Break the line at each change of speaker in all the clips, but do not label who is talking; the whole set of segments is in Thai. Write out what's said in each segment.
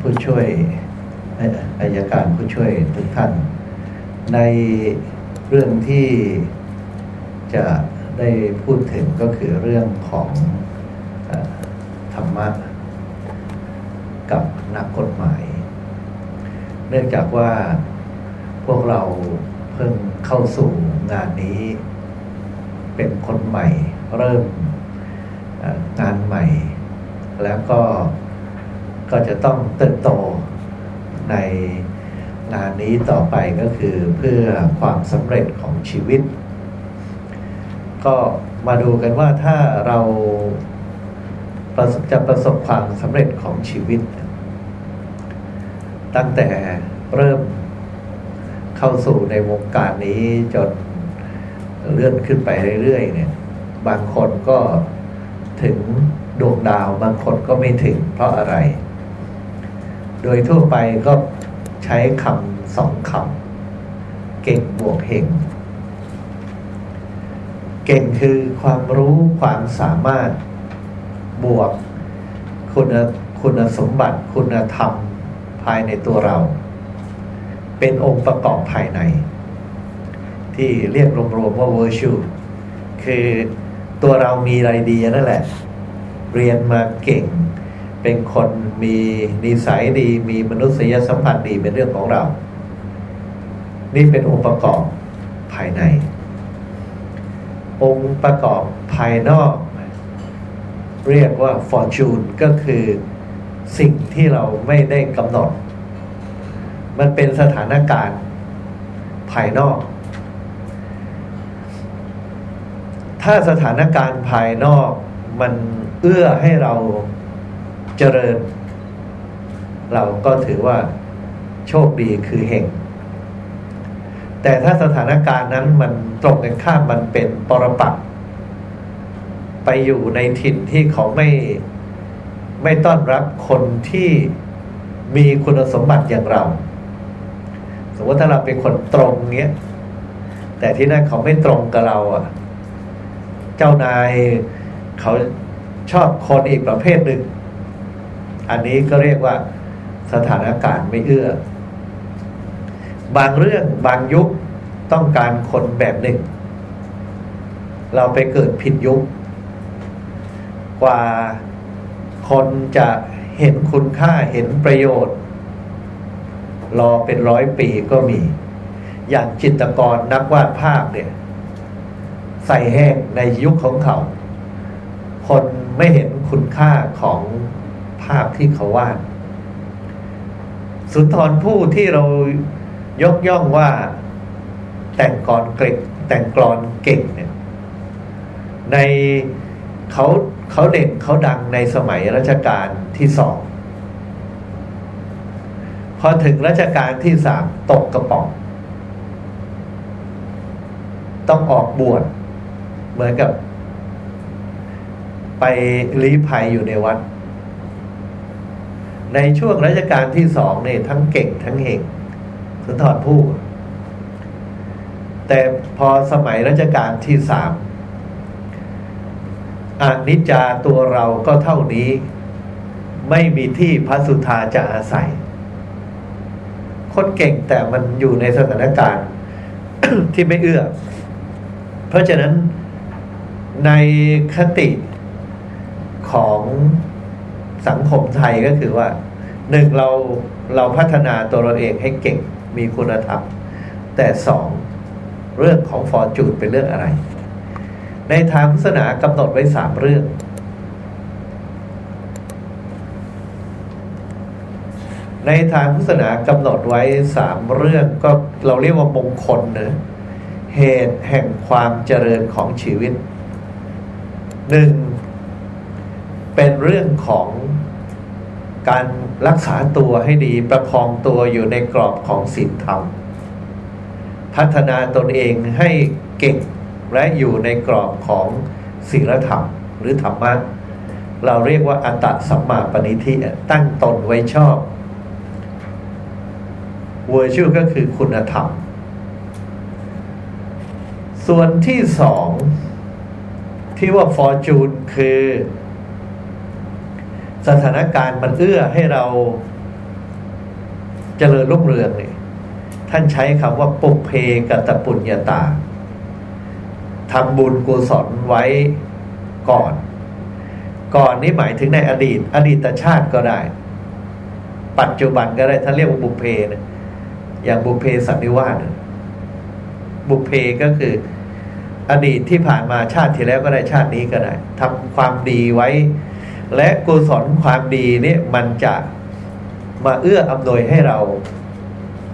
ผู้ช่วยอายการผู้ช่วยทุกท่าน ในเรื่องที่จะได้พูดถึงก็คือเรื่องของธรรมะกับนักกฎหมาย เนื่องจากว่าพวกเราเพิ่งเข้าสู่งานนี้ เป็นคนใหม่เริ่มงานใหม่ แล้วก็ ก็จะต้องเติบโตในงานนี้ต่อไปก็คือเพื่อความสำเร็จของชีวิต ก็มาดูกันว่าถ้าเราจะประสบความสำเร็จของชีวิต ตั้งแต่เริ่มเข้าสู่ในวงการนี้จนเลื่อนขึ้นไปเรื่อยๆ เนี่ย บางคนก็ถึงดวงดาว บางคนก็ไม่ถึงเพราะอะไร โดยทั่วไปก็ใช้คำสองคำเก่งบวกเฮงเก่งคือความรู้ความสามารถบวกคุณคุณสมบัติคุณธรรมภายในตัวเรา เป็นองค์ประกอบภายใน ที่เรียกรวมๆว่า virtue คือตัวเรามีอะไรดีนั่นแหละ เรียนมาเก่ง เป็นคนมีนิสัยดี มีมนุษยสัมพันธ์ดีเป็นเรื่องของเรา นี่เป็นองค์ประกอบภายใน องค์ประกอบภายนอก เรียกว่า fortune ก็คือสิ่งที่เราไม่ได้กำหนด มันเป็นสถานการณ์ภายนอก ถ้าสถานการณ์ภายนอกมันเอื้อให้เรา เจริญ เราก็ถือว่าโชคดีคือเฮงแต่ถ้าสถานการณ์นั้นมันตรงกันข้ามมันเป็นปรปักไปอยู่ในถิ่นที่เขาไม่ไม่ต้อนรับคนที่มีคุณสมบัติอย่างเรา สมมติถ้าเราเป็นคนตรงเงี้ย แต่ที่นั่นเขาไม่ตรงกับเราอะ เจ้านายเขาชอบคนอีกประเภทหนึ่ง อันนี้ก็เรียกว่าสถานการณ์ไม่เอื้อ บางเรื่องบางยุคต้องการคนแบบหนึ่ง เราไปเกิดผิดยุค กว่าคนจะเห็นคุณค่าเห็นประโยชน์ รอเป็นร้อยปีก็มี อย่างจิตรกรนักวาดภาพเนี่ย ใส่แห้งในยุคของเขา คนไม่เห็นคุณค่าของ ภาพที่เขาวาด สุนทรผู้ที่เรายกย่องว่าแต่งกรเก่งแต่งกรอนเก่งเนี่ยในเขาเขาเด่นเขาดังในสมัยรัชกาลที่สองพอถึงรัชกาลที่สามตกกระป๋อง ต้องออกบวชเหมือนกับ ไปลี้ภัยอยู่ในวัด ในช่วงรัชกาลที่สองเนี่ยทั้งเก่งทั้งเฮงสุนทรภู่แต่พอสมัยรัชกาลที่สามอานิจจาตัวเราก็เท่านี้ ไม่มีที่พระสุธาจะอาศัย คนเก่งแต่มันอยู่ในสถานการณ์ที่ไม่เอื้อ เพราะฉะนั้นในคติของ สังคมไทยก็คือว่าหนึ่งเราเราพัฒนาตัวเราเองให้เก่งมีคุณธรรม แต่สองเรื่องของฟอร์จูนเป็นเรื่องอะไร ในทางพุทธศาสนากำหนดไว้สามเรื่อง ในทางพุทธศาสนากำหนดไว้สามเรื่องก็เราเรียกว่ามงคลเนะเหตุแห่งความเจริญของชีวิตหนึ่ง เป็นเรื่องของการรักษาตัวให้ดีประคองตัวอยู่ในกรอบของศีลธรรม พัฒนาตนเองให้เก่งและอยู่ในกรอบของศีลธรรมหรือธรรมะเราเรียกว่าอัตตสัมมาปณิธิตั้งตนไว้ชอบวอร์ชูก็คือคุณธรรม ส่วนที่สองที่ว่าฟอร์จูนคือ สถานการณ์มันเอื้อให้เราเจริญรุ่งเรืองเนี่ยท่านใช้คำว่าปุเพกตปุญญาตาทำบุญกุศลไว้ก่อน ก่อนนี้หมายถึงในอดีต อดีตชาติก็ได้ ปัจจุบันก็ได้ท่านเรียกว่าบุเพนะอย่างบุเพสันนิวาสบุเพก็คือ อดีตที่ผ่านมาชาติที่แล้วก็ได้ชาตินี้ก็ได้ทำความดีไว้ และกุศลความดีนี่มันจะมาเอื้ออำนวยให้เรา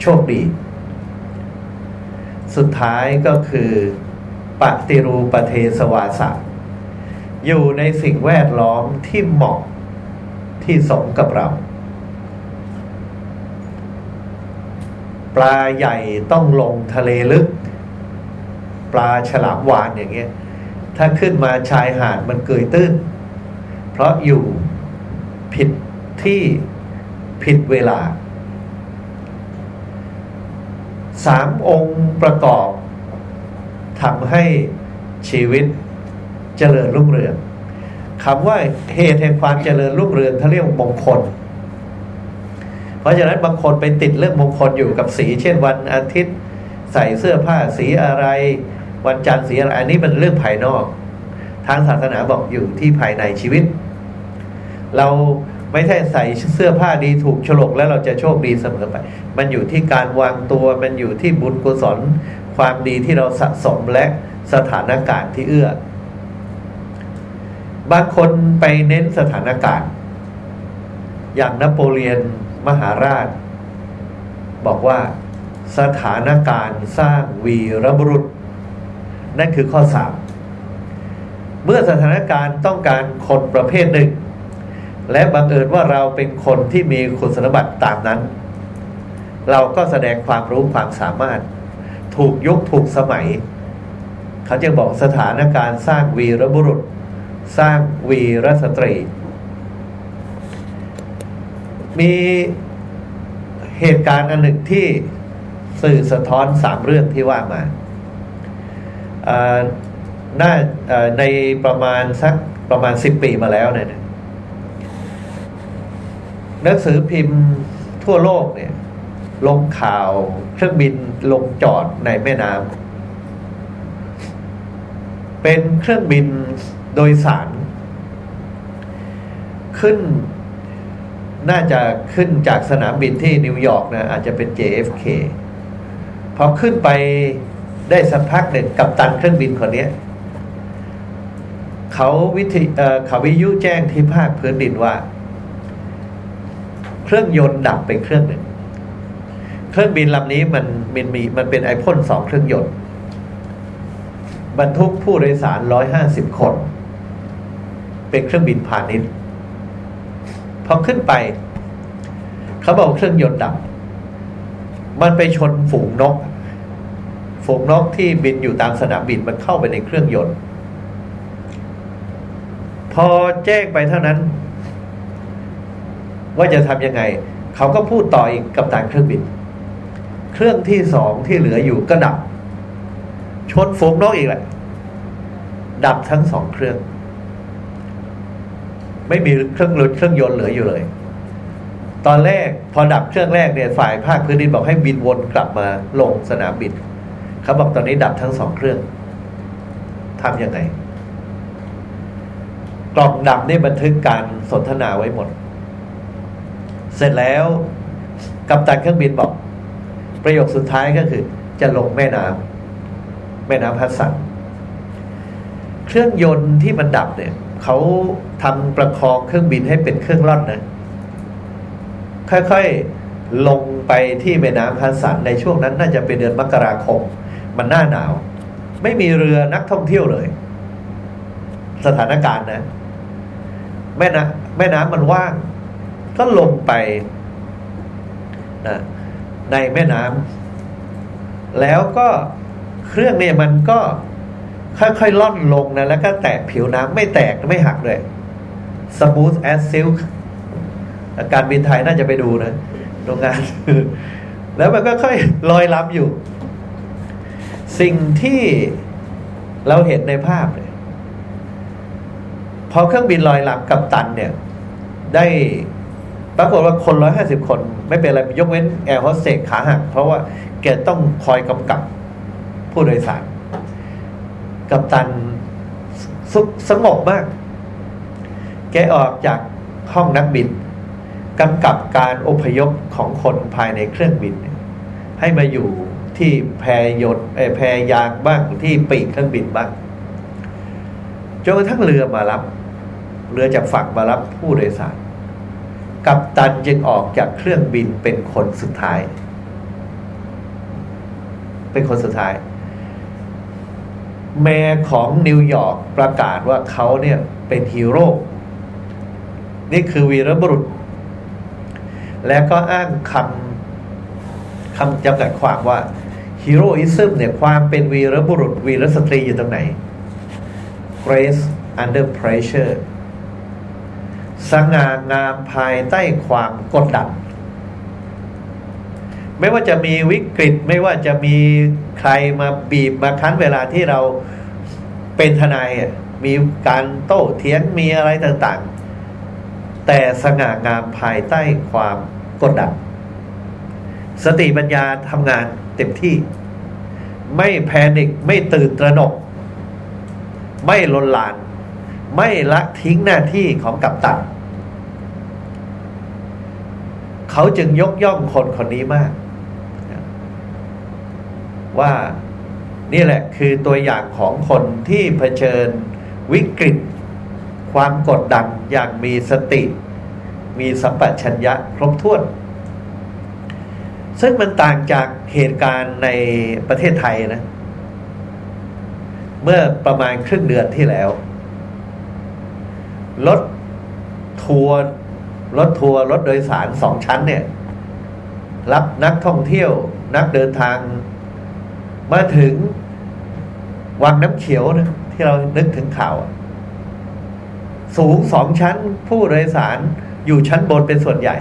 โชคดี สุดท้ายก็คือปฏิรูปเทสวาสะอยู่ในสิ่งแวดล้อมที่เหมาะที่สมกับเรา ปลาใหญ่ต้องลงทะเลลึก ปลาฉลามวานอย่างเงี้ย ถ้าขึ้นมาชายหาดมันเกยตื้น เพราะอยู่ผิดที่ผิดเวลาสามองค์ประกอบทำให้ชีวิตเจริญรุ่งเรืองคำว่าเหตุแห่งความเจริญรุ่งเรืองเขาเรียกมงคล เพราะฉะนั้นบางคนไปติดเรื่องมงคลอยู่กับสี เช่นวันอาทิตย์ ใส่เสื้อผ้าสีอะไร วันจันทร์สีอะไรอันนี้มันเรื่องภายนอก ทางศาสนาบอกอยู่ที่ภายในชีวิต เราไม่ใช่ใส่เสื้อผ้าดีถูกฉลกแล้วเราจะโชคดีเสมอไป มันอยู่ที่การวางตัว มันอยู่ที่บุญกุศล ความดีที่เราสะสมและสถานการณ์ที่เอื้อ บางคนไปเน้นสถานการณ์ อย่างนโปเลียนมหาราช บอกว่าสถานการณ์สร้างวีรบุรุษ นั่นคือข้อสามเมื่อสถานการณ์ต้องการคนประเภทหนึ่ง และบังเอิญว่าเราเป็นคนที่มีคุณสมบัติตามนั้น เราก็แสดงความรู้ความสามารถ ถูกยุคถูกสมัย เขาจะบอกสถานการณ์สร้างวีรบุรุษ สร้างวีรสตรี มีเหตุการณ์อันหนึ่งที่สื่อสะท้อนสามเรื่องที่ว่ามาน่าในประมาณสักประมาณสิบปีมาแล้วเนี่ย หนังสือพิมพ์ทั่วโลกเนี่ย ลงข่าวเครื่องบินลงจอดในแม่น้ำเป็นเครื่องบินโดยสาร ขึ้นน่าจะขึ้นจากสนามบินที่นิวยอร์กนะ อาจจะเป็น JFK พอขึ้นไปได้สักพักหนึ่งกับตันเครื่องบินคนนี้เขาวิทยเขาวิยุแจ้งที่ภาคพื้นดินว่า เครื่องยนต์ดับไปเครื่องหนึ่งเครื่องบินลำนี้มันมันมีมันเป็นไอพ่นสองเครื่องยนต์บรรทุกผู้โดยสารร้อยห้าสิบคน เป็นเครื่องบินพาณิชย์พอขึ้นไป เขาบอกเครื่องยนต์ดับ มันไปชนฝูงนก ฝูงนกที่บินอยู่ตามสนามบินมันเข้าไปในเครื่องยนต์ พอแจ้งไปเท่านั้น ว่าจะทำยังไง เขาก็พูดต่ออีกกับตานเครื่องบิน เครื่องที่สองที่เหลืออยู่ก็ดับ ชนฝูงนกอีกแหละ ดับทั้งสองเครื่อง ไม่มีเครื่องรถเครื่องยนต์เหลืออยู่เลย ตอนแรกพอดับเครื่องแรกเนี่ยฝ่ายภาคพื้นดินบอกให้บินวนกลับมาลงสนามบินเขาบอกตอนนี้ดับทั้งสองเครื่องทำยังไงกล่องดับนี่บันทึกการสนทนาไว้หมด เสร็จแล้วกัปตันเครื่องบินบอก ประโยคสุดท้ายก็คือ จะลงแม่น้ำแม่น้ำพัสสันเครื่องยนต์ที่มันดับเนี่ยเขาทำประคองเครื่องบินให้เป็นเครื่องร่อนนะค่อยๆลงไปที่แม่น้ำพัสสันในช่วงนั้นน่าจะเป็นเดือนมกราคม มันหน้าหนาว ไม่มีเรือนักท่องเที่ยวเลย สถานการณ์นะ แม่น้ำแม่น้ำมันว่าง ก็ลงไปนะในแม่น้ำแล้วก็เครื่องเนี่ยมันก็ค่อยๆร่อนลงนะแล้วก็แตะผิวน้ำไม่แตกไม่หักเลย smooth as silk การบินไทยน่าจะไปดูนะโรงงาน แล้วมันก็ค่อยลอยลำอยู่ สิ่งที่เราเห็นในภาพเนี่ยพอเครื่องบินลอยลำกัปตันเนี่ย ได้ ปรากฏว่าคนร้อยห้าสิบคน ไม่เป็นไรยกเว้นแอร์โฮสเตสขาหักเพราะว่าแกต้องคอยกำกับผู้โดยสารกับตันสุขสงบมาก แกออกจากห้องนักบินกำกับการอพยพของคนภายในเครื่องบิน ให้มาอยู่ที่แพยนต์แพยางบ้างที่ปีกเครื่องบินบ้างจนกระทั่งเรือมารับ เรือจากฝั่งมารับผู้โดยสาร กัปตันจึงออกจากเครื่องบินเป็นคนสุดท้าย เป็นคนสุดท้าย mayor ของนิวยอร์กประกาศว่าเขาเนี่ยเป็นฮีโร่นี่คือวีรบุรุษ และก็อ้างคำคำจำกัดความว่า heroism เนี่ยความเป็นวีรบุรุษ วีรสตรีอยู่ตรงไหน grace under pressure สง่างามภายใต้ความกดดัน ไม่ว่าจะมีวิกฤตไม่ว่าจะมีใครมาบีบมาคั้นเวลาที่เราเป็นทนายมีการโต้เถียงมีอะไรต่างๆ แต่สง่างามภายใต้ความกดดัน สติปัญญาทำงานเต็มที่ ไม่แพนิคไม่ตื่นตระหนก ไม่ลนลาน ไม่ละทิ้งหน้าที่ของกัปตัน เขาจึงยกย่องคนคนนี้มาก ว่านี่แหละคือตัวอย่างของคนที่เผชิญวิกฤต ความกดดันอย่างมีสติ มีสัมปชัญญะครบถ้วน ซึ่งมันต่างจากเหตุการณ์ในประเทศไทยนะ เมื่อประมาณครึ่งเดือนที่แล้ว รถทัวร์รถทัวร์รถโดยสารสองชั้นเนี่ย รับนักท่องเที่ยว นักเดินทาง มาถึงวังน้ำเขียวนะที่เรานึกถึงข่าว สูงสองชั้น ผู้โดยสารอยู่ชั้นบนเป็นส่วนใหญ่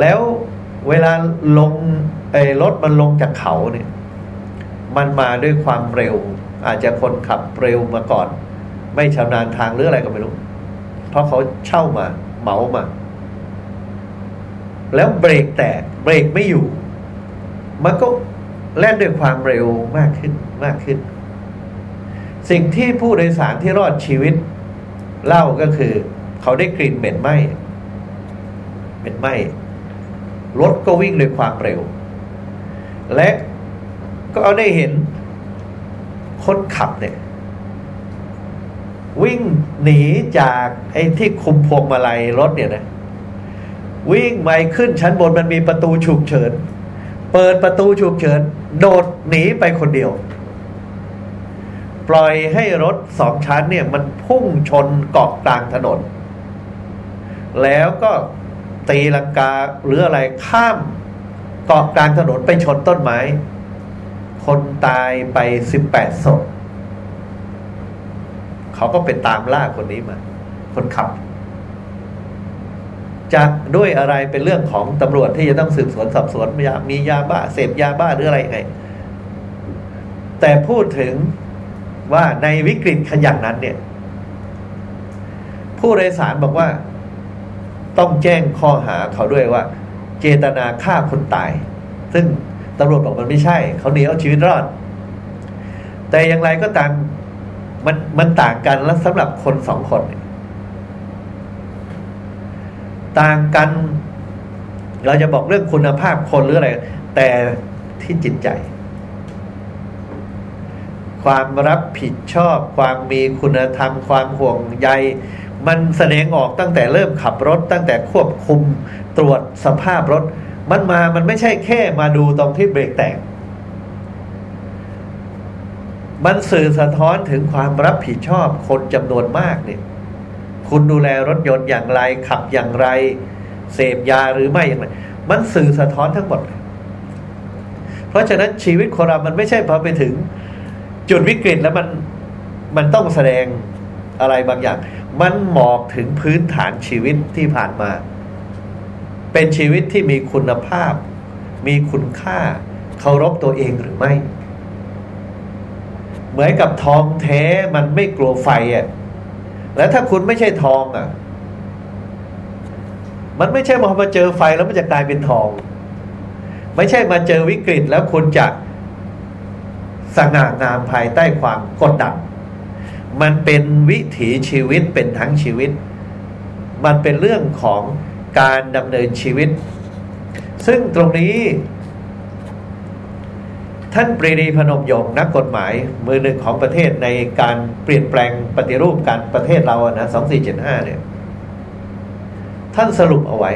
แล้วเวลาลงไอ้รถมันลงจากเขาเนี่ย มันมาด้วยความเร็ว อาจจะคนขับเร็วมาก่อน ไม่ชำนาญทางหรืออะไรก็ไม่รู้ เพราะเขาเช่ามา เหมามา แล้วเบรกแตกเบรกไม่อยู่ มันก็แล่นด้วยความเร็วมากขึ้นมากขึ้น สิ่งที่ผู้โดยสารที่รอดชีวิต เล่าก็คือ เขาได้กลิ่นเหม็นไหม้เหม็นไหม้รถก็วิ่งด้วยความเร็ว และก็เอาได้เห็นคนขับเนี่ย วิ่งหนีจากไอ้ที่คุมพวงมาลัยรถเนี่ยนะวิ่งไปขึ้นชั้นบนมันมีประตูฉุกเฉิน เปิดประตูฉุกเฉิน โดดหนีไปคนเดียว ปล่อยให้รถสองชั้นเนี่ย มันพุ่งชนเกาะกลางถนน แล้วก็ตีลังกาหรืออะไรข้ามเกาะกลางถนนไปชนต้นไม้ คนตายไปสิบแปดศพ เขาก็ไปตามล่าคนนี้มา คนขับจะด้วยอะไรเป็นเรื่องของตำรวจที่จะต้องสืบสวนสอบสวนมียาบ้าเสพยาบ้าหรืออะไรไง แต่พูดถึงว่าในวิกฤตขยันนั้นเนี่ย ผู้โดยสารบอกว่า ต้องแจ้งข้อหาเขาด้วยว่า เจตนาฆ่าคนตาย ซึ่งตำรวจบอกมันไม่ใช่ เขาหนีเอาชีวิตรอด แต่อย่างไรก็ตาม มันมันต่างกันแล้วสำหรับคนสองคน ต่างกัน เราจะบอกเรื่องคุณภาพคนหรืออะไร แต่ที่จิตใจ ความรับผิดชอบ ความมีคุณธรรม ความห่วงใย มันแสดงออกตั้งแต่เริ่มขับรถ ตั้งแต่ควบคุมตรวจสภาพรถ มันมามันไม่ใช่แค่มาดูตรงที่เบรกแตก มันสื่อสะท้อนถึงความรับผิดชอบคนจำนวนมากเนี่ย คุณดูแลรถยนต์อย่างไร ขับอย่างไร เสพยาหรือไม่อย่างไร มันสื่อสะท้อนทั้งหมด เพราะฉะนั้นชีวิตคนเรามันไม่ใช่พอไปถึง จุดวิกฤตแล้วมันมันต้องแสดงอะไรบางอย่าง มันหมอกถึงพื้นฐานชีวิตที่ผ่านมา เป็นชีวิตที่มีคุณภาพ มีคุณค่า เคารพตัวเองหรือไม่ เหมือนกับทองแท้มันไม่กลัวไฟอะแล้วถ้าคุณไม่ใช่ทองอะ มันไม่ใช่มาเจอไฟแล้วมันจะกลายเป็นทอง ไม่ใช่มาเจอวิกฤตแล้วคุณจะสง่างามภายใต้ความกดดันมันเป็นวิถีชีวิตเป็นทั้งชีวิต มันเป็นเรื่องของการดำเนินชีวิต ซึ่งตรงนี้ ท่านปรีดีพนมยงค์นักกฎหมายมือหนึ่งของประเทศในการเปลี่ยนแปลงปฏิรูปการประเทศเราอะนะสองสี่เจ็ดห้าเนี่ย ท่านสรุปเอาไว้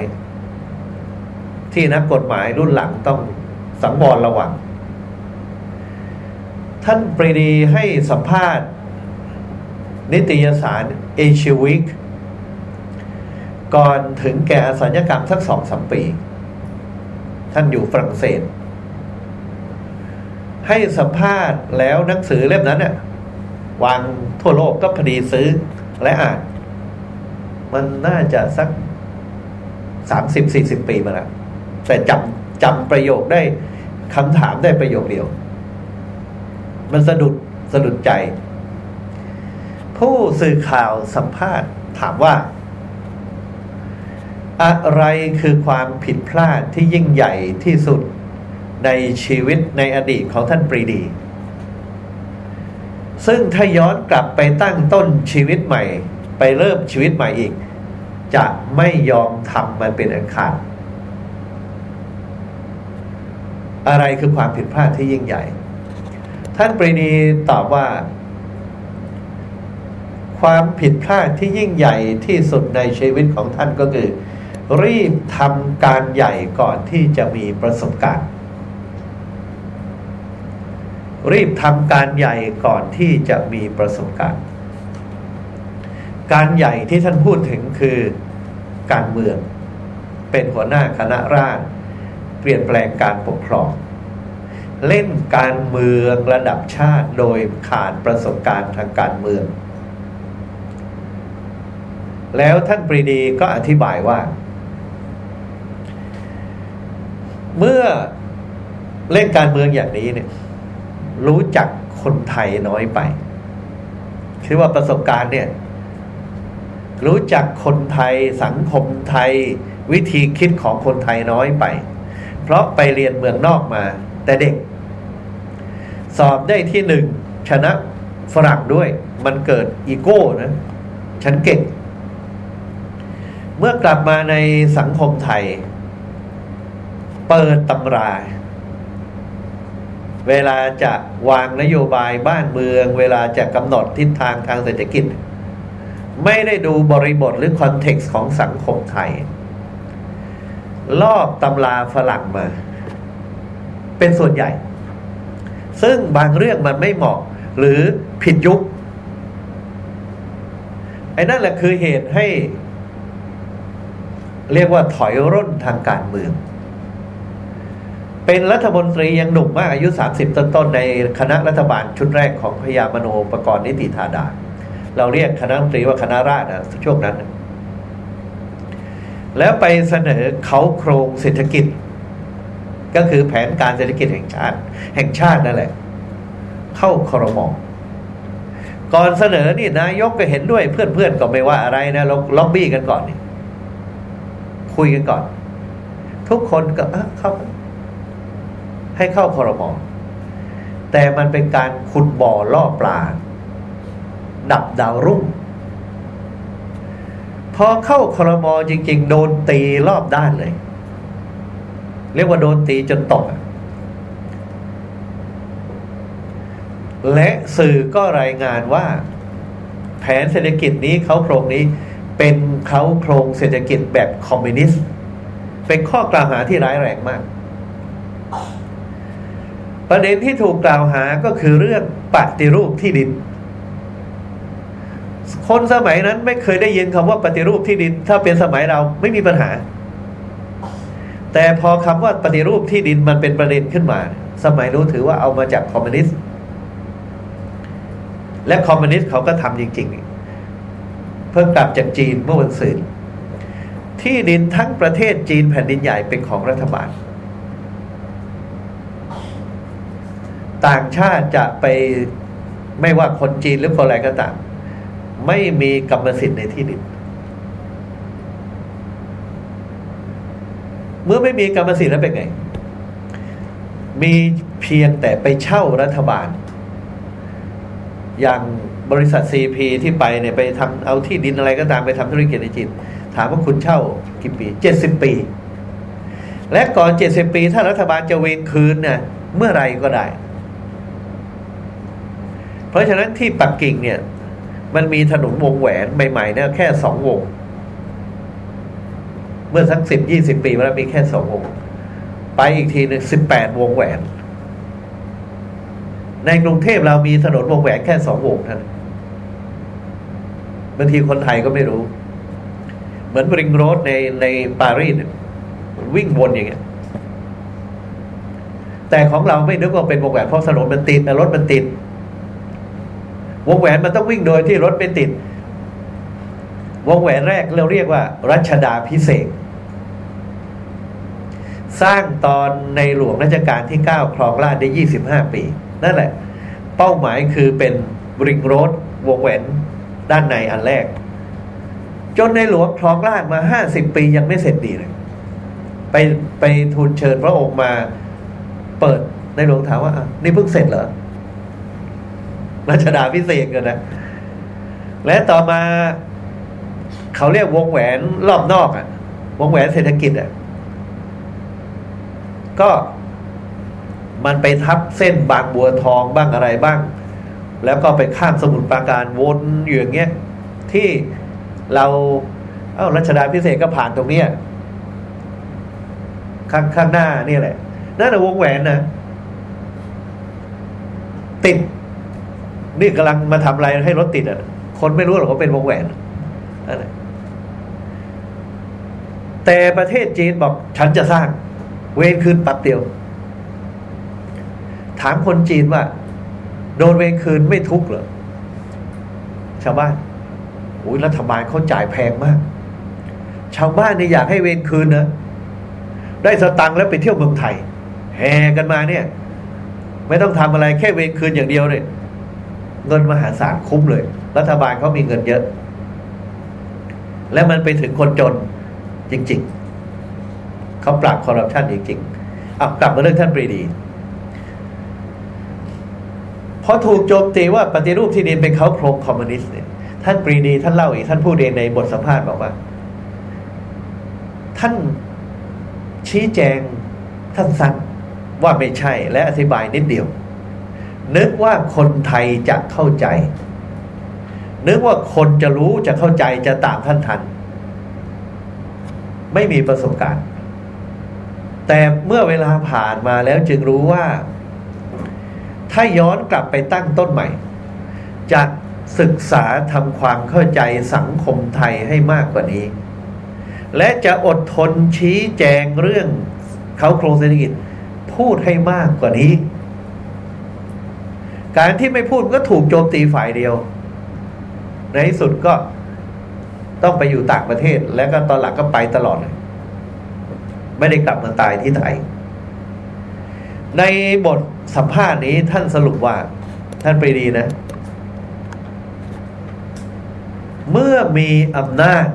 ที่นักกฎหมายรุ่นหลังต้องสังวรระวัง ท่านปรีดีให้สัมภาษณ์ นิตยสารเอเชียวิกก่อนถึงแก่อสัญญกรรมสักสองสามปี ท่านอยู่ฝรั่งเศส ให้สัมภาษณ์แล้วหนังสือเล่มนั้นเนี่ยวางทั่วโลกก็พอดีซื้อและอ่าน มันน่าจะสักสามสิบสี่สิบปีมาแล้วแต่จำจำประโยคได้คำถามได้ประโยคเดียว มันสะดุดสะดุดใจ ผู้สื่อข่าวสัมภาษณ์ถามว่า อะไรคือความผิดพลาดที่ยิ่งใหญ่ที่สุด ในชีวิตในอดีตของท่านปรีดี ซึ่งถ้าย้อนกลับไปตั้งต้นชีวิตใหม่ ไปเริ่มชีวิตใหม่อีก จะไม่ยอมทำมันเป็นอันขาดอะไรคือความผิดพลาดที่ยิ่งใหญ่ ท่านปรีดีตอบว่า ความผิดพลาดที่ยิ่งใหญ่ที่สุดในชีวิตของท่านก็คือ รีบทำการใหญ่ก่อนที่จะมีประสบการณ์ รีบทำการใหญ่ก่อนที่จะมีประสบการณ์ การใหญ่ที่ท่านพูดถึงคือการเมือง เป็นหัวหน้าคณะราษฎรเปลี่ยนแปลงการปกครอง เล่นการเมืองระดับชาติโดยขาดประสบการณ์ทางการเมือง แล้วท่านปรีดีก็อธิบายว่า เมื่อเล่นการเมืองอย่างนี้เนี่ย รู้จักคนไทยน้อยไปคือว่าประสบการณ์เนี่ย รู้จักคนไทยสังคมไทย วิธีคิดของคนไทยน้อยไป เพราะไปเรียนเมืองนอกมา แต่เด็ก สอบได้ที่หนึ่งชนะฝรั่งด้วย มันเกิดอีโก้นะ ฉันเก่ง เมื่อกลับมาในสังคมไทย เปิดตำรา เวลาจะวางนโยบายบ้านเมือง เวลาจะกำหนดทิศทางทางเศรษฐกิจ ไม่ได้ดูบริบทหรือคอนเท็กซ์ของสังคมไทย ลอกตำราฝรั่งมา เป็นส่วนใหญ่ ซึ่งบางเรื่องมันไม่เหมาะหรือผิดยุค ไอ้นั่นแหละคือเหตุให้ เรียกว่าถอยร่นทางการเมือง เป็นรัฐมนตรียังหนุ่มมากอายุ 30 ต้นๆในคณะรัฐบาลชุดแรกของพยามโนปกรณ์นิติธาดา เราเรียกคณะรัฐมนตรีว่าคณะราษฎรช่วงนั้น แล้วไปเสนอเขาโครงเศรษฐกิจ ก็คือแผนการเศรษฐกิจแห่งชาติ แห่งชาตินั่นแหละ เข้าครมก่อนเสนอนี่นายกก็เห็นด้วยเพื่อนๆก็ไม่ว่าอะไรนะเราล็อบบี้กันก่อนนี่คุยกันก่อน ทุกคนก็เข้า ให้เข้าคอรมอแต่มันเป็นการขุดบ่อล่อปลา ดับดาวรุ่ง พอเข้าคอรมอจริง ๆ โดนตีรอบด้านเลย เรียกว่าโดนตีจนตกและสื่อก็รายงานว่า แผนเศรษฐกิจนี้เขาโครงนี้เป็นเขาโครงเศรษฐกิจแบบคอมมิวนิสต์ เป็นข้อกล่าวหาที่ร้ายแรงมาก ประเด็นที่ถูกกล่าวหาก็คือเรื่องปฏิรูปที่ดิน คนสมัยนั้นไม่เคยได้ยินคำว่าปฏิรูปที่ดิน ถ้าเป็นสมัยเราไม่มีปัญหา แต่พอคำว่าปฏิรูปที่ดินมันเป็นประเด็นขึ้นมา สมัยนู้นถือว่าเอามาจากคอมมิวนิสต์และคอมมิวนิสต์เขาก็ทำจริงๆ เพิ่งกลับจากจีนเมื่อวันศุกร์ที่ดินทั้งประเทศจีนแผ่นดินใหญ่เป็นของรัฐบาล ต่างชาติจะไปไม่ว่าคนจีนหรือคนอะไรก็ตาม ไม่มีกรรมสิทธิ์ในที่ดิน เมื่อไม่มีกรรมสิทธิ์แล้วเป็นไง มีเพียงแต่ไปเช่ารัฐบาล อย่างบริษัทซีพีที่ไปเนี่ยไปทำเอาที่ดินอะไรก็ตามไปทำธุรกิจในจีนถามว่าคุณเช่ากี่ปีเจ็ดสิบปี และก่อนเจ็ดสิบปี ถ้ารัฐบาลจะเวนคืนเนี่ยเมื่อไรก็ได้ เพราะฉะนั้นที่ปักกิ่งเนี่ย มันมีถนนวงแหวนใหม่ๆเนี่ยแค่สองวง เมื่อสักสิบยี่สิบปีมาแล้วมีแค่สองวง ไปอีกทีหนึ่งสิบแปดวงแหวน ในกรุงเทพเรามีถนนวงแหวนแค่สองวงเท่านั้นบางทีคนไทยก็ไม่รู้ เหมือนบริงโรดในในปารีสเนี่ยวิ่งวนอย่างเงี้ยแต่ของเราไม่นึกว่าเป็นวงแหวนเพราะถนนมันติดรถมันติด วงแหวนมันต้องวิ่งโดยที่รถไม่ติด วงแหวนแรกเราเรียกว่า รัชดาพิเศษ สร้างตอนในหลวงรัชกาลที่เก้าครองราชได้ยี่สิบห้าปี นั่นแหละ เป้าหมายคือเป็นบริงโรดวงแหวนด้านในอันแรก จนในหลวงครองราชมาห้าสิบปียังไม่เสร็จดีเลย ไปไปทูลเชิญพระองค์มาเปิดในหลวงถามว่าอะนี่เพิ่งเสร็จเหรอ รัชดาพิเศษกันนะและต่อมาเขาเรียกวงแหวนรอบนอกอะวงแหวนเศรษฐกิจอะก็มันไปทับเส้นบางบัวทองบ้างอะไรบ้าง แล้วก็ไปข้ามสมุทรปราการวนอยู่อย่างเงี้ยที่เรา เอ้ารัชดาพิเศษก็ผ่านตรงเนี้ยข้างข้างหน้านี่แหละนั่นแหละวงแหวนนะติด นี่กำลังมาทำอะไรให้รถติดอะ คนไม่รู้หรอกว่าเป็นวงแหวนนั่นแหละแต่ประเทศจีนบอกฉันจะสร้าง เวนคืนปับเดียว ถามคนจีนว่า โดนเวรคืนไม่ทุกข์เหรอชาวบ้านโอ้ยรัฐบาลเขาจ่ายแพงมาก ชาวบ้านเนี่ยอยากให้เวรคืนนะได้สตังค์แล้วไปเที่ยวเมืองไทยแห่กันมาเนี่ย ไม่ต้องทำอะไรแค่เวรคืนอย่างเดียวเนี่ย เงินมหาศาลคุ้มเลย รัฐบาลเขามีเงินเยอะ และมันไปถึงคนจนจริง ๆ เขาปราบคอร์รัปชันจริงๆเอากลับมาเรื่องท่านปรีดีพอถูกโจมตีว่าปฏิรูปที่ดินเป็นเขาโครงคอมมิวนิสต์เนี่ยท่านปรีดีท่านเล่าอีกท่านพูดเองในบทสัมภาษณ์บอกว่า ท่านชี้แจงท่านสั้นว่าไม่ใช่และอธิบายนิดเดียว นึกว่าคนไทยจะเข้าใจ นึกว่าคนจะรู้จะเข้าใจจะตามท่านทัน ไม่มีประสบการณ์ แต่เมื่อเวลาผ่านมาแล้วจึงรู้ว่า ถ้าย้อนกลับไปตั้งต้นใหม่ จะศึกษาทำความเข้าใจสังคมไทยให้มากกว่านี้ และจะอดทนชี้แจงเรื่องเขาโครงเศรษฐกิจพูดให้มากกว่านี้ การที่ไม่พูดก็ถูกโจมตีฝ่ายเดียว ในที่สุดก็ต้องไปอยู่ต่างประเทศ แล้วก็ตอนหลังก็ไปตลอดเลย ไม่ได้กลับมาตายที่ไทย ในบทสัมภาษณ์นี้ท่านสรุปว่า ท่านปรีดีนะ เมื่อมีอำนาจ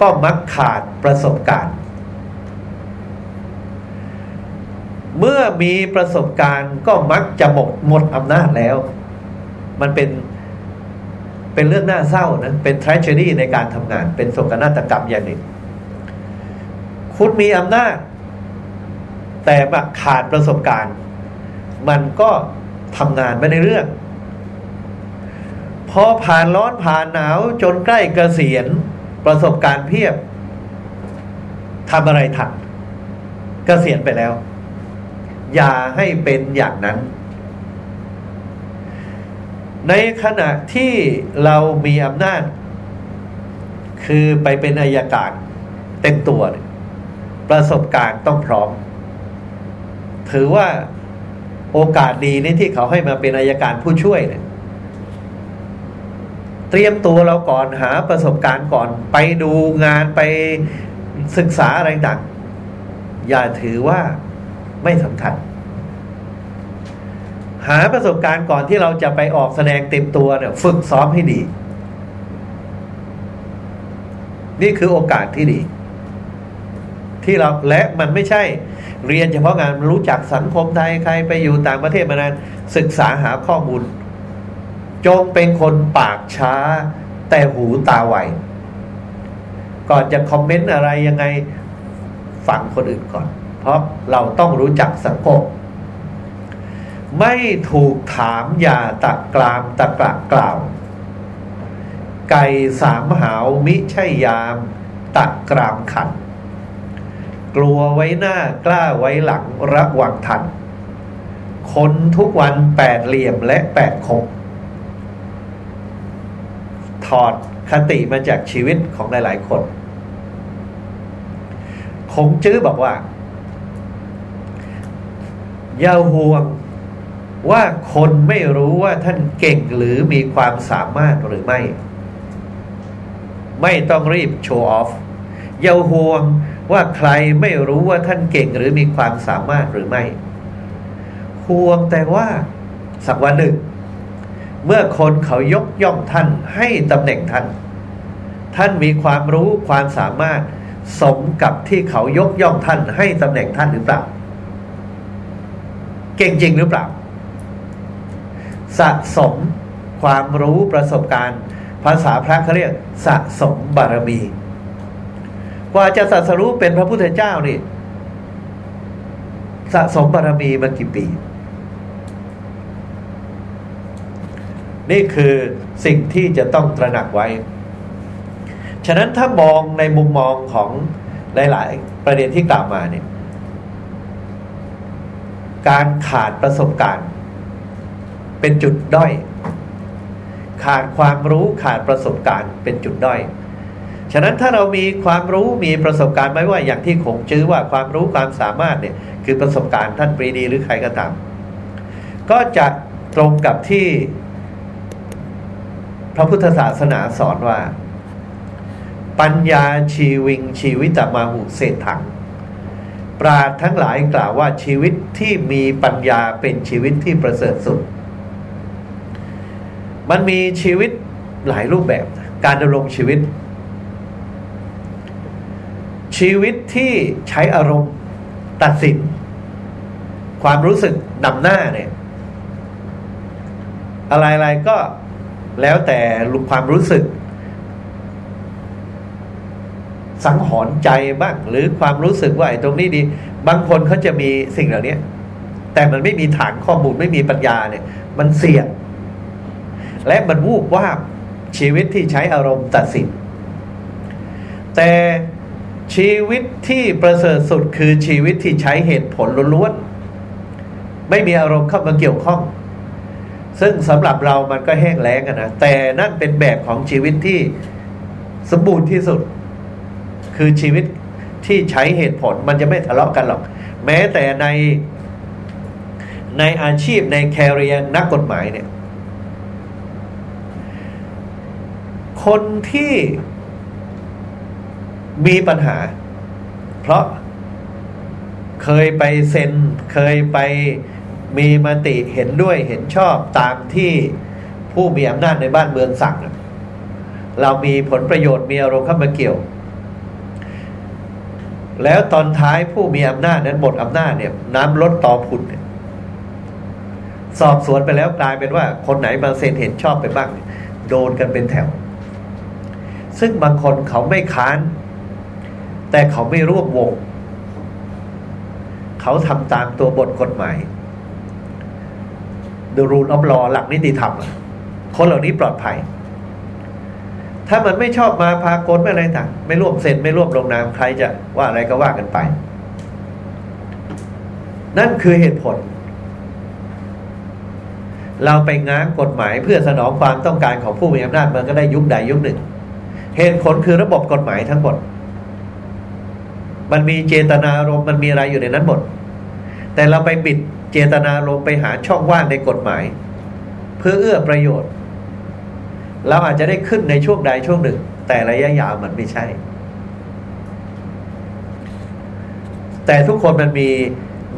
ก็มักขาดประสบการณ์ เมื่อมีประสบการณ์ก็มักจะหมดหมดอำนาจแล้ว มันเป็นเป็นเรื่องน่าเศร้านะ เป็น tragedy ในการทำงาน เป็นโศกนาฏกรรมอย่างหนึ่ง คุณมีอำนาจ แต่ขาดประสบการณ์ มันก็ทำงานไม่ได้เรื่อง พอผ่านร้อนผ่านหนาวจนใกล้เกษียณประสบการณ์เพียบทำอะไรทันเกษียณไปแล้ว อย่าให้เป็นอย่างนั้น ในขณะที่เรามีอำนาจ คือไปเป็นอายการเต็มตัว ประสบการณ์ต้องพร้อม ถือว่าโอกาสดีนี่ที่เขาให้มาเป็นอายการผู้ช่วยเนี่ยเตรียมตัวเราก่อนหาประสบการณ์ก่อนไปดูงานไปศึกษาอะไรต่างอย่าถือว่า ไม่สำคัญ หาประสบการณ์ก่อนที่เราจะไปออกแสดงเต็มตัวเนี่ยฝึกซ้อมให้ดี นี่คือโอกาสที่ดี ที่เราและมันไม่ใช่ เรียนเฉพาะงานรู้จักสังคมไทยใครไปอยู่ต่างประเทศมานานศึกษาหาข้อมูล จงเป็นคนปากช้า แต่หูตาไวก่อนจะคอมเมนต์อะไรยังไงฟังคนอื่นก่อน เพราะเราต้องรู้จักสังคม ไม่ถูกถามอย่าตะกรามตะกระกล่าว ไก่สามหาวมิใช่ยามตะกรามขัน กลัวไว้หน้ากล้าไว้หลังระวังทัน คนทุกวันแปดเหลี่ยมและแปดคงถอดคติมาจากชีวิตของหลาย ๆ คน คงจื้อบอกว่า อย่าห่วงว่าคนไม่รู้ว่าท่านเก่งหรือมีความสามารถหรือไม่ ไม่ต้องรีบโชว์ออฟอย่าห่วงว่าใครไม่รู้ว่าท่านเก่งหรือมีความสามารถหรือไม่ ห่วงแต่ว่าสักวันหนึ่ง เมื่อคนเขายกย่องท่านให้ตำแหน่งท่าน ท่านมีความรู้ความสามารถสมกับที่เขายกย่องท่านให้ตำแหน่งท่านหรือเปล่า เก่งจริงหรือเปล่า สะสมความรู้ประสบการณ์ ภาษาพระเขาเรียก สะสมบารมี กว่าจะสัสรู้เป็นพระพุทธเจ้านี่ สะสมบารมีมากี่ปี นี่คือสิ่งที่จะต้องตระหนักไว้ ฉะนั้นถ้ามองในมุมมองของหลาย ๆ ประเด็นที่กล่าวมาเนี่ย การขาดประสบการณ์ เป็นจุดด้อย ขาดความรู้ขาดประสบการณ์ เป็นจุดด้อยฉะนั้นถ้าเรามีความรู้มีประสบการณ์ไม่ว่าอย่างที่คงจื้อว่าความรู้ความสามารถเนี่ยคือประสบการณ์ท่านปรีดีหรือใครก็ตาม ก็จะตรงกับที่พระพุทธศาสนาสอนว่า ปัญญาชีวิงชีวิตมาหุเศรษถัง ปราดทั้งหลายกล่าวว่าชีวิตที่มีปัญญาเป็นชีวิตที่ประเสริฐสุด มันมีชีวิตหลายรูปแบบการดำรงชีวิต ชีวิตที่ใช้อารมณ์ตัดสิน ความรู้สึกนำหน้าเนี่ย อะไรๆก็แล้วแต่ความรู้สึก สังหรณ์ใจบ้าง หรือความรู้สึกว่าไอ้ตรงนี้ดี บางคนเขาจะมีสิ่งเหล่านี้แต่มันไม่มีฐานข้อมูลไม่มีปัญญาเนี่ย มันเสี่ยง และมันวูบวาบชีวิตที่ใช้อารมณ์ตัดสิน แต่ชีวิตที่ประเสริฐสุดคือชีวิตที่ใช้เหตุผลล้วนๆไม่มีอารมณ์เข้ามาเกี่ยวข้อง ซึ่งสำหรับเรามันก็แห้งแล้งนะแต่นั่นเป็นแบบของชีวิตที่สมบูรณ์ที่สุด คือชีวิตที่ใช้เหตุผลมันจะไม่ทะเลาะกันหรอก แม้แต่ในในอาชีพในแคริเอร์นักกฎหมายเนี่ย คนที่มีปัญหา เพราะเคยไปเซ็น เคยไปมีมติเห็นด้วยเห็นชอบตามที่ผู้มีอำนาจในบ้านเมืองสั่ง เรามีผลประโยชน์มีอารมณ์เข้ามาเกี่ยว แล้วตอนท้ายผู้มีอำนาจนั้นหมดอำนาจเนี่ย น้ำลดต่อผุดเนี่ยสอบสวนไปแล้วกลายเป็นว่า คนไหนมาเซ็นเห็นชอบไปบ้าง โดนกันเป็นแถว ซึ่งบางคนเขาไม่ค้าน แต่เขาไม่ร่วมวง เขาทำตามตัวบทกฎหมาย The rule of law หลักนิติธรรม คนเหล่านี้ปลอดภัย ถ้ามันไม่ชอบมาพากลไม่อะไรต่างไม่ร่วมเซ็นไม่ร่วมลงนามใครจะว่าอะไรก็ว่ากันไป นั่นคือเหตุผล เราไปง้างกฎหมายเพื่อสนองความต้องการของผู้มีอำนาจมันก็ได้ยุคใดยุคหนึ่ง เหตุผลคือระบบกฎหมายทั้งหมด มันมีเจตนารมณ์มันมีอะไรอยู่ในนั้นหมด แต่เราไปบิดเจตนารมณ์ไปหาช่องว่างในกฎหมาย เพื่อเอื้อประโยชน์ เราอาจจะได้ขึ้นในช่วงใดช่วงหนึ่ง แต่ระยะยาวมันไม่ใช่ แต่ทุกคนมันมี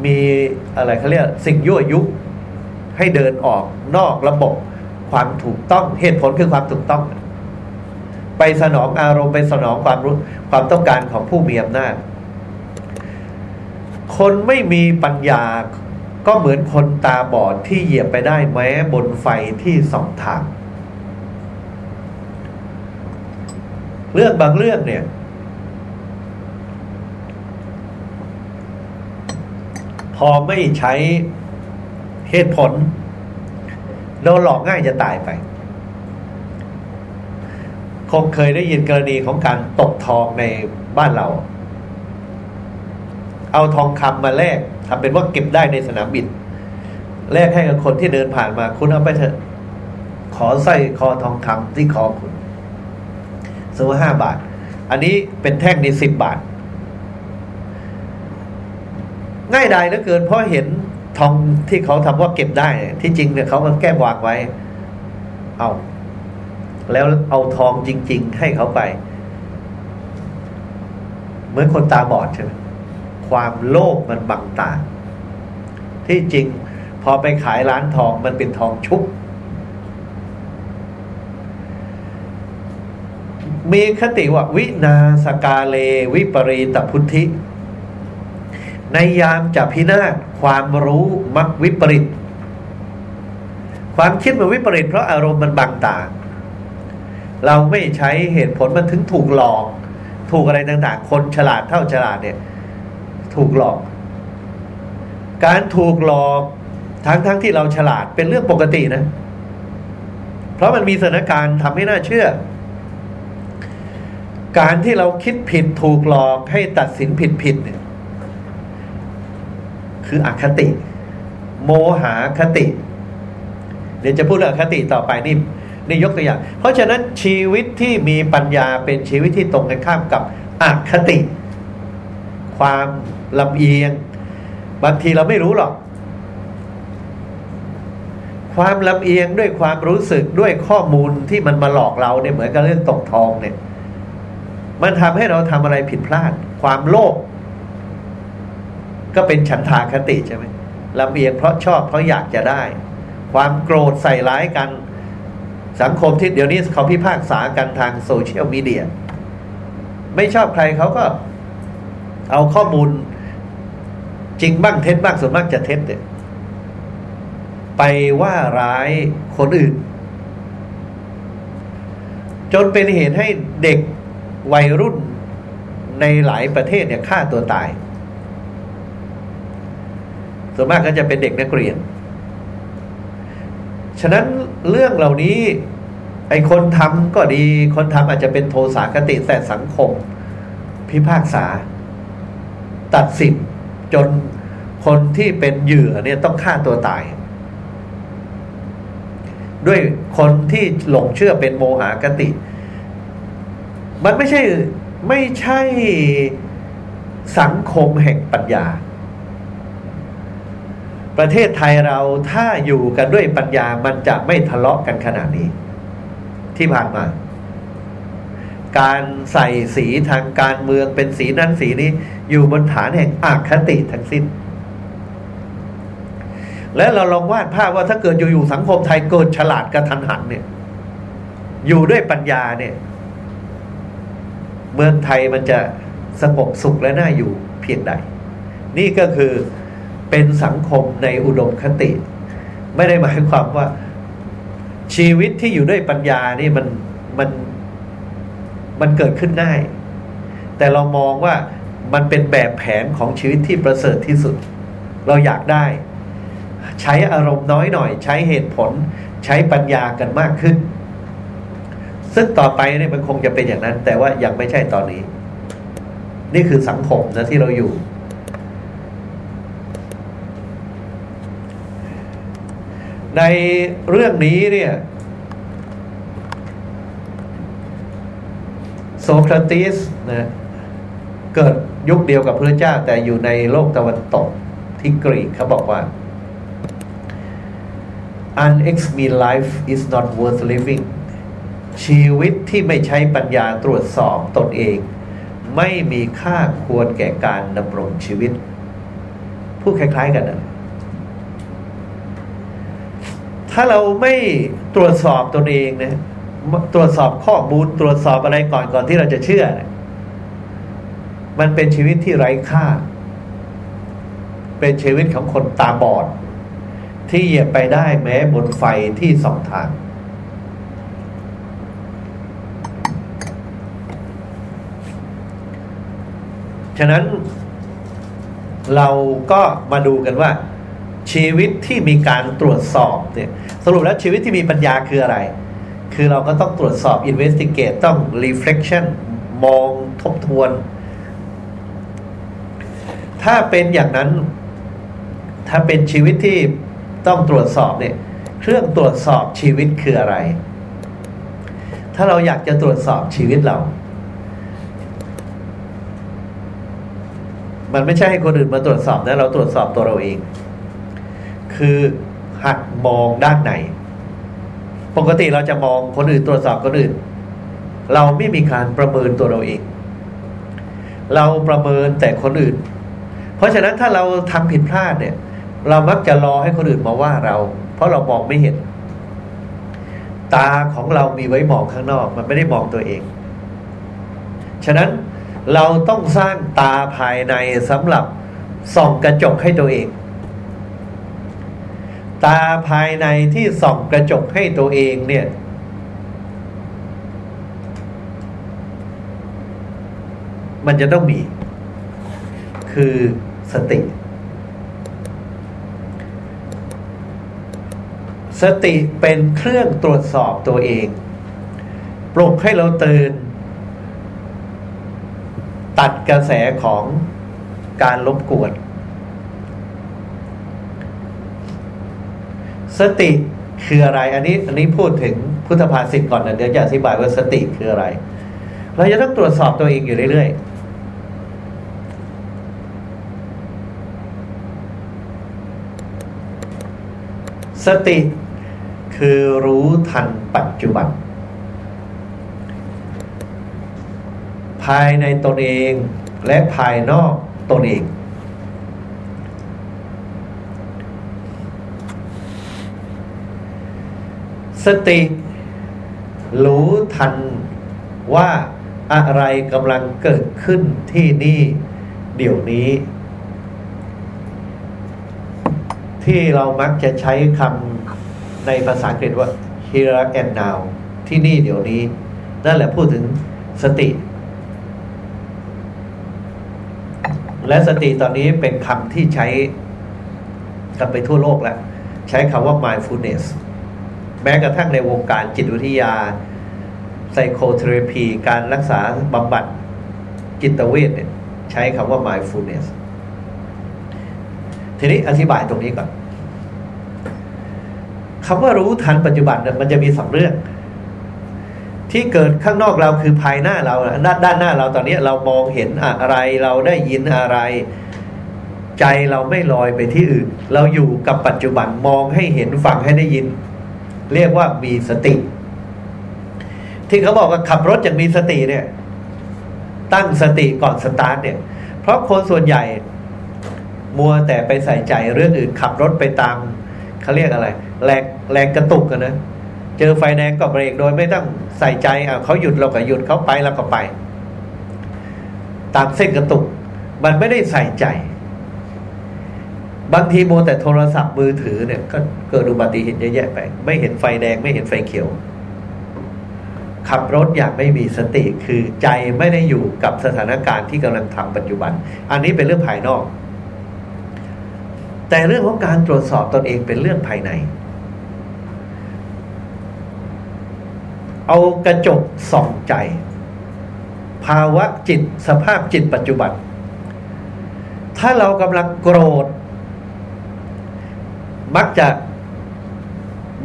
มีอะไรเขาเรียกสิ่งยั่วยุให้เดินออกนอกระบบความถูกต้องเหตุผลคือความถูกต้อง ไปสนองอารมณ์ไปสนองความรู้ความต้องการของผู้มีอำนาจคนไม่มีปัญญาก็เหมือนคนตาบอดที่เหยียบไปได้แม้บนไฟที่สองทาง เรื่องบางเรื่องเนี่ย พอไม่ใช้เหตุผลโดนหลอกง่ายจะตายไป คงเคยได้ยินกรณีของการตกทองในบ้านเรา เอาทองคำมาแลกทำเป็นว่าเก็บได้ในสนามบินแลกให้กับคนที่เดินผ่านมา คุณเอาไปเถอะ ขอสร้อยคอทองคำที่คอคุณ สมมติห้าบาท อันนี้เป็นแท่งในสิบบาท ง่ายดายเหลือเกิน เพราะเห็นทองที่เขาทำว่าเก็บได้ ที่จริงเนี่ยเขาก็แก้วางไว้ เอา แล้วเอาทองจริง ๆ ให้เขาไป เหมือนคนตาบอดใช่ไหมความโลภมันบังตา ที่จริง พอไปขายร้านทองมันเป็นทองชุบ มีคติว่าวินาสกาเลวิปรีตพุทธิ ในยามจะพินาศความรู้มักวิปริต ความคิดมันวิปริต เพราะอารมณ์มันบังตา เราไม่ใช้เหตุผลมันถึงถูกหลอก ถูกอะไรต่างๆ คนฉลาดเท่าฉลาดเนี่ย ถูกหลอก การถูกหลอกทั้งๆทที่เราฉลาดเป็นเรื่องปกตินะ เพราะมันมีสถานการณ์ทำให้น่าเชื่อ การที่เราคิดผิดถูกหลอกให้ตัดสินผิดผิดเนี่ยคืออคติ โมหาคติ เดี๋ยวจะพูดเรื่องอคติต่อไปนี่นี่ยกตัวอย่าง เพราะฉะนั้นชีวิตที่มีปัญญาเป็นชีวิตที่ตรงกันข้ามกับอคติ ความลำเอียง บางทีเราไม่รู้หรอก ความลำเอียงด้วยความรู้สึกด้วยข้อมูลที่มันมาหลอกเราเนี่ยเหมือนกับเรื่องตกทองเนี่ย มันทำให้เราทำอะไรผิดพลาด ความโลภก็เป็นฉันทาคติใช่ไหมลำเอียงเพราะชอบเพราะอยากจะได้ ความโกรธใส่ร้ายกัน สังคมที่เดี๋ยวนี้เขาพิพากษากันทางโซเชียลมีเดียไม่ชอบใครเขาก็เอาข้อมูลจริงบ้างเท็จบ้างส่วนมากจะเท็จเนี่ยไปว่าร้ายคนอื่น จนเป็นเหตุให้เด็ก วัยรุ่นในหลายประเทศเนี่ยฆ่าตัวตาย ส่วนมากก็จะเป็นเด็กนักเรียน ฉะนั้นเรื่องเหล่านี้ไอ้คนทำก็ดี คนทำอาจจะเป็นโทสาคติแต่สังคม พิพากษา ตัดสินจนคนที่เป็นเหยื่อเนี่ยต้องฆ่าตัวตาย ด้วยคนที่หลงเชื่อเป็นโมหากติ มันไม่ใช่ไม่ใช่สังคมแห่งปัญญา ประเทศไทยเราถ้าอยู่กันด้วยปัญญามันจะไม่ทะเลาะกันขนาดนี้ ที่ผ่านมา การใส่สีทางการเมืองเป็นสีนั้นสีนี้ อยู่บนฐานแห่งอคติทั้งสิ้น และเราลองวาดภาพว่าถ้าเกิดอยู่ๆสังคมไทยเกิดฉลาดกระทันหันเนี่ย อยู่ด้วยปัญญาเนี่ย เมืองไทยมันจะสงบสุขและน่าอยู่เพียงใด นี่ก็คือเป็นสังคมในอุดมคติ ไม่ได้หมายความว่าชีวิตที่อยู่ด้วยปัญญานี่มันมันมันเกิดขึ้นง่าย แต่เรามองว่ามันเป็นแบบแผนของชีวิตที่ประเสริฐที่สุด เราอยากได้ ใช้อารมณ์น้อยหน่อย ใช้เหตุผล ใช้ปัญญากันมากขึ้น ซึ่งต่อไปเนี่ยมันคงจะเป็นอย่างนั้น แต่ว่ายังไม่ใช่ตอนนี้ นี่คือสังคมนะที่เราอยู่ ในเรื่องนี้เนี่ยโซเคราติสนะเกิดยุคเดียวกับพระเจ้าแต่อยู่ในโลกตะวันตกที่กรีกเขาบอกว่า unexamined life is not worth living ชีวิตที่ไม่ใช้ปัญญาตรวจสอบตนเอง ไม่มีค่าควรแก่การดำรงชีวิต พูดคล้าย ๆ กันนะถ้าเราไม่ตรวจสอบตนเองนะตรวจสอบข้อมูลตรวจสอบอะไรก่อนก่อนที่เราจะเชื่อนะมันเป็นชีวิตที่ไร้ค่า เป็นชีวิตของคนตาบอด ที่เหยียบไปได้แม้บนไฟที่สองทาง ฉะนั้นเราก็มาดูกันว่า ชีวิตที่มีการตรวจสอบเนี่ยสรุปแล้วชีวิตที่มีปัญญาคืออะไร คือเราก็ต้องตรวจสอบ investigate ต้อง reflection มองทบทวน ถ้าเป็นอย่างนั้น ถ้าเป็นชีวิตที่ต้องตรวจสอบเนี่ย เครื่องตรวจสอบชีวิตคืออะไร ถ้าเราอยากจะตรวจสอบชีวิตเรา มันไม่ใช่ให้คนอื่นมาตรวจสอบนะเราตรวจสอบตัวเราเอง คือหัดมองด้านไหน ปกติเราจะมองคนอื่นตรวจสอบคนอื่น เราไม่มีการประเมินตัวเราเอง เราประเมินแต่คนอื่น เพราะฉะนั้นถ้าเราทำผิดพลาดเนี่ย เรามักจะรอให้คนอื่นมาว่าเรา เพราะเรามองไม่เห็น ตาของเรามีไว้มองข้างนอก มันไม่ได้มองตัวเอง ฉะนั้น เราต้องสร้างตาภายในสำหรับส่องกระจกให้ตัวเอง ตาภายในที่ส่องกระจกให้ตัวเองเนี่ย มันจะต้องมี คือสติ สติเป็นเครื่องตรวจสอบตัวเอง ปลุกให้เราตื่น ตัดกระแสของการลบกวน สติคืออะไร อันนี้อันนี้พูดถึงพุทธภาษิตก่อนนะเดี๋ยวจะอธิบายว่าสติคืออะไร เราจะต้องตรวจสอบตัวเองอยู่เรื่อยๆ สติคือรู้ทันปัจจุบัน ภายในตนเองและภายนอกตนเองสติรู้ทันว่าอะไรกำลังเกิดขึ้นที่นี่เดี๋ยวนี้ ที่เรามักจะใช้คำในภาษาอังกฤษว่า here and now ที่นี่เดี๋ยวนี้ นั่นแหละพูดถึงสติ และสติตอนนี้เป็นคำที่ใช้กันไปทั่วโลกแล้ว ใช้คำว่า mindfulness แม้กระทั่งในวงการจิตวิทยา psychotherapy การรักษาบำบัดจิตเวชเนี่ยใช้คำว่า mindfulness ทีนี้อธิบายตรงนี้ก่อนคำว่ารู้ทันปัจจุบันเนี่ยมันจะมีสองเรื่อง ที่เกิดข้างนอกเราคือภายหน้าเราด้านด้านหน้าเราตอนนี้เรามองเห็นอะไรเราได้ยินอะไร ใจเราไม่ลอยไปที่อื่น เราอยู่กับปัจจุบันมองให้เห็นฟังให้ได้ยิน เรียกว่ามีสติ ที่เขาบอกว่าขับรถอย่างมีสติเนี่ย ตั้งสติก่อนสตาร์ทเนี่ย เพราะคนส่วนใหญ่ มัวแต่ไปใส่ใจเรื่องอื่นขับรถไปตามเขาเรียกอะไร แรงแรงกระตุกกันนะ เจอไฟแดงก็เบรกโดยไม่ต้องใส่ใจเขาหยุดเราก็หยุดเขาไปเราก็ไป ตามเส้นกระตุก มันไม่ได้ใส่ใจ บางทีโมแต่โทรศัพท์มือถือเนี่ย ก็เกิดอุบัติเหตุเยอะแยะไป ไม่เห็นไฟแดงไม่เห็นไฟเขียว ขับรถอย่างไม่มีสติคือใจไม่ได้อยู่กับสถานการณ์ที่กำลังทำปัจจุบัน อันนี้เป็นเรื่องภายนอก แต่เรื่องของการตรวจสอบตนเองเป็นเรื่องภายใน เอากระจกส่องใจ ภาวะจิตสภาพจิตปัจจุบัน ถ้าเรากำลังโกรธ มักจะ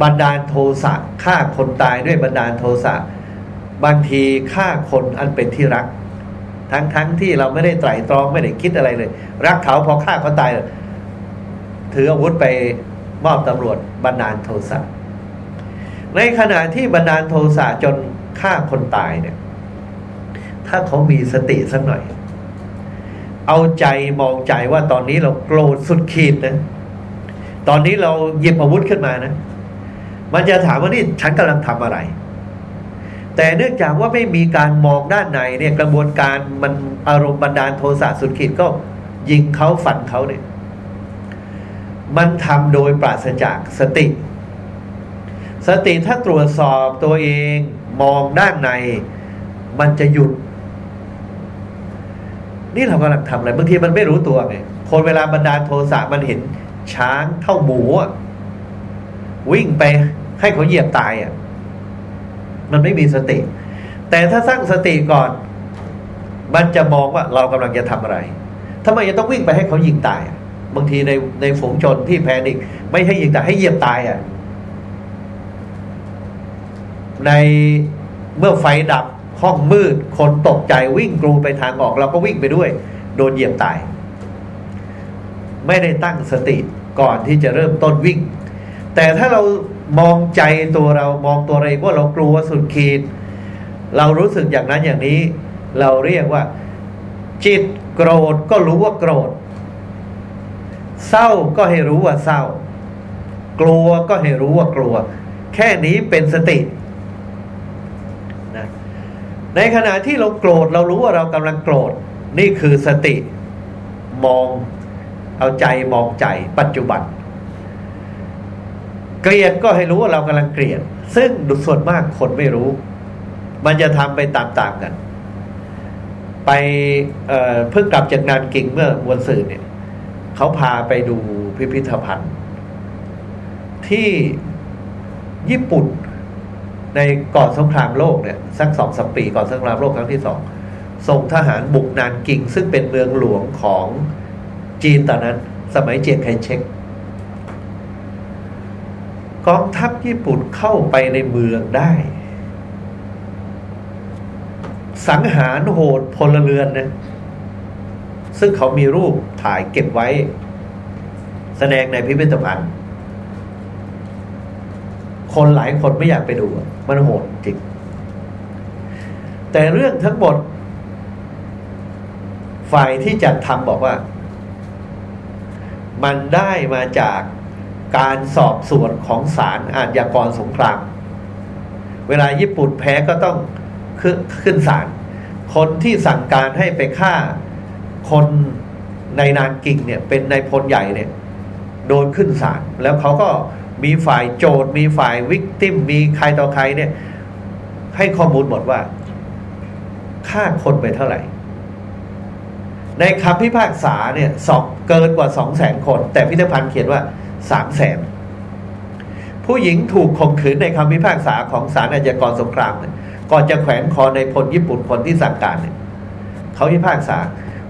บันดาลโทสะฆ่าคนตายด้วยบันดาลโทสะบางทีฆ่าคนอันเป็นที่รัก ทั้งทั้งที่เราไม่ได้ไตร่ตรองไม่ได้คิดอะไรเลย รักเขาพอฆ่าเขาตาย ถืออาวุธไปมอบตำรวจบันดาลโทสะ ในขณะที่บันดาลโทสะจนฆ่าคนตายเนี่ย ถ้าเขามีสติสักหน่อย เอาใจมองใจว่าตอนนี้เราโกรธสุดขีดนะตอนนี้เราหยิบอาวุธขึ้นมานะ มันจะถามว่านี่ฉันกำลังทำอะไร แต่เนื่องจากว่าไม่มีการมองด้านในเนี่ยกระบวนการมันอารมณ์บันดาลโทสะสุดขีดก็ยิงเขาฝันเขาเนี่ย มันทำโดยปราศจากสติ สติถ้าตรวจสอบตัวเองมองด้านใน มันจะหยุด นี่เรากำลังทำอะไรบางทีมันไม่รู้ตัวไงคนเวลาบรรดาโทสะมันเห็นช้างเท่าหมูวิ่งไปให้เขาเหยียบตายอะ มันไม่มีสติ แต่ถ้าสร้างสติก่อน มันจะมองว่าเรากำลังจะทำอะไรทำไมจะต้องวิ่งไปให้เขายิงตาย บางทีในในฝูงชนที่แพนิกไม่ให้ยิงแต่ให้เหยียบตายอะ ในเมื่อไฟดับห้องมืด คนตกใจวิ่งกรูไปทางออกเราก็วิ่งไปด้วย โดนเหยียบตาย ไม่ได้ตั้งสติก่อนที่จะเริ่มต้นวิ่ง แต่ถ้าเรามองใจตัวเรามองตัวเราเองว่าเรากลัวสุดขีด เรารู้สึกอย่างนั้นอย่างนี้ เราเรียกว่า จิตโกรธก็รู้ว่าโกรธ เศร้าก็ให้รู้ว่าเศร้า กลัวก็ให้รู้ว่ากลัว แค่นี้เป็นสติ ในขณะที่เราโกรธเรารู้ว่าเรากำลังโกรธ นี่คือสติมองเอาใจมองใจปัจจุบัน เกลียดก็ให้รู้ว่าเรากำลังเกลียด ซึ่งดุส่วนมากคนไม่รู้ มันจะทำไปตามๆกัน ไปเเพิ่งกลับจากงานกิ่งเมื่อวันศุกร์เนี่ยเขาพาไปดูพิพิธภัณฑ์ ที่ญี่ปุ่น ในก่อนสงครามโลกเนี่ยสักสองสปีก่อนสงครามโลกครั้งที่สองส่งทหารบุกนานกิง ซึ่งเป็นเมืองหลวงของจีนตอนนั้น สมัยเจียงไคเชกกองทัพญี่ปุ่นเข้าไปในเมืองได้ สังหารโหดพลเรือนนะซึ่งเขามีรูปถ่ายเก็บไว้ แสดงในพิพิธภัณฑ์ คนหลายคนไม่อยากไปดู มันโหดจริง แต่เรื่องทั้งหมด ฝ่ายที่จัดทำบอกว่า มันได้มาจากการสอบสวนของศาลอาญากรสงคราม เวลาญี่ปุ่นแพ้ก็ต้องขึ้นศาล คนที่สั่งการให้ไปฆ่า คนในนานกิงเนี่ย เป็นนายพลใหญ่เนี่ย โดนขึ้นศาลแล้วเขาก็ มีฝ่ายโจทย์มีฝ่ายวิกติมมีใครต่อใครเนี่ย ให้ข้อมูลหมดว่าฆ่าคนไปเท่าไหร่ ในคำพิพากษาเนี่ยสองเกินกว่าสองแสนคน แต่พิธภัณฑ์เขียนว่าสามแสนผู้หญิงถูกข่มขืนในคำพิพากษาของศาลอาญากรสงครามเนี่ยก่อนจะแขวนคอในพลญี่ปุ่นคนที่สั่งการเนี่ยเขาพิพากษา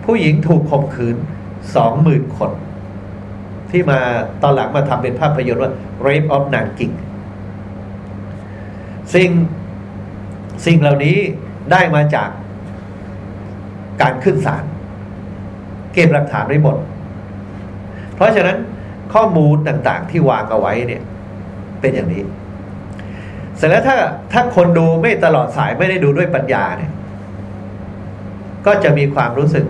ผู้หญิงถูกข่มขืนสองหมื่นคน ที่มาตอนหลังมาทำเป็นภาพยนตร์ว่า Rape of Nanking สิ่งสิ่งเหล่านี้ได้มาจากการขึ้นศาลเก็บหลักฐานไว้หมด เพราะฉะนั้นข้อมูลต่างๆ ที่วางเอาไว้เนี่ยเป็นอย่างนี้ เสร็จแล้วถ้าถ้าคนดูไม่ตลอดสายไม่ได้ดูด้วยปัญญาเนี่ย ก็จะมีความรู้สึก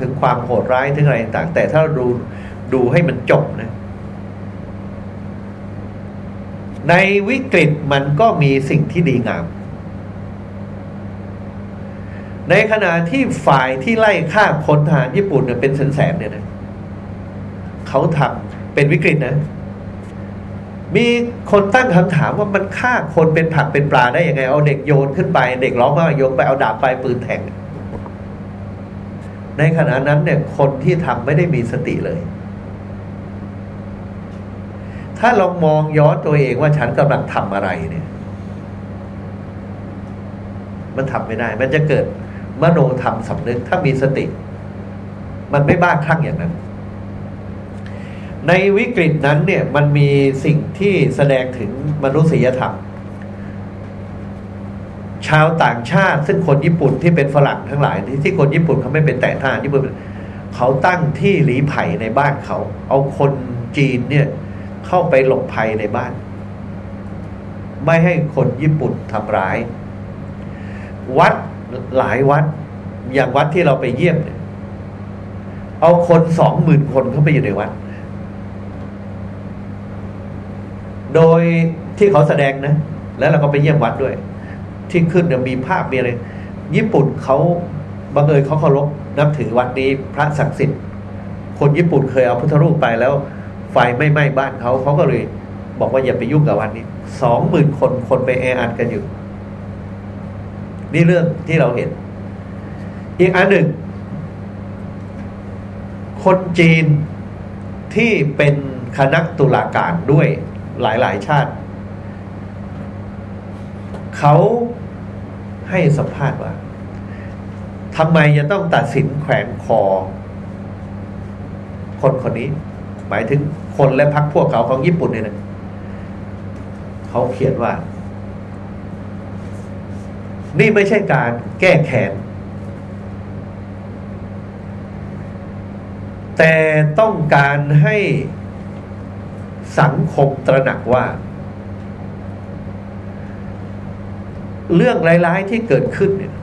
ถึงความโหดร้ายถึงอะไรต่าง แต่ถ้าเราดู ดูให้มันจบนะ ในวิกฤตมันก็มีสิ่งที่ดีงาม ในขณะที่ฝ่ายที่ไล่ฆ่าคนทหารญี่ปุ่นเนี่ยเป็นแสนๆเนี่ยนะเขาทำเป็นวิกฤตนะ มีคนตั้งคำถามว่ามันฆ่าคนเป็นผักเป็นปลาได้ยังไง เอาเด็กโยนขึ้นไป เด็กร้องมาโยนไปเอาดาบไปปืนแทงในขณะนั้นเนี่ยคนที่ทำไม่ได้มีสติเลย ถ้าเรามองย้อนตัวเองว่าฉันกำลังทำอะไรเนี่ย มันทำไม่ได้ มันจะเกิดมโนธรรมสำนึกถ้ามีสติ มันไม่บ้าคลั่งอย่างนั้น ในวิกฤตนั้นเนี่ย มันมีสิ่งที่แสดงถึงมนุษยธรรม ชาวต่างชาติซึ่งคนญี่ปุ่นที่เป็นฝรั่งทั้งหลาย ที่ที่คนญี่ปุ่นเขาไม่เป็นแต่ทหารญี่ปุ่นเขาตั้งที่หลีไผ่ในบ้านเขา เอาคนจีนเนี่ย เข้าไปหลบภัยในบ้าน ไม่ให้คนญี่ปุ่นทำร้าย วัดหลายวัด อย่างวัดที่เราไปเยี่ยมเนี่ยเอาคนสองหมื่นคนเข้าไปอยู่ในวัด โดยที่เขาแสดงนะ แล้วเราก็ไปเยี่ยมวัดด้วย ที่ขึ้นเนี่ยมีภาพมีอะไรญี่ปุ่นเขาบังเอิญเขาเคารพนับถือวัดนี้พระศักดิ์สิทธิ์ คนญี่ปุ่นเคยเอาพุทธรูปไปแล้ว ไฟไม่ไหม้บ้านเขาเขาก็เลยบอกว่าอย่าไปยุ่งกับวันนี้สองหมื่นคนคนไปแออัดกันอยู่ นี่เรื่องที่เราเห็น อีกอันหนึ่ง คนจีนที่เป็นคณะตุลาการด้วยหลายๆ ชาติ เขาให้สัมภาษณ์ว่าทำไมจะต้องตัดสินแขวนคอ คนคนนี้ หมายถึงคนและพักพวกเขาของญี่ปุ่นเนี่ยนะเขาเขียนว่า นี่ไม่ใช่การแก้แค้นแต่ต้องการให้สังคมตระหนักว่า เรื่องร้ายๆที่เกิดขึ้นเนี่ย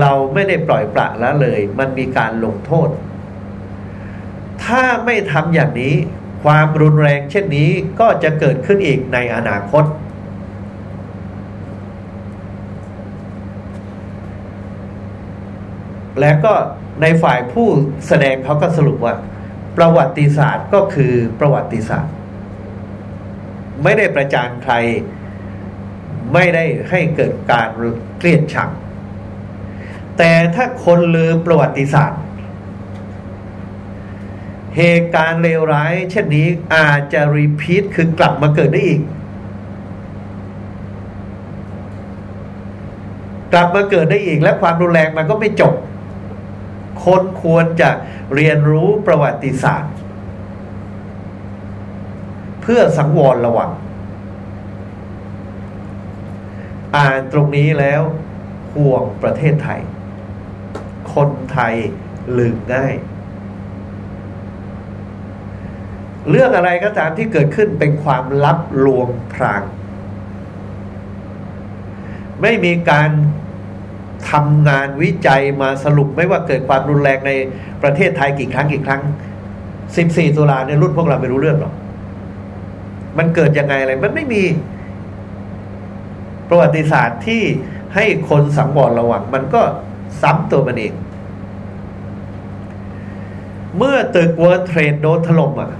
เราไม่ได้ปล่อยปละละเลย มันมีการลงโทษ ถ้าไม่ทำอย่างนี้ ความรุนแรงเช่นนี้ก็จะเกิดขึ้นอีกในอนาคต และก็ในฝ่ายผู้แสดงเขาก็สรุปว่า ประวัติศาสตร์ก็คือประวัติศาสตร์ ไม่ได้ประจานใคร ไม่ได้ให้เกิดการเกลียดชังแต่ถ้าคนลืมประวัติศาสตร์ เหตุการณ์เลวร้าย เช่นนี้อาจจะรีพีทคือกลับมาเกิดได้อีก กลับมาเกิดได้อีกและความรุนแรงมันก็ไม่จบ คนควรจะเรียนรู้ประวัติศาสตร์ เพื่อสังวรระวัง อ่านตรงนี้แล้วห่วงประเทศไทย คนไทยลืมง่าย เรื่องอะไรก็ตามที่เกิดขึ้นเป็นความลับลวงพราง ไม่มีการทำงานวิจัยมาสรุปไม่ว่าเกิดความรุนแรงในประเทศไทยกี่ครั้งกี่ครั้ง 14 ตุลาเนี่ยรุ่นพวกเราไม่รู้เรื่องหรอก มันเกิดยังไงอะไร มันไม่มีประวัติศาสตร์ที่ให้คนสังวรระวัง มันก็ซ้ำตัวมันเอง เมื่อตึกเวิร์เทรดโดนถล่มอะ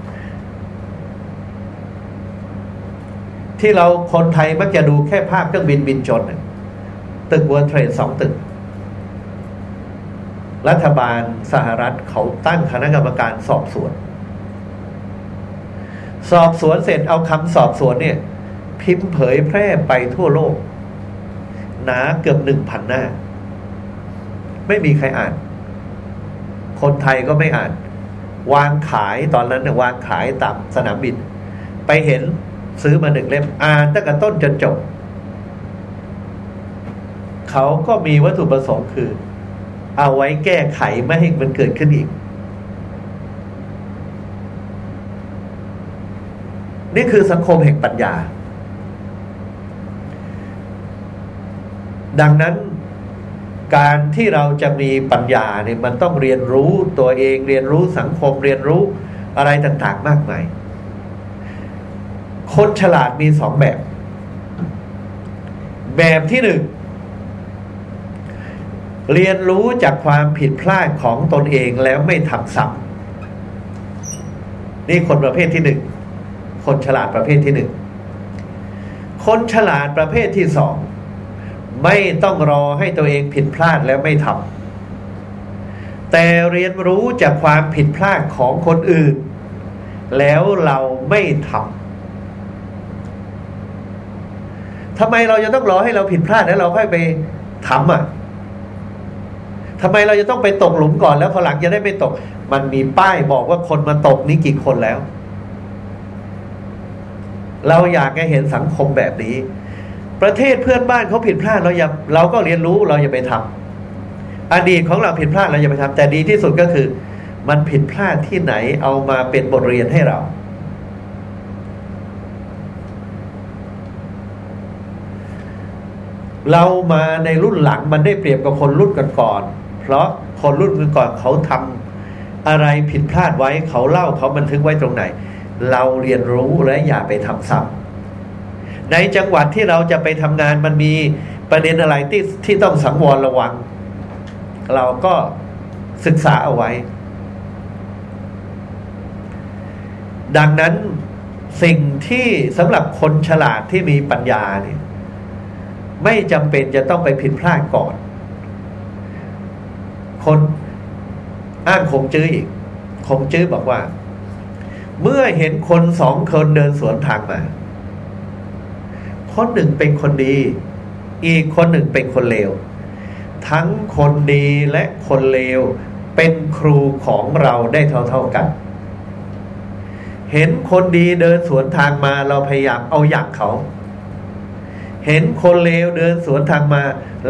ที่เราคนไทยมักจะดูแค่ภาพเครื่องบินบินชนตึก World Trade สองตึก รัฐบาลสหรัฐเขาตั้งคณะกรรมการสอบสวน สอบสวนเสร็จเอาคำสอบสวนเนี่ย พิมพ์เผยแพร่ไปทั่วโลก หนาเกือบหนึ่งพันหน้า ไม่มีใครอ่าน คนไทยก็ไม่อ่าน วางขายตอนนั้นเนี่ยวางขายตามสนามบิน ไปเห็น ซื้อมาหนึ่งเล่มอ่านตั้งแต่ต้นจนจบ เขาก็มีวัตถุประสงค์คือ เอาไว้แก้ไขไม่ให้มันเกิดขึ้นอีก นี่คือสังคมแห่งปัญญา ดังนั้นการที่เราจะมีปัญญาเนี่ยมันต้องเรียนรู้ตัวเองเรียนรู้สังคมเรียนรู้อะไรต่างๆ มากมาย คนฉลาดมีสองแบบ แบบที่หนึ่ง เรียนรู้จากความผิดพลาดของตนเองแล้วไม่ทำซ้ำนี่คนประเภทที่หนึ่ง คนฉลาดประเภทที่หนึ่ง คนฉลาดประเภทที่สอง ไม่ต้องรอให้ตัวเองผิดพลาดแล้วไม่ทำแต่เรียนรู้จากความผิดพลาดของคนอื่น แล้วเราไม่ทำ ทำไมเราจะต้องรอให้เราผิดพลาดแล้วเราค่อยไปทำอะทำไมเราจะต้องไปตกหลุมก่อนแล้วพอหลังจะได้ไม่ตก มันมีป้ายบอกว่าคนมาตกนี้กี่คนแล้ว เราอยากให้เห็นสังคมแบบนี้ ประเทศเพื่อนบ้านเขาผิดพลาดเราอย่าเราก็เรียนรู้เราอย่าไปทำอดีตของเราผิดพลาดเราอย่าไปทำแต่ดีที่สุดก็คือ มันผิดพลาดที่ไหนเอามาเป็นบทเรียนให้เรา เรามาในรุ่นหลังมันได้เปรียบกับคนรุ่นก่อนเพราะคนรุ่นก่อนเขาทำอะไรผิดพลาดไว้เขาเล่าเขาบันทึกไว้ตรงไหน เราเรียนรู้และอย่าไปทำซ้ำในจังหวัดที่เราจะไปทำงานมันมีประเด็นอะไรที่ที่ต้องสังวรระวัง เราก็ศึกษาเอาไว้ ดังนั้นสิ่งที่สำหรับคนฉลาดที่มีปัญญาเนี่ย ไม่จำเป็นจะต้องไปผิดพลาดก่อน คนอ้างคงจื้ออีกคงจื้อบอกว่า เมื่อเห็นคนสองคนเดินสวนทางมา คนหนึ่งเป็นคนดี อีกคนหนึ่งเป็นคนเลว ทั้งคนดีและคนเลวเป็นครูของเราได้เท่าๆกัน เห็นคนดีเดินสวนทางมาเราพยายามเอาอย่างเขา เห็นคนเลวเดินสวนทางมา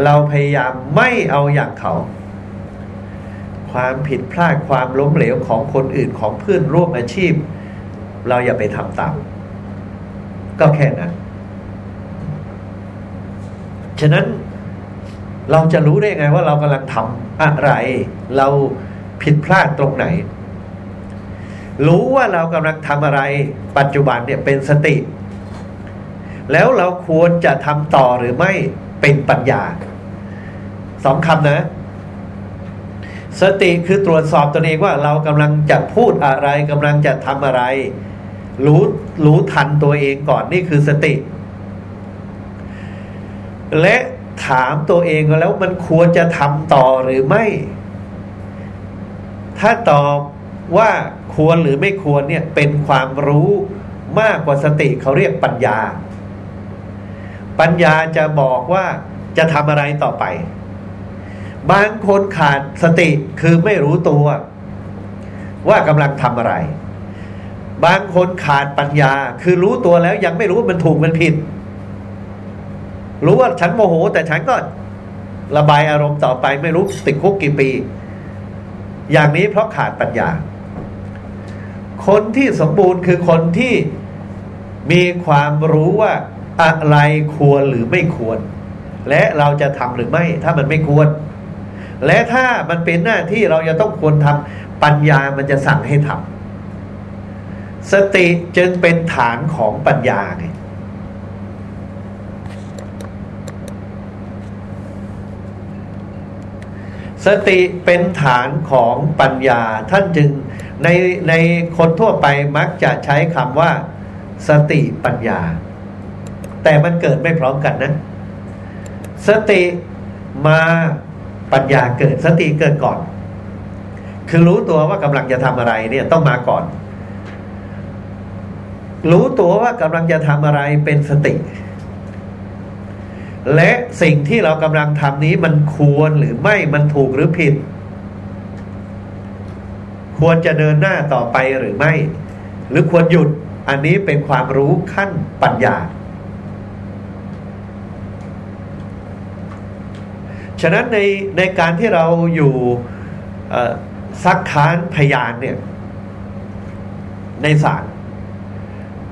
เราพยายามไม่เอาอย่างเขา ความผิดพลาดความล้มเหลวของคนอื่นของเพื่อนร่วมอาชีพ เราอย่าไปทำตามก็แค่นั้นฉะนั้นเราจะรู้ได้ไงว่าเรากำลังทำอะไร เราผิดพลาดตรงไหน รู้ว่าเรากำลังทำอะไร ปัจจุบันเนี่ยเป็นสติ แล้วเราควรจะทำต่อหรือไม่เป็นปัญญาสองคำนะ สติคือตรวจสอบตัวเองว่าเรากำลังจะพูดอะไรกำลังจะทำอะไร รู้รู้ทันตัวเองก่อนนี่คือสติ และถามตัวเองแล้วมันควรจะทำต่อหรือไม่ ถ้าตอบว่าควรหรือไม่ควรเนี่ยเป็นความรู้มากกว่าสติเขาเรียกปัญญา ปัญญาจะบอกว่าจะทำอะไรต่อไป บางคนขาดสติคือไม่รู้ตัว ว่ากำลังทำอะไร บางคนขาดปัญญา คือรู้ตัวแล้วยังไม่รู้ว่ามันถูกมันผิด รู้ว่าฉันโมโห แต่ฉันก็ระบายอารมณ์ต่อไป ไม่รู้ติดคุกกี่ปี อย่างนี้เพราะขาดปัญญา คนที่สมบูรณ์คือคนที่มีความรู้ว่า อะไรควรหรือไม่ควร และเราจะทำหรือไม่ถ้ามันไม่ควร และถ้ามันเป็นหน้าที่เราจะต้องควรทำปัญญามันจะสั่งให้ทำสติจึงเป็นฐานของปัญญาไงสติเป็นฐานของปัญญาท่านจึงในในคนทั่วไปมักจะใช้คำว่า สติปัญญา แต่มันเกิดไม่พร้อมกันนะ สติมาปัญญาเกิดสติเกิดก่อน คือรู้ตัวว่ากำลังจะทำอะไรเนี่ยต้องมาก่อน รู้ตัวว่ากำลังจะทำอะไรเป็นสติ และสิ่งที่เรากำลังทำนี้มันควรหรือไม่มันถูกหรือผิด ควรจะเดินหน้าต่อไปหรือไม่ หรือควรหยุดอันนี้เป็นความรู้ขั้นปัญญา ฉะนั้นในในการที่เราอยู่ซักค้านพยานเนี่ยในศาล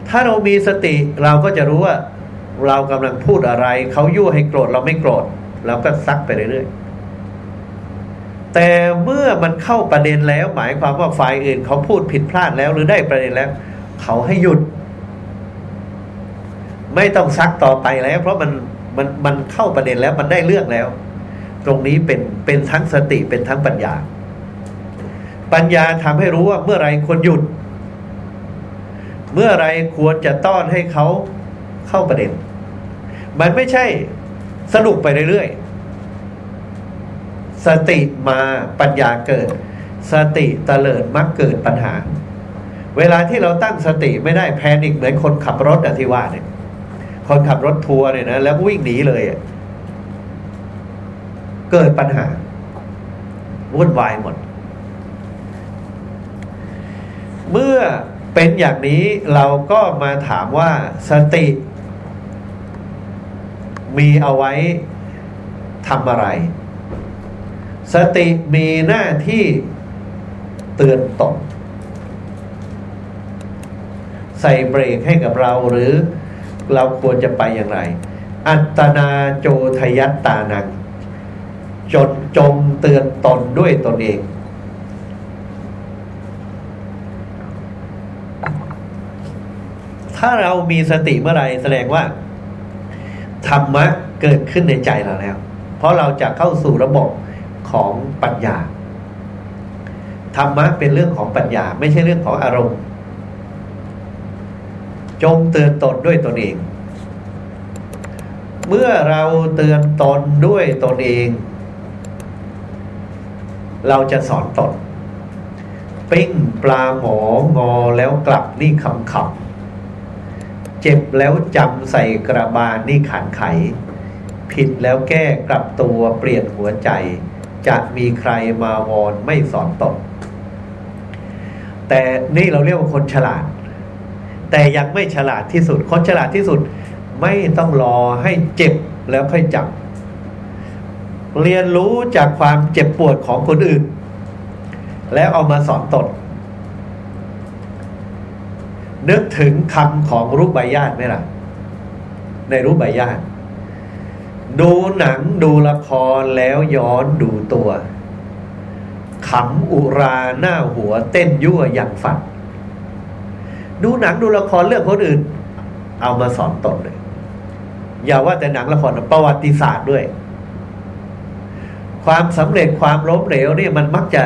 ถ้าเรามีสติเราก็จะรู้ว่าเรากำลังพูดอะไร เขายั่วให้โกรธเราไม่โกรธเราก็ซักไปเรื่อยๆแต่เมื่อมันเข้าประเด็นแล้ว หมายความว่าฝ่ายอื่น เขาพูดผิดพลาดแล้วหรือได้ประเด็นแล้ว เขาให้หยุด ไม่ต้องซักต่อไปแล้ว เพราะมันมันมันเข้าประเด็นแล้วมันได้เรื่องแล้ว ตรงนี้เป็นเป็นทั้งสติเป็นทั้งปัญญา ปัญญาทำให้รู้ว่าเมื่อไรควรหยุด เมื่อไรควรจะต้อนให้เขาเข้าประเด็น มันไม่ใช่สนุกไปเรื่อยๆสติมาปัญญาเกิด สติเตลิดมักเกิดปัญหา เวลาที่เราตั้งสติไม่ได้แพนิคเหมือนคนขับรถอะที่ว่าเนี่ยคนขับรถทัวร์เนี่ยนะแล้ววิ่งหนีเลยอะ เกิดปัญหาวุ่นวายหมด เมื่อเป็นอย่างนี้เราก็มาถามว่าสติ มีเอาไว้ทำอะไร สติมีหน้าที่เตือนตกใส่เบรกให้กับเราหรือเราควรจะไปอย่างไร อัตนาโจทยัตตานัง จนจงเตือนตนด้วยตนเอง ถ้าเรามีสติเมื่อไรแสดงว่า ธรรมะเกิดขึ้นในใจเราแล้ว เพราะเราจะเข้าสู่ระบบของปัญญา ธรรมะเป็นเรื่องของปัญญา ไม่ใช่เรื่องของอารมณ์ จงเตือนตนด้วยตนเอง เมื่อเราเตือนตนด้วยตนเอง เราจะสอนตนปิ้งปลาหมองอแล้วกลับนี่คำคำเจ็บแล้วจำใส่กระบาลนี่ขันไข ผิดแล้วแก้กลับตัวเปลี่ยนหัวใจ จะมีใครมาวอนไม่สอนตนแต่นี่เราเรียกว่าคนฉลาด แต่ยังไม่ฉลาดที่สุด คนฉลาดที่สุดไม่ต้องรอให้เจ็บแล้วค่อยจับ เรียนรู้จากความเจ็บปวดของคนอื่น แล้วเอามาสอนตนนึกถึงคำของรูปใบญาติไหมล่ะ ในรูปใบญาติดูหนังดูละครแล้วย้อนดูตัวขำอุราหน้าหัวเต้นยั่วอย่างฝัน ดูหนังดูละครเรื่องคนอื่น เอามาสอนตนเลย อย่าว่าแต่หนังละครประวัติศาสตร์ด้วย ความสำเร็จความล้มเหลวเนี่ยมันมักจะ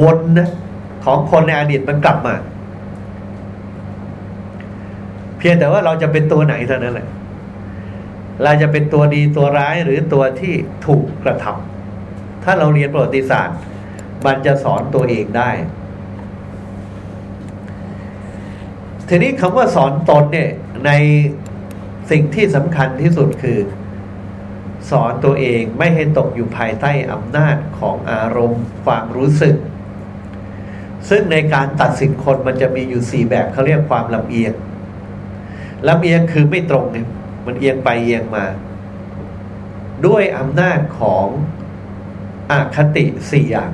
วนนะของคนในอดีตมันกลับมา เพียงแต่ว่าเราจะเป็นตัวไหนเท่านั้นแหละ เราจะเป็นตัวดีตัวร้ายหรือตัวที่ถูกกระทำถ้าเราเรียนประวัติศาสตร์ มันจะสอนตัวเองได้ ทีนี้คำว่าสอนตนเนี่ยในสิ่งที่สำคัญที่สุดคือ สอนตัวเองไม่ให้ตกอยู่ภายใต้อำนาจของอารมณ์ ความรู้สึก ซึ่งในการตัดสินคนมันจะมีอยู่สี่แบบเขาเรียกความลำเอียงลำเอียงคือไม่ตรงเนี่ยมันเอียงไปเอียงมา ด้วยอำนาจของอคติสี่อย่าง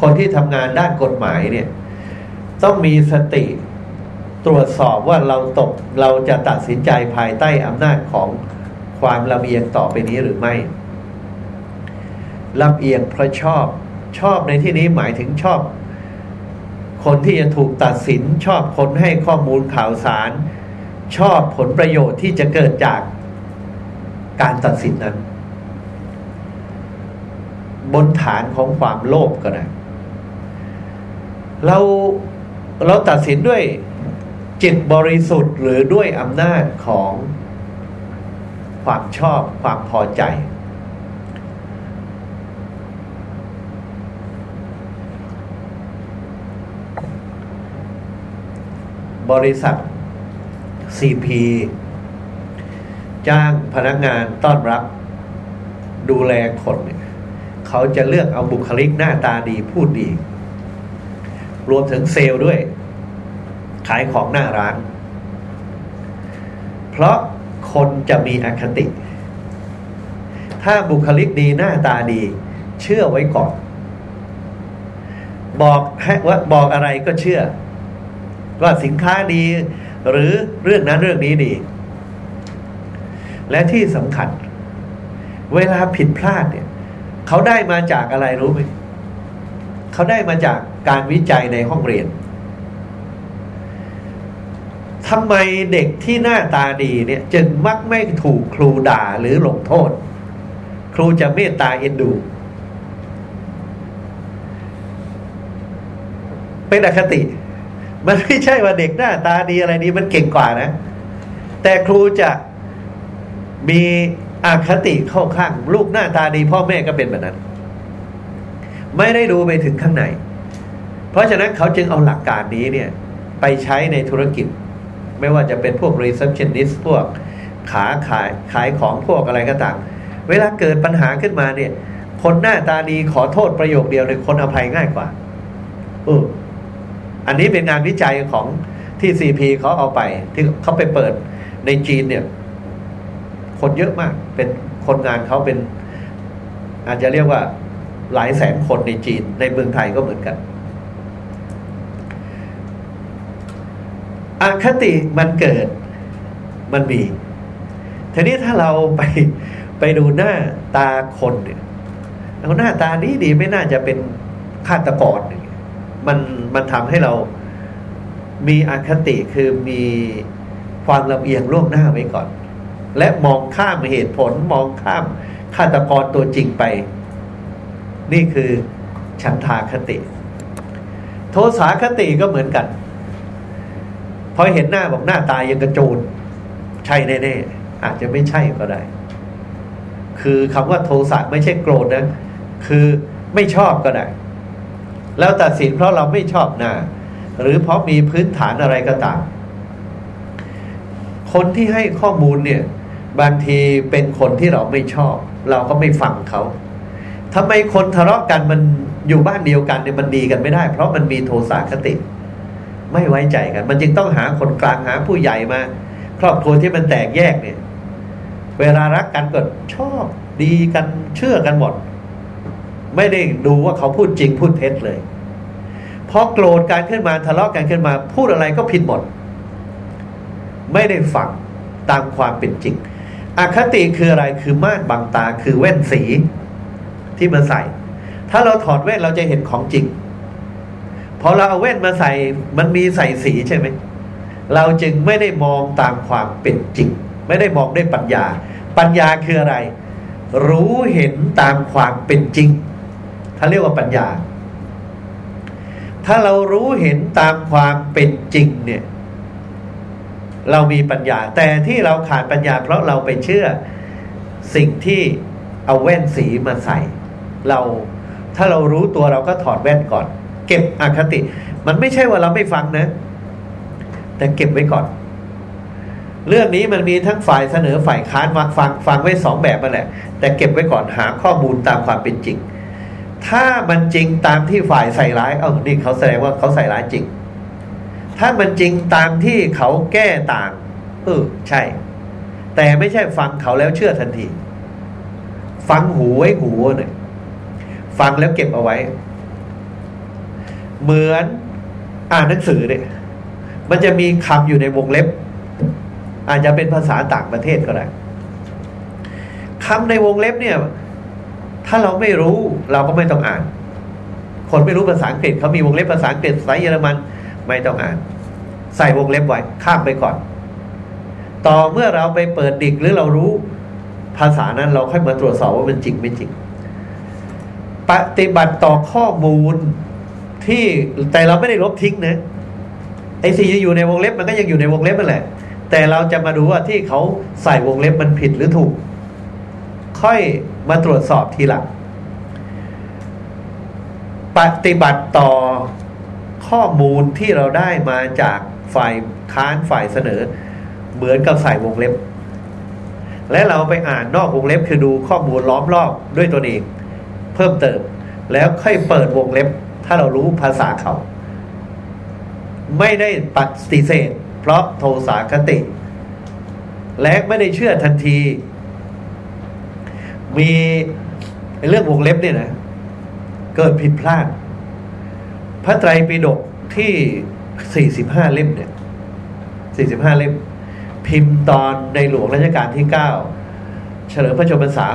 คนที่ทำงานด้านกฎหมายเนี่ย ต้องมีสติตรวจสอบว่าเราตกเราจะตัดสินใจภายใต้อำนาจของ ความลำเอียงต่อไปนี้หรือไม่ลำเอียงเพราะชอบชอบในที่นี้หมายถึงชอบ คนที่จะถูกตัดสินชอบคนให้ข้อมูลข่าวสาร ชอบผลประโยชน์ที่จะเกิดจากการตัดสินนั้น บนฐานของความโลภก็ได้เราเราตัดสินด้วยจิตบริสุทธิ์หรือด้วยอำนาจของ ความชอบความพอใจ บริษัท CP จ้างพนักงานต้อนรับดูแลคนเขาจะเลือกเอาบุคลิกหน้าตาดีพูดดี รวมถึงเซลล์ด้วย ขายของหน้าร้าน เพราะ คนจะมีอคติ ถ้าบุคลิกดีหน้าตาดี เชื่อไว้ก่อน บอกว่าบอกอะไรก็เชื่อ ว่าสินค้าดี หรือเรื่องนั้นเรื่องนี้ดี และที่สำคัญ เวลาผิดพลาดเนี่ย เขาได้มาจากอะไรรู้ไหมเขาได้มาจากการวิจัยในห้องเรียน ทำไมเด็กที่หน้าตาดีเนี่ยจึงมักไม่ถูกครูด่าหรือลงโทษ ครูจะเมตตาเอ็นดู เป็นอคติ มันไม่ใช่ว่าเด็กหน้าตาดีอะไรนี้มันเก่งกว่านะ แต่ครูจะมีอคติเข้าข้าง ลูกหน้าตาดีพ่อแม่ก็เป็นแบบนั้น ไม่ได้ดูไปถึงข้างใน เพราะฉะนั้นเขาจึงเอาหลักการนี้เนี่ย ไปใช้ในธุรกิจ ไม่ว่าจะเป็นพวก receptionist พวกขาขายขายของพวกอะไรก็ตาม เวลาเกิดปัญหาขึ้นมาเนี่ย คนหน้าตาดีขอโทษประโยคเดียวเลยคนอภัยง่ายกว่าเอออันนี้เป็นงานวิจัยของที่ซีพีเขาเอาไปที่เขาไปเปิดในจีนเนี่ย คนเยอะมาก เป็นคนงานเขาเป็น อาจจะเรียกว่าหลายแสนคนในจีนในเมืองไทยก็เหมือนกัน อคติมันเกิดมันมีทีนี้ถ้าเราไปไปดูหน้าตาคนเนี่ยเอาหน้าตานี้ดีไม่น่าจะเป็นฆาตกรมันมันทำให้เรามีอคติคือมีความลำเอียงล่วงหน้าไว้ก่อน และมองข้ามเหตุผลมองข้ามฆาตกรตัวจริงไป นี่คือฉันทาคติ โทสาคติก็เหมือนกัน อเห็นหน้าบอกหน้าตายยังกระโจนใช่แน่ๆอาจจะไม่ใช่ก็ได้ คือคำว่าโทสะไม่ใช่โกรธนะ คือไม่ชอบก็ได้ แล้วตัดสินเพราะเราไม่ชอบหน้า หรือเพราะมีพื้นฐานอะไรก็ตาม คนที่ให้ข้อมูลเนี่ย บางทีเป็นคนที่เราไม่ชอบ เราก็ไม่ฟังเขาทำไมคนทะเลาะกันมันอยู่บ้านเดียวกันเนี่ยมันดีกันไม่ได้ เพราะมันมีโทสะคติ ไม่ไว้ใจกัน มันจึงต้องหาคนกลางหาผู้ใหญ่มา ครอบครัวที่มันแตกแยกเนี่ย เวลารักกันก็ชอบดีกันเชื่อกันหมด ไม่ได้ดูว่าเขาพูดจริงพูดเท็จเลยพอโกรธกันขึ้นมาทะเลาะกันขึ้นมา พูดอะไรก็ผิดหมด ไม่ได้ฟังตามความเป็นจริงอคติคืออะไรคือม่านบังตาคือแว่นสีที่มาใส่ ถ้าเราถอดแว่นเราจะเห็นของจริง พอเราเอาแว่นมาใส่มันมีใส่สีใช่ไหมเราจึงไม่ได้มองตามความเป็นจริง ไม่ได้มองด้วยปัญญา ปัญญาคืออะไร รู้เห็นตามความเป็นจริงถ้าเรียกว่าปัญญา ถ้าเรารู้เห็นตามความเป็นจริงเนี่ย เรามีปัญญา แต่ที่เราขาดปัญญา เพราะเราไปเชื่อสิ่งที่เอาแว่นสีมาใส่ เราถ้าเรารู้ตัวเราก็ถอดแว่นก่อน เก็บอคติ มันไม่ใช่ว่าเราไม่ฟังนะ แต่เก็บไว้ก่อน เรื่องนี้มันมีทั้งฝ่ายเสนอฝ่ายค้านมาฟังฟังไว้สองแบบมาแหละ แต่เก็บไว้ก่อนหาข้อมูลตามความเป็นจริง ถ้ามันจริงตามที่ฝ่ายใส่ร้ายเอ้านี่เขาแสดงว่าเขาใส่ร้ายจริง ถ้ามันจริงตามที่เขาแก้ต่างเออใช่ แต่ไม่ใช่ฟังเขาแล้วเชื่อทันที ฟังหูไว้หูเนี่ยฟังแล้วเก็บเอาไว้ เหมือนอ่านหนังสือเนี่ยมันจะมีคำอยู่ในวงเล็บ อาจจะเป็นภาษาต่างประเทศก็ได้คำในวงเล็บเนี่ย ถ้าเราไม่รู้เราก็ไม่ต้องอ่าน คนไม่รู้ภาษาอังกฤษเขามีวงเล็บภาษาอังกฤษภาษาเยอรมันไม่ต้องอ่าน ใส่วงเล็บไว้ข้ามไปก่อน ต่อเมื่อเราไปเปิดดิกหรือเรารู้ภาษานั้นเราค่อยมาตรวจสอบว่ามันจริงไม่จริง ปฏิบัติต่อข้อมูล ที่แต่เราไม่ได้ลบทิ้งนะไอ้สิ่งที่อยู่ในวงเล็บมันก็ยังอยู่ในวงเล็บนั่นแหละ แต่เราจะมาดูว่าที่เขาใส่วงเล็บมันผิดหรือถูก ค่อยมาตรวจสอบทีหลังปฏิบัติต่อข้อมูลที่เราได้มาจากฝ่ายค้านฝ่ายเสนอ เหมือนกับใส่วงเล็บ และเราไปอ่านนอกวงเล็บคือดูข้อมูลล้อมรอบด้วยตัวเอง เพิ่มเติม แล้วค่อยเปิดวงเล็บ ถ้าเรารู้ภาษาเขา ไม่ได้ปฏิเสธ เพราะโทสาคติ และไม่ได้เชื่อทันที มีเรื่องวงเล็บเนี่ยนะ เกิดผิดพลาด พระไตรปิฎกที่สี่สิบห้าเล่มเนี่ยสี่สิบห้าเล่ม พิมพ์ตอนในหลวงรัชกาลที่เก้าเฉลิมพระชนมพรรษา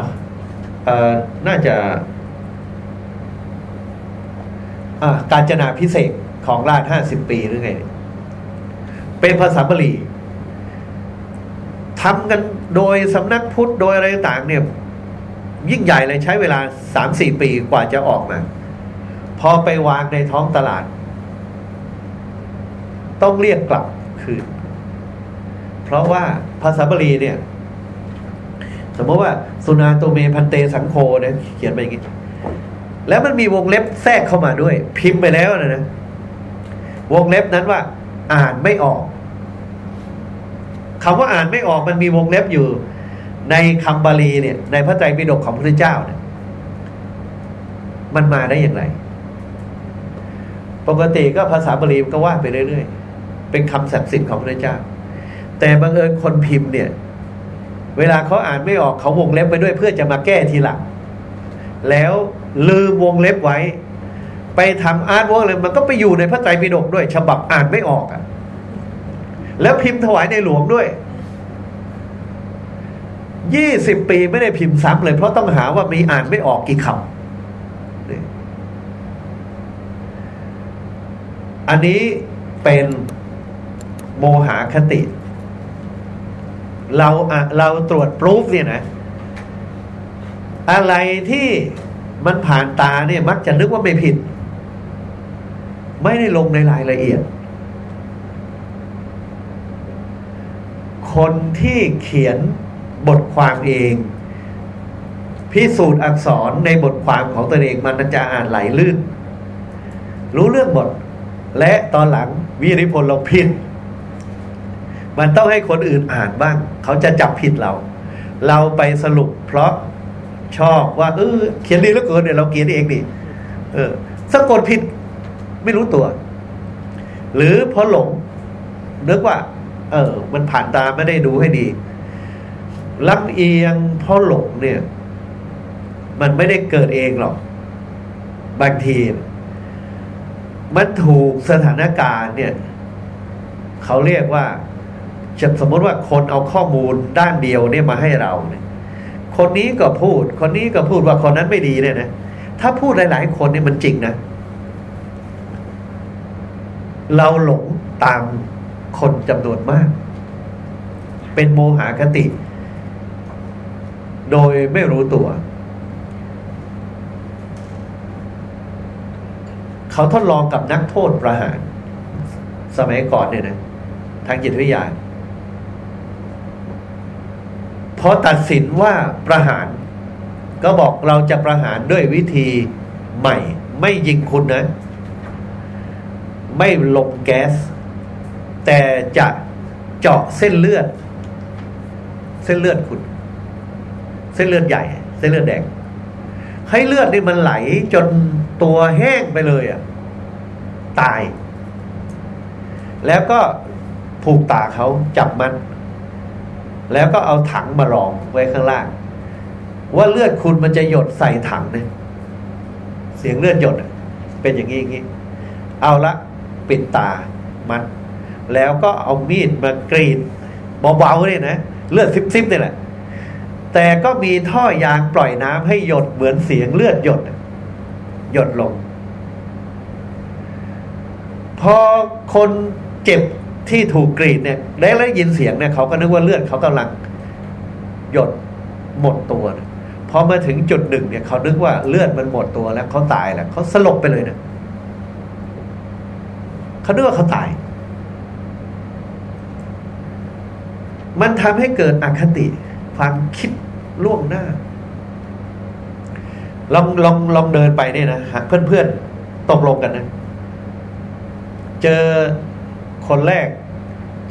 อ่อน่าจะ การจนาพิเศษของราชห้าสิบปีหรือไง เป็นภาษาบาลีทำกันโดยสำนักพุทธโดยอะไรต่างเนี่ย ยิ่งใหญ่เลยใช้เวลาสามสี่ปีกว่าจะออกมา พอไปวางในท้องตลาด ต้องเรียกกลับคืน เพราะว่าภาษาบาลีเนี่ย สมมติว่า สุนาโตเมพันเตสังโคเนี่ยเขียนไปอย่างนี้ แล้วมันมีวงเล็บแทรกเข้ามาด้วย พิมพ์ไปแล้วนะนะวงเล็บนั้นว่า อ่านไม่ออกคำว่าอ่านไม่ออกมันมีวงเล็บอยู่ ในคำบาลีเนี่ย ในพระไตรปิฎกของพระเจ้าเนี่ยมันมาได้อย่างไร ปกติก็ภาษาบาลีก็ว่าไปเรื่อยๆ เป็นคำศักดิ์สิทธิ์ของพระเจ้า แต่บังเอิญคนพิมพ์เนี่ย เวลาเขาอ่านไม่ออกเขาวงเล็บไปด้วยเพื่อจะมาแก้ทีหลัง แล้ว ลืมวงเล็บไว้ ไปทำอาร์ตวอร์เลยมันก็ไปอยู่ในพระไตรปิฎกด้วย ฉบับอ่านไม่ออกอะ่ะ แล้วพิมพ์ถวายในหลวงด้วยยี่สิบปีไม่ได้พิมพ์ซ้ำเลย เพราะต้องหาว่ามีอ่านไม่ออกกี่คำอันนี้เป็นโมหะคติ เราเราตรวจปรูฟเนี่ยนะ อะไรที่ มันผ่านตาเนี่ยมักจะนึกว่าไม่ผิด ไม่ได้ลงในรายละเอียด คนที่เขียนบทความเอง พิสูจน์อักษรในบทความของตัวเองมันจะอ่านไหลลื่น รู้เรื่องหมดและตอนหลังวิริพลเราผิด มันต้องให้คนอื่นอ่านบ้าง เขาจะจับผิดเรา เราไปสรุปเพราะ ชอบว่าเออเขียนดีแล้วเกินเนี่ยเราเขียนเองดิเออสะกดผิดไม่รู้ตัว หรือพอหลงนึกว่า เออ มันผ่านตาไม่ได้ดูให้ดีลำเอียงพราะหลงเนี่ย มันไม่ได้เกิดเองหรอก บางที มันถูกสถานการณ์เนี่ย เขาเรียกว่าจะสมมติว่าคนเอาข้อมูลด้านเดียวเนี่ยมาให้เราเนี่ย คนนี้ก็พูด คนนี้ก็พูดว่าคนนั้นไม่ดีเนี่ยนะ ถ้าพูดหลาย ๆ คนนี่มันจริงนะ เราหลงตามคนจำนวนมาก เป็นโมหคติ โดยไม่รู้ตัว เขาทดลองกับนักโทษประหาร สมัยก่อนเนี่ยนะ ทางจิตวิทยาพ อตัดสินว่าประหาร ก็บอกเราจะประหารด้วยวิธีใหม่ ไม่ยิงคุณนะ ไม่ลงแก๊ส แต่จะเจาะเส้นเลือด เส้นเลือดคุณ เส้นเลือดใหญ่ เส้นเลือดแดงให้เลือดนี่มันไหลจนตัวแห้งไปเลยอะ่ะ ตาย แล้วก็ผูกตาเขาจับมัน แล้วก็เอาถังมารองไว้ข้างล่าง ว่าเลือดคุณมันจะหยดใส่ถังเนี่ยเสียงเลือดหยดเป็นอย่างนี้อย่างนี้เอาละปิดตามัน แล้วก็เอามีดมากรีดเบาๆเนี่ยนะเลือดซิบๆนี่แหละแต่ก็มีท่อยางปล่อยน้ำให้หยดเหมือนเสียงเลือดหยด หยดลง พอคนเจ็บ ที่ถูกกรีดเนี่ยได้แล้ยินเสียงเนี่ยเขาก็นึกว่าเลือดเขากำลังหยดหมดตัวนะพอมาถึงจุดหนึ่งเนี่ยเขานึกว่าเลือดมันหมดตัวแล้วเขาตายแล้วเขาสลบไปเลยนะเขาคิดว่าเขาตาย มันทำให้เกิดอคติ ความคิดล่วงหน้า ลองลองลองเดินไปเนี่ยนะเพื่อนเพื่อนตกลงกันนะ เจอ คนแรก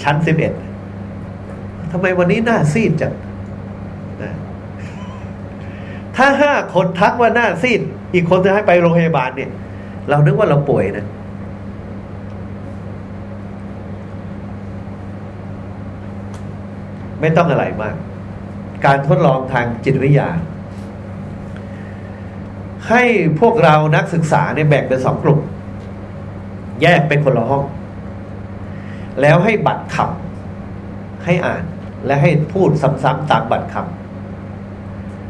ชั้นสิบเอ็ดทำไมวันนี้หน้าซีดจังถ้าห้าคนทักว่าหน้าซีด อีกคนจะให้ไปโรงพยาบาลเนี่ย เรานึกว่าเราป่วยนะไม่ต้องอะไรมาก การทดลองทางจิตวิทยา ให้พวกเรานักศึกษาเนี่ยแบ่งเป็นสองกลุ่ม แยกเป็นคนละห้อง แล้วให้บัตรคำให้อ่าน และให้พูดซ้ำๆตามบัตรค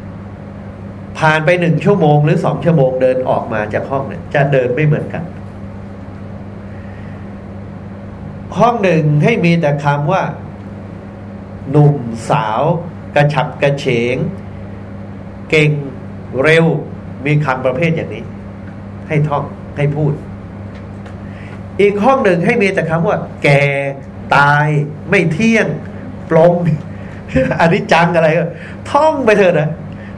ำผ่านไปหนึ่งชั่วโมงหรือสองชั่วโมงเดินออกมาจากห้องเนี่ยจะเดินไม่เหมือนกัน ห้องหนึ่งให้มีแต่คำว่า หนุ่มสาว กระฉับกระเฉง เก่งเร็วมีคำประเภทอย่างนี้ ให้ท่องให้พูด อีกห้องหนึ่งให้มีแต่คำว่า แก่ตาย ไม่เที่ยงปลงอันนี้จังอะไรก็ท่องไปเถอะนะ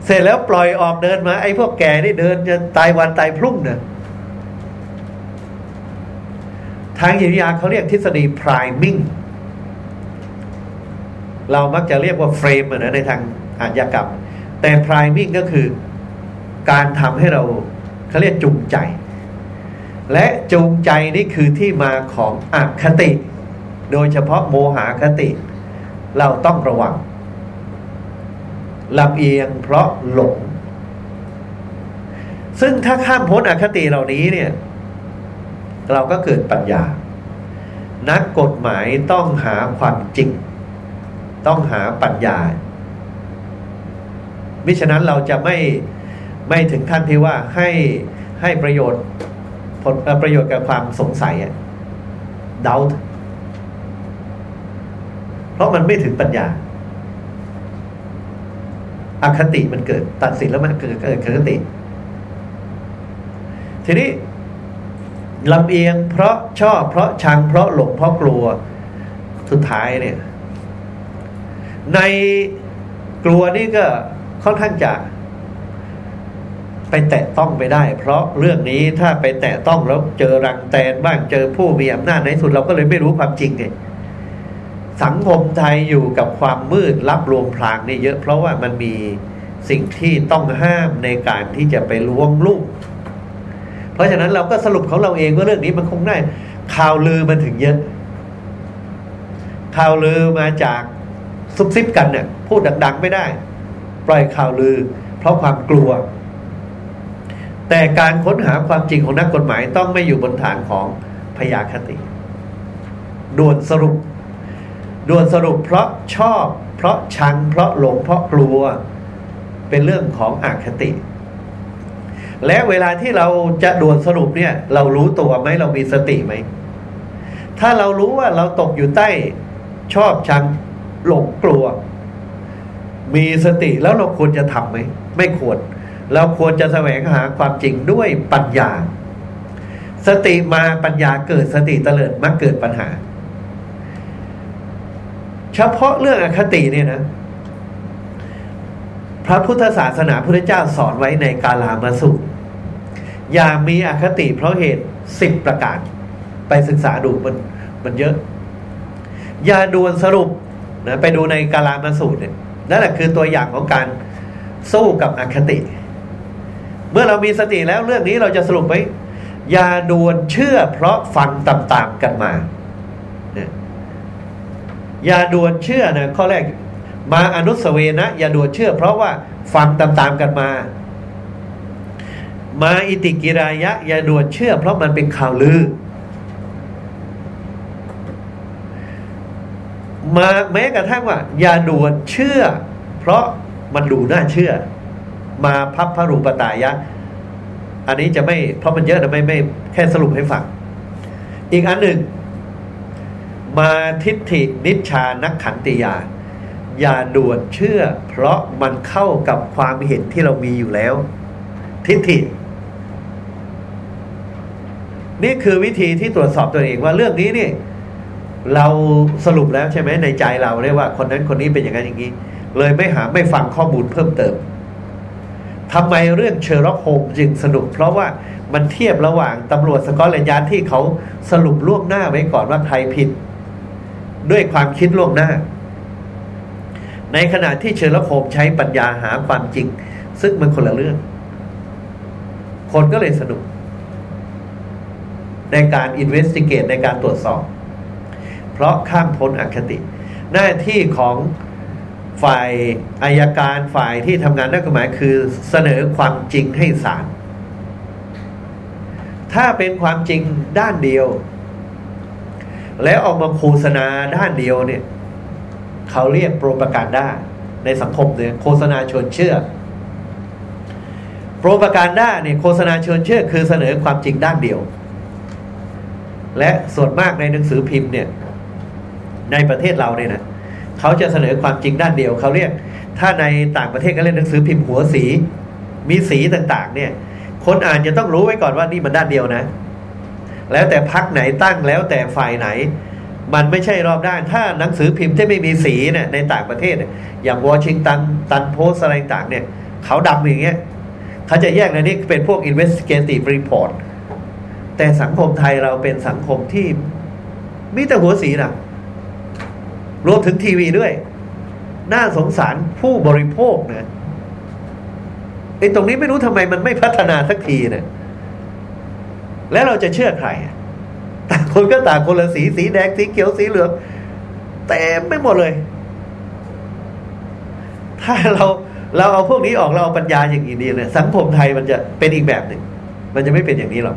เสร็จแล้วปล่อยออกเดินมา ไอ้พวกแก่นี่เดินจะตายวันตายพรุ่งเนะทางจิตวิทยาเขาเรียกทฤษฎี priming เรามักจะเรียกว่าเฟรมนะในทางอาชญากรรม แต่ priming ก็คือ การทำให้เราเขาเรียกจูงใจ และจูงใจนี่คือที่มาของอคติ โดยเฉพาะโมหคติ เราต้องระวังลำเอียงเพราะหลง ซึ่งถ้าข้ามพ้นอคติเหล่านี้เนี่ย เราก็เกิดปัญญา นักกฎหมายต้องหาความจริง ต้องหาปัญญา มิฉะนั้นเราจะไม่ไม่ถึงขั้นที่ว่าให้ให้ประโยชน์ ผลประโยชน์กับความสงสัยอะเดาเพราะมันไม่ถึงปัญญาอาคติมันเกิด ตัดสินแล้วมันเกิดเกิดคติ ทีนี้ลำเอียงเพราะชอบ เพราะชัง เพราะหลงเพราะกลัวสุดท้ายเนี่ย ในกลัวนี่ก็ค่อนข้างจะ ไปแตะต้องไม่ได้ เพราะเรื่องนี้ถ้าไปแตะต้องแล้วเจอรังแตนบ้างเจอผู้มีอำนาจในสุดเราก็เลยไม่รู้ความจริงไงสังคมไทยอยู่กับความมืดรับรวมพรางนี่เยอะ เพราะว่ามันมีสิ่งที่ต้องห้ามในการที่จะไปล้วงลูก เพราะฉะนั้นเราก็สรุปของเราเองว่าเรื่องนี้มันคงได้ข่าวลือมันถึงเยอะ ข่าวลือมาจากซุบซิบกันเนี่ยพูดดัง ๆ ไม่ได้ ปล่อยข่าวลือ เพราะความกลัว แต่การค้นหาความจริงของนักกฎหมายต้องไม่อยู่บนฐานของพยาคติ ด่วนสรุป ด่วนสรุปเพราะชอบ เพราะชัง เพราะหลงเพราะกลัว เป็นเรื่องของอคติ และเวลาที่เราจะด่วนสรุปเนี่ย เรารู้ตัวไหมเรามีสติไหม ถ้าเรารู้ว่าเราตกอยู่ใต้ ชอบชังหลงกลัว มีสติแล้วเราควรจะทำไหม ไม่ควร เราควรจะแสวงหาความจริงด้วยปัญญา สติมาปัญญาเกิดสติเตลิดมักเกิดปัญหา เฉพาะเรื่องอคติเนี่ยนะ พระพุทธศาสนาพระเจ้าสอนไว้ในกาลามาสุอย่ามีอคติเพราะเหตุสิบประการ ไปศึกษาดูมันมันเยอะ อย่าด่วนสรุปนะไปดูในกาลามาสูตรเนี่ยนั่นแหละคือตัวอย่างของการสู้กับอคติ เมื่อเรามีสติแล้วเรื่องนี้เราจะสรุปไว้อย่าด่วนเชื่อเพราะฟังตามๆกันมาเนี่ยอย่าด่วนเชื่อนะข้อแรก มาอนุสเวนะ อย่าด่วนเชื่อ เพราะว่าฟังตามๆกันมา มาอิติกิรายะ อย่าด่วนเชื่อ เพราะมันเป็นข่าวลือ มาแม้กระทั่งว่า อย่าด่วนเชื่อ เพราะมันดูน่าเชื่อ มาพับพระรูปตายะ อันนี้จะไม่เพราะมันเยอะนะไม่ไม่แค่สรุปให้ฟัง อีกอันหนึ่ง มาทิฏฐินิชานักขันติยาอย่าด่วนเชื่อ เพราะมันเข้ากับความเห็นที่เรามีอยู่แล้ว ทิฏฐิ นี่คือวิธีที่ตรวจสอบตัวเองว่าเรื่องนี้นี่เราสรุปแล้วใช่ไหมในใจเราเรียกว่าคนนั้นคนนี้เป็นอย่างนั้นอย่างนี้ เลยไม่หาไม่ฟังข้อมูลเพิ่มเติม ทำไมเรื่องเชอร์ล็อกโฮมจึงสนุก เพราะว่ามันเทียบระหว่างตำรวจสกอตแลนด์ยาร์ดที่เขาสรุปล่วงหน้าไว้ก่อนว่าใครผิด ด้วยความคิดล่วงหน้า ในขณะที่เชอร์ล็อกโฮมใช้ปัญญาหาความจริง ซึ่งมันคนละเรื่อง คนก็เลยสนุก ในการ investigate ในการตรวจสอบ เพราะข้ามพ้นอคติ หน้าที่ของ ฝ่ายอัยการฝ่ายที่ทำงานด้านกฎหมายคือเสนอความจริงให้ศาลถ้าเป็นความจริงด้านเดียว แล้วออกมาโฆษณาด้านเดียวเนี่ย เขาเรียกโปรปการด้าในสังคมเนี่ยโฆษณาชวนเชื่อ โปรปการด้าเนี่ยโฆษณาชวนเชื่อ คือเสนอความจริงด้านเดียว และส่วนมากในหนังสือพิมพ์เนี่ย ในประเทศเราเนี่ยนะ เขาจะเสนอความจริงด้านเดียวเขาเรียก ถ้าในต่างประเทศก็เล่นหนังสือพิมพ์หัวสี มีสีต่างๆ เนี่ย คนอ่านจะต้องรู้ไว้ก่อนว่านี่มันด้านเดียวนะ แล้วแต่พักไหนตั้งแล้วแต่ฝ่ายไหน มันไม่ใช่รอบด้าน ถ้าหนังสือพิมพ์ที่ไม่มีสีเนี่ยในต่างประเทศอย่างวอชิงตันตันโพสอะไรต่างเนี่ยเขาดำอย่างเงี้ยเขาจะแยกในนี้เป็นพวก investigative report แต่สังคมไทยเราเป็นสังคมที่มีแต่หัวสีนะ รวมถึงทีวีด้วย น่าสงสารผู้บริโภคนะไอ้ตรงนี้ไม่รู้ทำไมมันไม่พัฒนาสักทีเนะี่ยแล้วเราจะเชื่อใครต่างคนก็ต่างคนละสีสีแดงสีเขียวสีเหลืองแต่ไม่หมดเลย ถ้าเราเราเอาพวกนี้ออกเราเอาปัญญาอย่างนี้เนี่ยสังคมไทยมันจะเป็นอีกแบบหนึ่งมันจะไม่เป็นอย่างนี้หรอก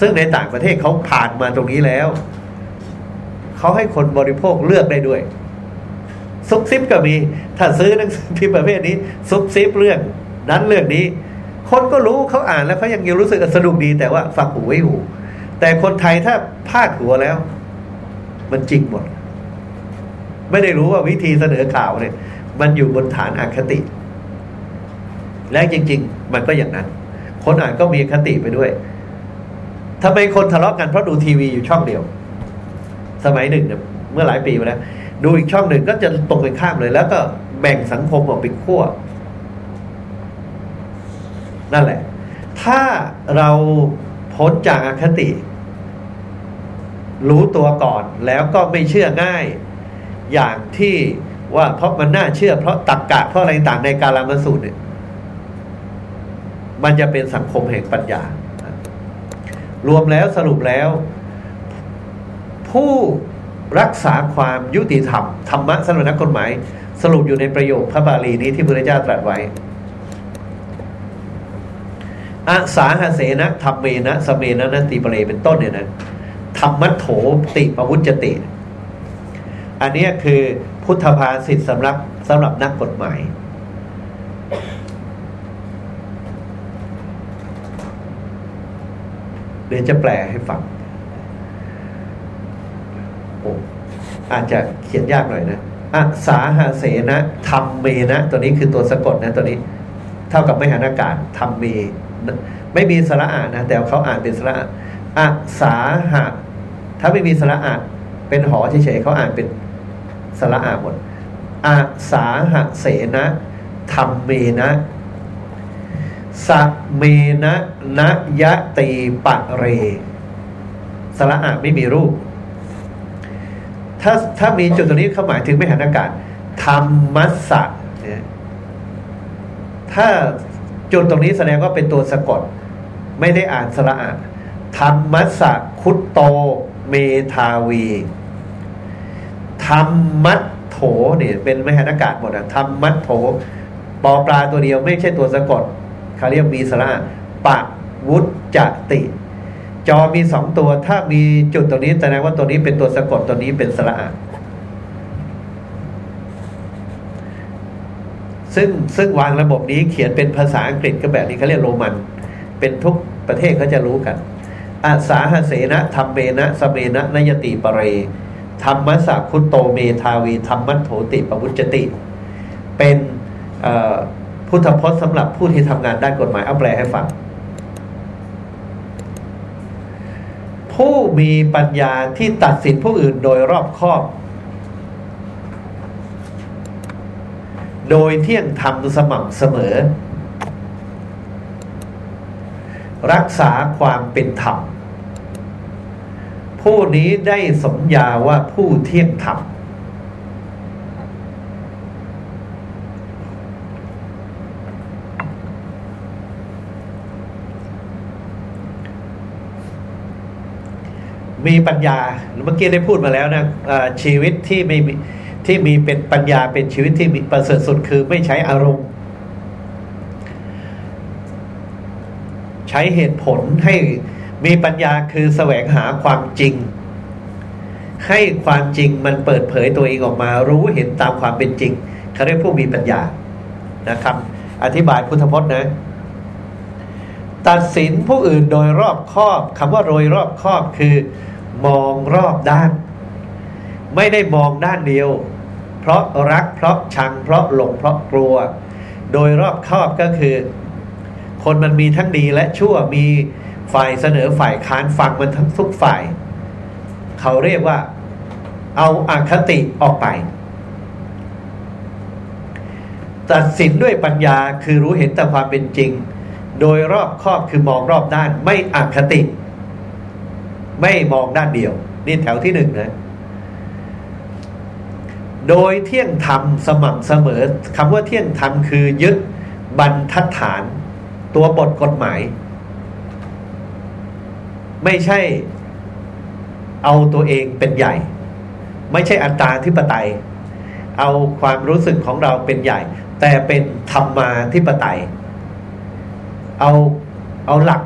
ซึ่งในต่างประเทศเขาผ่านมาตรงนี้แล้ว เขาให้คนบริโภคเลือกได้ด้วย ซุปซิปก็มี ถ้าซื้อหนังสือพิมพ์ประเภทนี้ ซุปซิปเรื่อง นั้นเรื่องนี้ คนก็รู้เขาอ่านแล้วเขายังยังรู้สึกสนุกดีแต่ว่าฟังหูไว้หู แต่คนไทยถ้าพาดหัวแล้ว มันจริงหมด ไม่ได้รู้ว่าวิธีเสนอข่าวเนี่ยมันอยู่บนฐานอคติ และจริง ๆ มันก็อย่างนั้น คนอ่านก็มีคติไปด้วยทำไมคนทะเลาะกันเพราะดูทีวีอยู่ช่องเดียว สมัยหนึ่งเมื่อหลายปีมาแล้ว ดูอีกช่องหนึ่งก็จะตรงไปข้ามเลย แล้วก็แบ่งสังคมออกเป็นขั้วนั่นแหละ ถ้าเราพ้นจากอคติ รู้ตัวก่อนแล้วก็ไม่เชื่อง่าย อย่างที่ว่าเพราะมันน่าเชื่อเพราะตักกะเพราะอะไรต่างในการามสูตรเนี่ยมันจะเป็นสังคมแห่งปัญญารวมแล้วสรุปแล้ว ผู้รักษาความยุติธรรม ธรรมะสำหรับนักกฎหมาย สรุปอยู่ในประโยคพระบาลีนี้ที่พระพุทธเจ้าตรัสไว้อาสาหเสนะธรรมเมนะสเมนะนันติปเรเป็นต้นเนี่ยนะธรรมัโถติปวุจติ อันนี้คือพุทธภาษิตสำหรับสำหรับนักกฎหมาย เดี๋ยวจะแปลให้ฟัง อาจจะเขียนยากหน่อยนะอาสาหเสนะธรรมเมนะ ตัวนี้คือตัวสะกดนะตัวนี้ เท่ากับไม่หันอากาศธรรมเมไม่มีสระอ่านนะ แต่เขาอ่านเป็นสระอาสาหะถ้าไม่มีสระอ่านเป็นหอเฉยๆเขาอ่านเป็นสระอ่านหมดอาสาหะเสนะธรรมเมนะสัเมนะนะยะตีปะเร สระอ่านไม่มีรูป ถ้าถ้ามีจุดตรงนี้เขาหมายถึงไม่หันอากาศธรรมัสสะถ้าจุดตรงนี้แสดงว่าเป็นตัวสะกด ไม่ได้อ่านสระอะธรรมัสสะคุตโตเมทาวีธรรมัตโถเนี่ยเป็นไม่หันอากาศหมดอะธรรมัตโถปอปลาตัวเดียวไม่ใช่ตัวสะกดเขาเรียกมีสระปะวุจจติ จอมีสองตัว ถ้ามีจุดตรงนี้แสดงว่าตัวนี้เป็นตัวสะกดตัวนี้เป็นสระอะซึ่งซึ่งวางระบบนี้เขียนเป็นภาษาอังกฤษก็แบบนี้เขาเรียกโรมัน เป็นทุกประเทศเขาจะรู้กันอาสาหเสนะธรรมเมนะสเมนะนยติปเร ธรรมสักคุตโตเมทาวีธรรมัตโถติปวุจติ เป็นพุทธพจน์สำหรับผู้ที่ทำงานด้านกฎหมายเอาแปลให้ฟัง ผู้มีปัญญาที่ตัดสินผู้อื่นโดยรอบคอบ โดยเที่ยงธรรมสม่ำเสมอ รักษาความเป็นธรรม ผู้นี้ได้สมญาว่าผู้เที่ยงธรรม มีปัญญาเมื่อกี้ได้พูดมาแล้วนะชีวิตที่ไม่มีที่มีเป็นปัญญาเป็นชีวิตที่มีประเสริฐสุดคือไม่ใช้อารมณ์ ใช้เหตุผลให้มีปัญญาคือแสวงหาความจริง ให้ความจริงมันเปิดเผยตัวเองออกมา รู้เห็นตามความเป็นจริงเขาเรียกผู้มีปัญญานะครับ อธิบายพุทธพจน์นะ ตัดสินผู้อื่นโดยรอบคอบคำว่าโดยรอบคอบคือ มองรอบด้าน ไม่ได้มองด้านเดียว เพราะรักเพราะชังเพราะหลงเพราะกลัว โดยรอบครอบก็คือ คนมันมีทั้งดีและชั่วมีฝ่ายเสนอฝ่ายค้านฟังมันทั้งทุกฝ่าย เขาเรียกว่า เอาอาคติออกไป ตัดสินด้วยปัญญาคือรู้เห็นแต่ความเป็นจริง โดยรอบครอบคือมองรอบด้านไม่อคติ ไม่มองด้านเดียว นี่แถวที่หนึ่งนะ โดยเที่ยงธรรมสม่ำเสมอคำว่าเที่ยงธรรมคือยึดบรรทัดฐาน ตัวบทกฎหมาย ไม่ใช่เอาตัวเองเป็นใหญ่ ไม่ใช่อัตตาธิปไตย เอาความรู้สึกของเราเป็นใหญ่ แต่เป็นธรรมาธิปไตย เอาเอาหลัก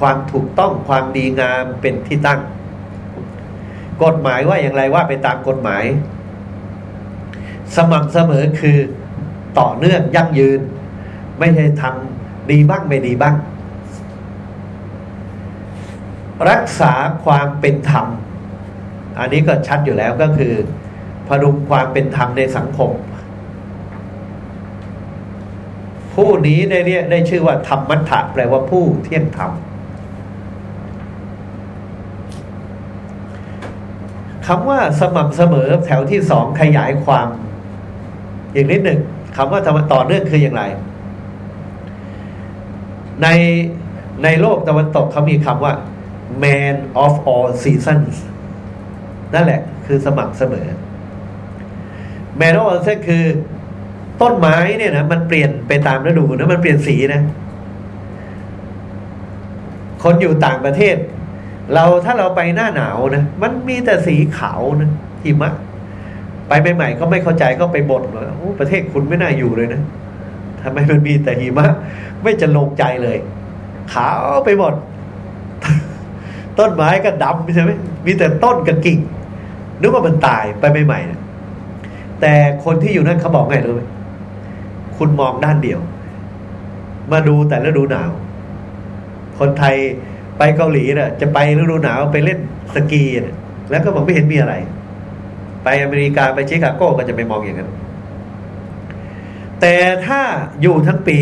ความถูกต้องความดีงามเป็นที่ตั้ง กฎหมายว่าอย่างไรว่าไปตามกฎหมาย สม่ำเสมอคือต่อเนื่องยั่งยืน ไม่ใช่ทำดีบ้างไม่ดีบ้าง รักษาความเป็นธรรม อันนี้ก็ชัดอยู่แล้วก็คือพดุงความเป็นธรรมในสังคม ผู้นี้ได้เรียกได้ชื่อว่าธรรมมัฏฐะแปลว่าผู้เที่ยงธรรม คำว่าสม่ำเสมอแถวที่สองขยายความ อีกนิดหนึ่งคำว่าต่อเนื่องคืออย่างไร ในในโลกตะวันตกเขามีคำว่า man of all seasons นั่นแหละคือสม่ำเสมอ man of all seasons คือต้นไม้เนี่ยนะมันเปลี่ยนไปตามฤดูนะมันเปลี่ยนสีนะ คนอยู่ต่างประเทศ เราถ้าเราไปหน้าหนาวนะมันมีแต่สีขาวนะหิมะ ไปใหม่ๆก็ไม่เข้าใจก็ไปบ่นว่าประเทศคุณไม่น่าอยู่เลยนะทำไมมันมีแต่หิมะ ไม่จะลงใจเลย ขาวไปหมด ต้นไม้ก็ดำใช่ไหมมีแต่ต้นกับกิ่งนึกว่ามันตายไปใหม่ๆนะแต่คนที่อยู่นั่นเขาบอกไงรู้ไหมคุณมองด้านเดียว มาดูแต่ฤดูหนาว คนไทย ไปเกาหลีนะ่ะ จะไปฤดูหนาวไปเล่นสกีนะแล้วก็บอกไม่เห็นมีอะไร ไปอเมริกาไปชิคาโก้ก็จะไปมองอย่างนั้นแต่ถ้าอยู่ทั้งปี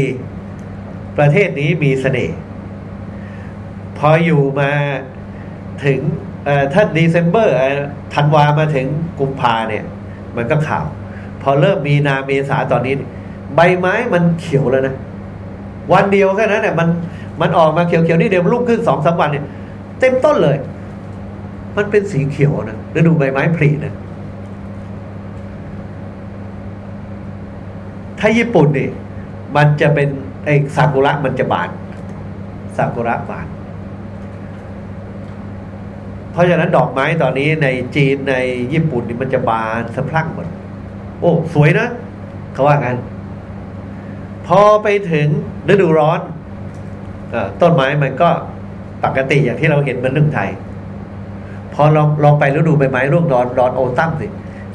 ประเทศนี้มีเสน่ห์พออยู่มาถึงถ้าเดซ ember ธันวามาถึงกุมภาเนี่ย มันก็ข่าว พอเริ่มมีนาเมษาตอนนี้ ใบไม้มันเขียวแล้วนะ วันเดียวแค่นั้นเนี่ยมัน มันออกมาเขียวๆนี่เดี๋ยวรุ่งขึ้นสองสาวันเนี่ยเต็มต้นเลย มันเป็นสีเขียวนะฤดูใบไม้ผลินะถ้าญี่ปุ่นนี่มันจะเป็นไอ้ซากุระมันจะบานซากุระบาน เพราะฉะนั้นดอกไม้ตอนนี้ในจีนในญี่ปุ่นนี่มันจะบานสะพรั่งหมด โอ้สวยนะเขาว่างั้นพอไปถึงฤดูร้อน ต้นไม้มันก็ปกติอย่างที่เราเห็นมันเรื่องไทย พอลองลองไปฤดูใบไม้ร่วงร้อนร้อนโอตั้มสิ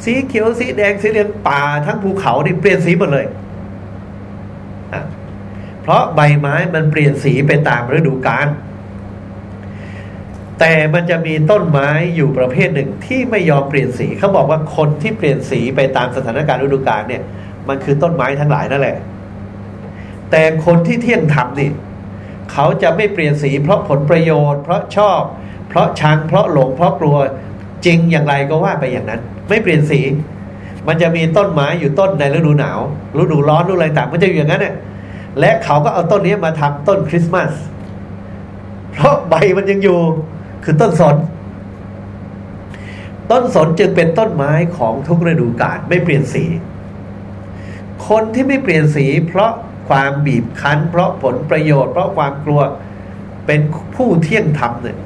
สีเขียวสีแดงสีเหลืองป่าทั้งภูเขานี่เปลี่ยนสีหมดเลยเพราะใบไม้มันเปลี่ยนสีไปตามฤดูกาลแต่มันจะมีต้นไม้อยู่ประเภทหนึ่งที่ไม่ยอมเปลี่ยนสีเขาบอกว่าคนที่เปลี่ยนสีไปตามสถานการณ์ฤดูกาลเนี่ย มันคือต้นไม้ทั้งหลายนั่นแหละ แต่คนที่เที่ยงธรรมนี่ เขาจะไม่เปลี่ยนสีเพราะผลประโยชน์ เพราะชอบ เพราะชังเพราะหลงเพราะกลัวจริงอย่างไรก็ว่าไปอย่างนั้น ไม่เปลี่ยนสี มันจะมีต้นไม้อยู่ต้นในฤดูหนาวฤดูร้อนฤดูอะไรต่างมันจะอยู่อย่างนั้นเนี่ยและเขาก็เอาต้นนี้มาทำต้นคริสต์มาสเพราะใบมันยังอยู่คือต้นสน ต้นสนจึงเป็นต้นไม้ของทุกฤดูกาลไม่เปลี่ยนสี คนที่ไม่เปลี่ยนสี เพราะ ความบีบคั้น เพราะผลประโยชน์ เพราะความกลัวเป็นผู้เที่ยงธรรมเนี่ย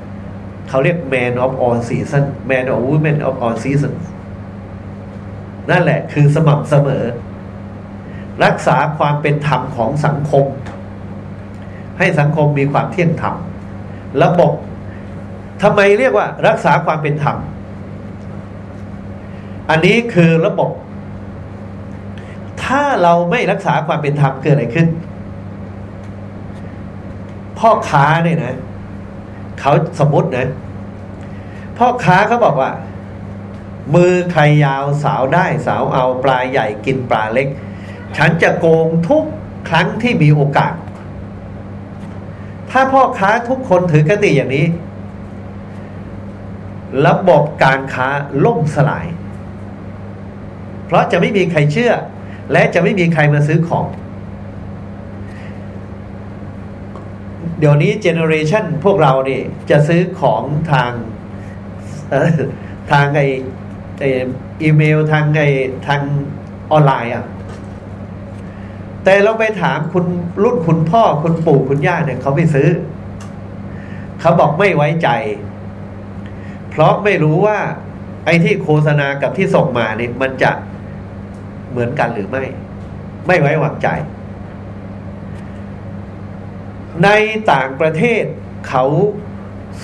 เขาเรียก man of all season man of women of all season นั่นแหละคือสม่ำเสมอ รักษาความเป็นธรรมของสังคม ให้สังคมมีความเที่ยงธรรมระบบทำไมเรียกว่า รักษาความเป็นธรรม อันนี้คือระบบ ถ้าเราไม่รักษาความเป็นธรรมเกิดอะไรขึ้น พ่อค้าเนี่ยนะเขาสมมตินะ พ่อค้าเขาบอกว่า มือใครยาวสาวได้สาวเอาปลาใหญ่กินปลาเล็ก ฉันจะโกงทุกครั้งที่มีโอกาส ถ้าพ่อค้าทุกคนถือกติอย่างนี้ ระบบการค้าล่มสลาย เพราะจะไม่มีใครเชื่อ และจะไม่มีใครมาซื้อของ เดี๋ยวนี้เจเนอเรชันพวกเราเนี่ยจะซื้อของทางทางไออีเมลทางไอทางออนไลน์อะ แต่เราไปถามคุณรุ่นคุณพ่อคุณปู่คุณย่าเนี่ยเขาไม่ซื้อ เขาบอกไม่ไว้ใจ เพราะไม่รู้ว่าไอ้ที่โฆษณากับที่ส่งมาเนี่ยมันจะ เหมือนกันหรือไม่ ไม่ไว้วางใจ ในต่างประเทศเขา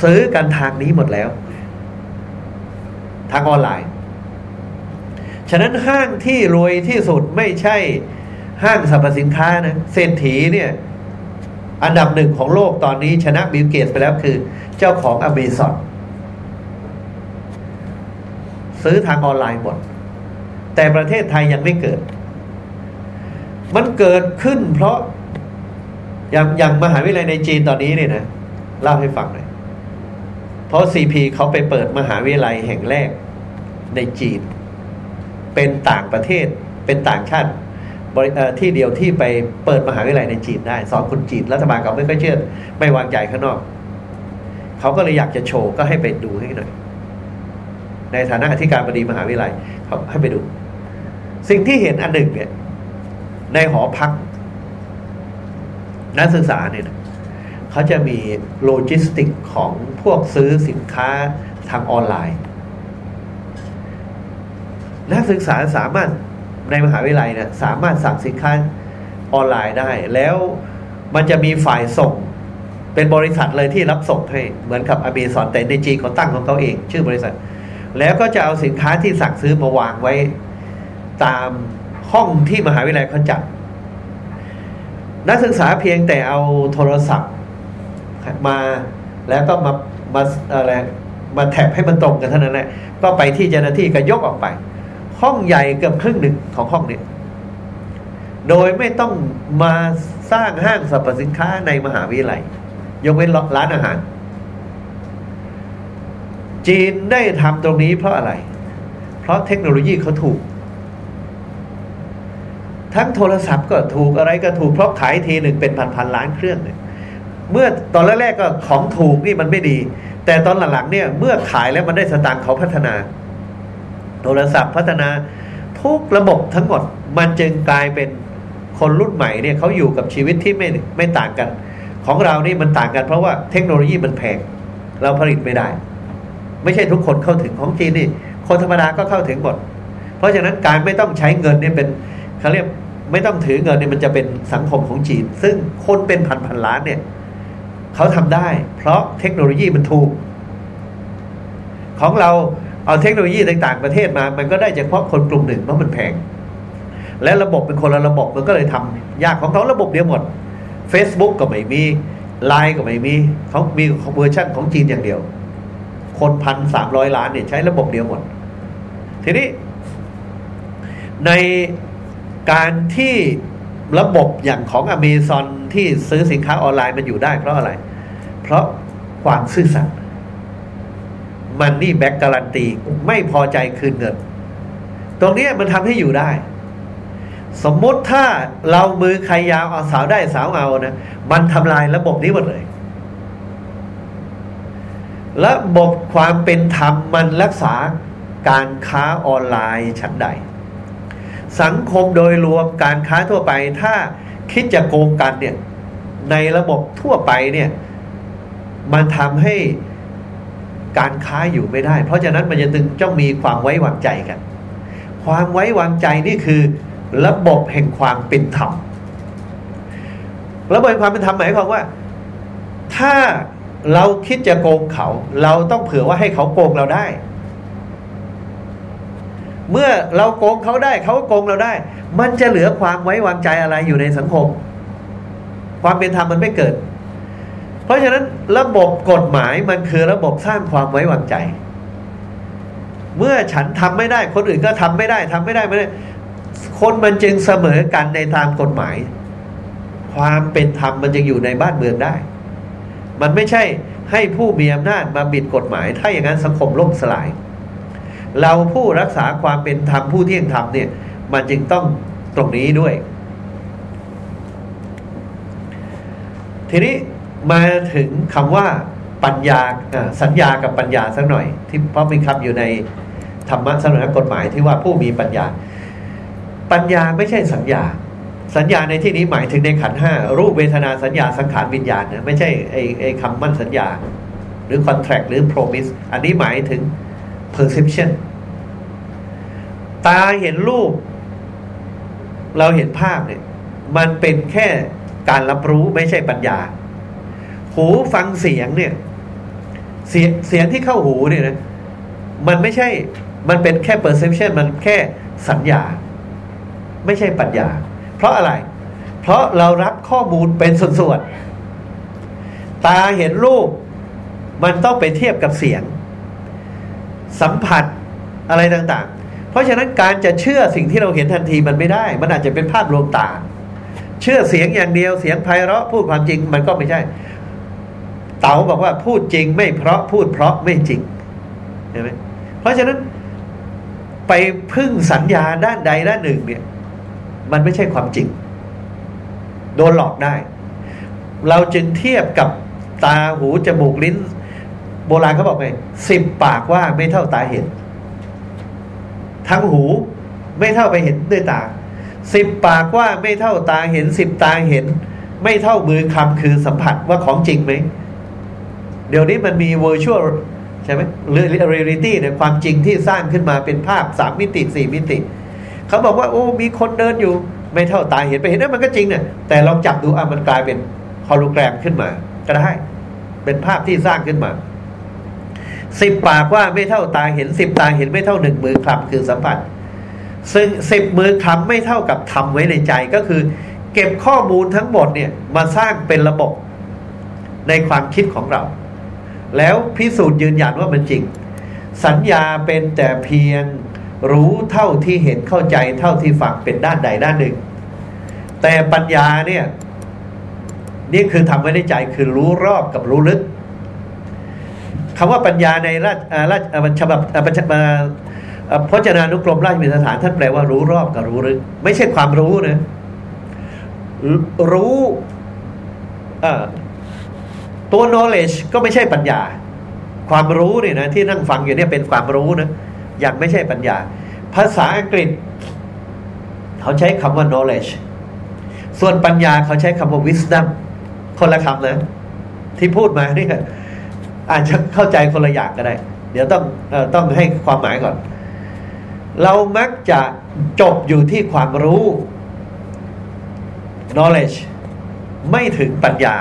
ซื้อกันทางนี้หมดแล้ว ทางออนไลน์ ฉะนั้นห้างที่รวยที่สุดไม่ใช่ห้างสรรพสินค้านะเศรษฐีเนี่ย อันดับหนึ่งของโลกตอนนี้ชนะบิลเกตไปแล้วคือ เจ้าของอเมซอนซื้อทางออนไลน์หมด แต่ประเทศไทยยังไม่เกิด มันเกิดขึ้นเพราะอย่างอย่างมหาวิทยาลัยในจีนตอนนี้เนี่ยนะเล่าให้ฟังหน่อยเพราะซีพีเขาไปเปิดมหาวิทยาลัยแห่งแรกในจีน เป็นต่างประเทศเป็นต่างชาติที่เดียวที่ไปเปิดมหาวิทยาลัยในจีนได้สอนคนจีนรัฐบาลเขาไม่ค่อยเชื่อไม่วางใจข้างนอก เขาก็เลยอยากจะโชว์ก็ให้ไปดูให้หน่อยในฐานะอธิการบดีมหาวิทยาลัยเขาให้ไปดู สิ่งที่เห็นอันหนึ่งเนี่ย ในหอพัก นักศึกษาเนี่ยเขาจะมีโลจิสติกของพวกซื้อสินค้าทางออนไลน์ นักศึกษาสามารถในมหาวิทยาลัยเนี่ยสามารถสั่งสินค้าออนไลน์ได้ แล้วมันจะมีฝ่ายส่ง เป็นบริษัทเลยที่รับส่งให้ เหมือนกับอเมซอนแต่ในจีนเขาตั้งของเขาเอง ชื่อบริษัท แล้วก็จะเอาสินค้าที่สั่งซื้อมาวางไว้ ตามห้องที่มหาวิทยาลัยเขาจัด นักศึกษาเพียงแต่เอาโทรศัพท์มาแล้วก็มามาอะไรมาแท็บให้มันตรงกันเท่านั้นแหละก็ไปที่เจ้าหน้าที่ก็ยกออกไป ห้องใหญ่เกือบครึ่งหนึ่งของห้องนี้โดยไม่ต้องมาสร้างห้างสรรพสินค้าในมหาวิทยาลัย ยกเว้นร้านอาหาร จีนได้ทำตรงนี้เพราะอะไร เพราะเทคโนโลยีเขาถูก ทั้งโทรศัพท์ก็ถูกอะไรก็ถูกเพราะขายทีหนึ่งเป็นพันพันล้านเครื่องเนี่ยเมื่อตอนแรกๆก็ของถูกนี่มันไม่ดี แต่ตอนหลังๆเนี่ยเมื่อขายแล้วมันได้สตางค์เขาพัฒนา โทรศัพท์พัฒนาทุกระบบทั้งหมดมันจึงกลายเป็นคนรุ่นใหม่เนี่ยเขาอยู่กับชีวิตที่ไม่ไม่ต่างกัน ของเรานี่มันต่างกันเพราะว่าเทคโนโลยีมันแพง เราผลิตไม่ได้ ไม่ใช่ทุกคนเข้าถึงของจีนนี่คนธรรมดาก็เข้าถึงหมด เพราะฉะนั้นการไม่ต้องใช้เงินเนี่ยเป็นเขาเรียก ไม่ต้องถือเงินเนี่ยมันจะเป็นสังคมของจีน ซึ่งคนเป็นพันพันล้านเนี่ยเขาทำได้ เพราะเทคโนโลยีมันถูก ของเราเอาเทคโนโลยีต่างประเทศมา มันก็ได้เฉพาะคนกลุ่มหนึ่งเพราะมันแพง และระบบเป็นคนละระบบมันก็เลยทำยากของเขาระบบเดียวหมด Facebook ก็ไม่มีไลน์ก็ไม่มีเขามีเวอร์ชันของจีนอย่างเดียว คนพันสามร้อยล้านเนี่ยใช้ระบบเดียวหมด ทีนี้ใน การที่ระบบอย่างของอเมซอนที่ซื้อสินค้าออนไลน์มันอยู่ได้เพราะอะไร เพราะความซื่อสัตย์มันนี่แบ็กการันตีไม่พอใจคืนเงิน ตรงนี้มันทำให้อยู่ได้ สมมติถ้าเรามือใครยาวเอาสาวได้สาวเอานะมันทำลายระบบนี้หมดเลยระบบความเป็นธรรมมันรักษาการค้าออนไลน์ชั้นใด สังคมโดยรวมการค้าทั่วไป ถ้าคิดจะโกงกันเนี่ยในระบบทั่วไปเนี่ยมันทำให้การค้าอยู่ไม่ได้ เพราะฉะนั้นมันจะตึงจ้องมีความไว้วางใจกัน ความไว้วางใจนี่คือ ระบบแห่งความเป็นธรรมระบบแห่งความเป็นธรรมหมายความว่า ถ้าเราคิดจะโกงเขา เราต้องเผื่อว่าให้เขาโกงเราได้ เมื่อเราโกงเขาได้เขาโกงเราได้ มันจะเหลือความไว้วางใจอะไรอยู่ในสังคม ความเป็นธรรมมันไม่เกิด เพราะฉะนั้นระบบกฎหมายมันคือระบบสร้างความไว้วางใจ เมื่อฉันทำไม่ได้ คนอื่นก็ทำไม่ได้ทำไม่ได้ไม่ได้คนมันจึงเสมอกันในทางกฎหมาย ความเป็นธรรมมันจะอยู่ในบ้านเมืองได้ มันไม่ใช่ให้ผู้มีอำนาจมาบิดกฎหมาย ถ้าอย่างนั้นสังคมล่มสลาย เราผู้รักษาความเป็นธรรมผู้เที่ยงธรรมเนี่ย มันจึงต้องตรงนี้ด้วย ทีนี้มาถึงคำว่าปัญญาสัญญากับปัญญาสักหน่อย ที่เพราะมีคำอยู่ในธรรมะสนุนกฎหมายที่ว่าผู้มีปัญญา ปัญญาไม่ใช่สัญญา สัญญาในที่นี้หมายถึงในขันห้ารูปเวทนาสัญญาสังขารวิญญาณนะไม่ใช่ไอ้ไอ้คำมั่นสัญญา หรือ contract หรือ promise อันนี้หมายถึง perception ตาเห็นรูป เราเห็นภาพเนี่ย มันเป็นแค่การรับรู้ไม่ใช่ปัญญา หูฟังเสียงเนี่ย เสียงเสียงที่เข้าหูเนี่ยนะมันไม่ใช่มันเป็นแค่ perception มันแค่สัญญา ไม่ใช่ปัญญา เพราะอะไร เพราะเรารับข้อมูลเป็นส่วนๆตาเห็นรูป มันต้องไปเทียบกับเสียง สัมผัสอะไรต่างๆ เพราะฉะนั้นการจะเชื่อสิ่งที่เราเห็นทันทีมันไม่ได้ มันอาจจะเป็นภาพลวงตา เชื่อเสียงอย่างเดียวเสียงไพเราะพูดความจริงมันก็ไม่ใช่ เต๋าบอกว่าพูดจริงไม่เพราะพูดเพราะไม่จริงเห็นไหมเพราะฉะนั้นไปพึ่งสัญญาด้านใดด้านหนึ่งเนี่ย มันไม่ใช่ความจริง โดนหลอกได้ เราจึงเทียบกับตาหูจมูกลิ้น โบราณเขาบอกไงสิบปากว่าไม่เท่าตาเห็น ทั้งหูไม่เท่าไปเห็นด้วยตาสิบปากว่าไม่เท่าตาเห็นสิบตาเห็น ไม่เท่ามือคำคือสัมผัสว่าของจริงไหม เดี๋ยวนี้มันมี virtual ใช่ไหมหรือ reality เนี่ยความจริงที่สร้างขึ้นมาเป็นภาพสามมิติสี่มิติ เขาบอกว่าโอ้มีคนเดินอยู่ ไม่เท่าตาเห็นไปเห็นนั้นมันก็จริงเนี่ยแต่ลองจับดูอะมันกลายเป็นฮอลโลแกรมขึ้นมา ก็ได้ เป็นภาพที่สร้างขึ้นมา สิบปากว่าไม่เท่าตาเห็นสิบตาเห็นไม่เท่าหนึ่งมือคลำคือสัมผัส ซึ่งสิบมือคลำไม่เท่ากับทำไว้ในใจก็คือ เก็บข้อมูลทั้งหมดเนี่ยมาสร้างเป็นระบบในความคิดของเรา แล้วพิสูจน์ยืนยันว่ามันจริง สัญญาเป็นแต่เพียงรู้เท่าที่เห็นเข้าใจเท่าที่ฟังเป็นด้านใดด้านหนึ่ง แต่ปัญญาเนี่ยนี่คือทำไว้ในใจคือรู้รอบกับรู้ลึก คำว่าปัญญาในราชราชฉบับพจนานุกรมราชมิสถานท่านแปลว่ารู้รอบกับรู้ลึกไม่ใช่ความรู้นะรู้ตัว knowledge ก็ไม่ใช่ปัญญา ความรู้เนี่ยนะที่นั่งฟังอยู่เนี่ยเป็นความรู้นะยังไม่ใช่ปัญญา ภาษาอังกฤษ เขาใช้คำว่า knowledge ส่วนปัญญาเขาใช้คำว่า wisdom คนละคำนะที่พูดมาเนี่ย อาจจะเข้าใจคนละอย่างก็ได้ เดี๋ยวต้องอต้องให้ความหมายก่อน เรามักจะจบอยู่ที่ความรู้ knowledge ไม่ถึงปัญญา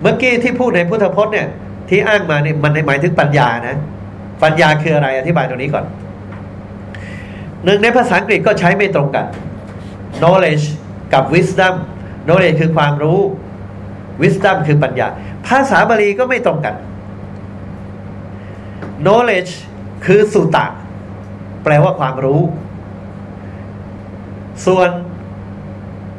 เมื่อกี้ที่พูดในพุทธพจน์เนี่ย ที่อ้างมาเนี่ยมันหมายถึงปัญญานะ ปัญญาคืออะไรอธิบายตรงนี้ก่อน หนึ่งในภาษาอังกฤษก็ใช้ไม่ตรงกัน knowledge กับ wisdom knowledge คือความรู้ wisdom คือปัญญา ภาษาบาลีก็ไม่ตรงกัน knowledge คือสุตะ แปลว่าความรู้ ส่วน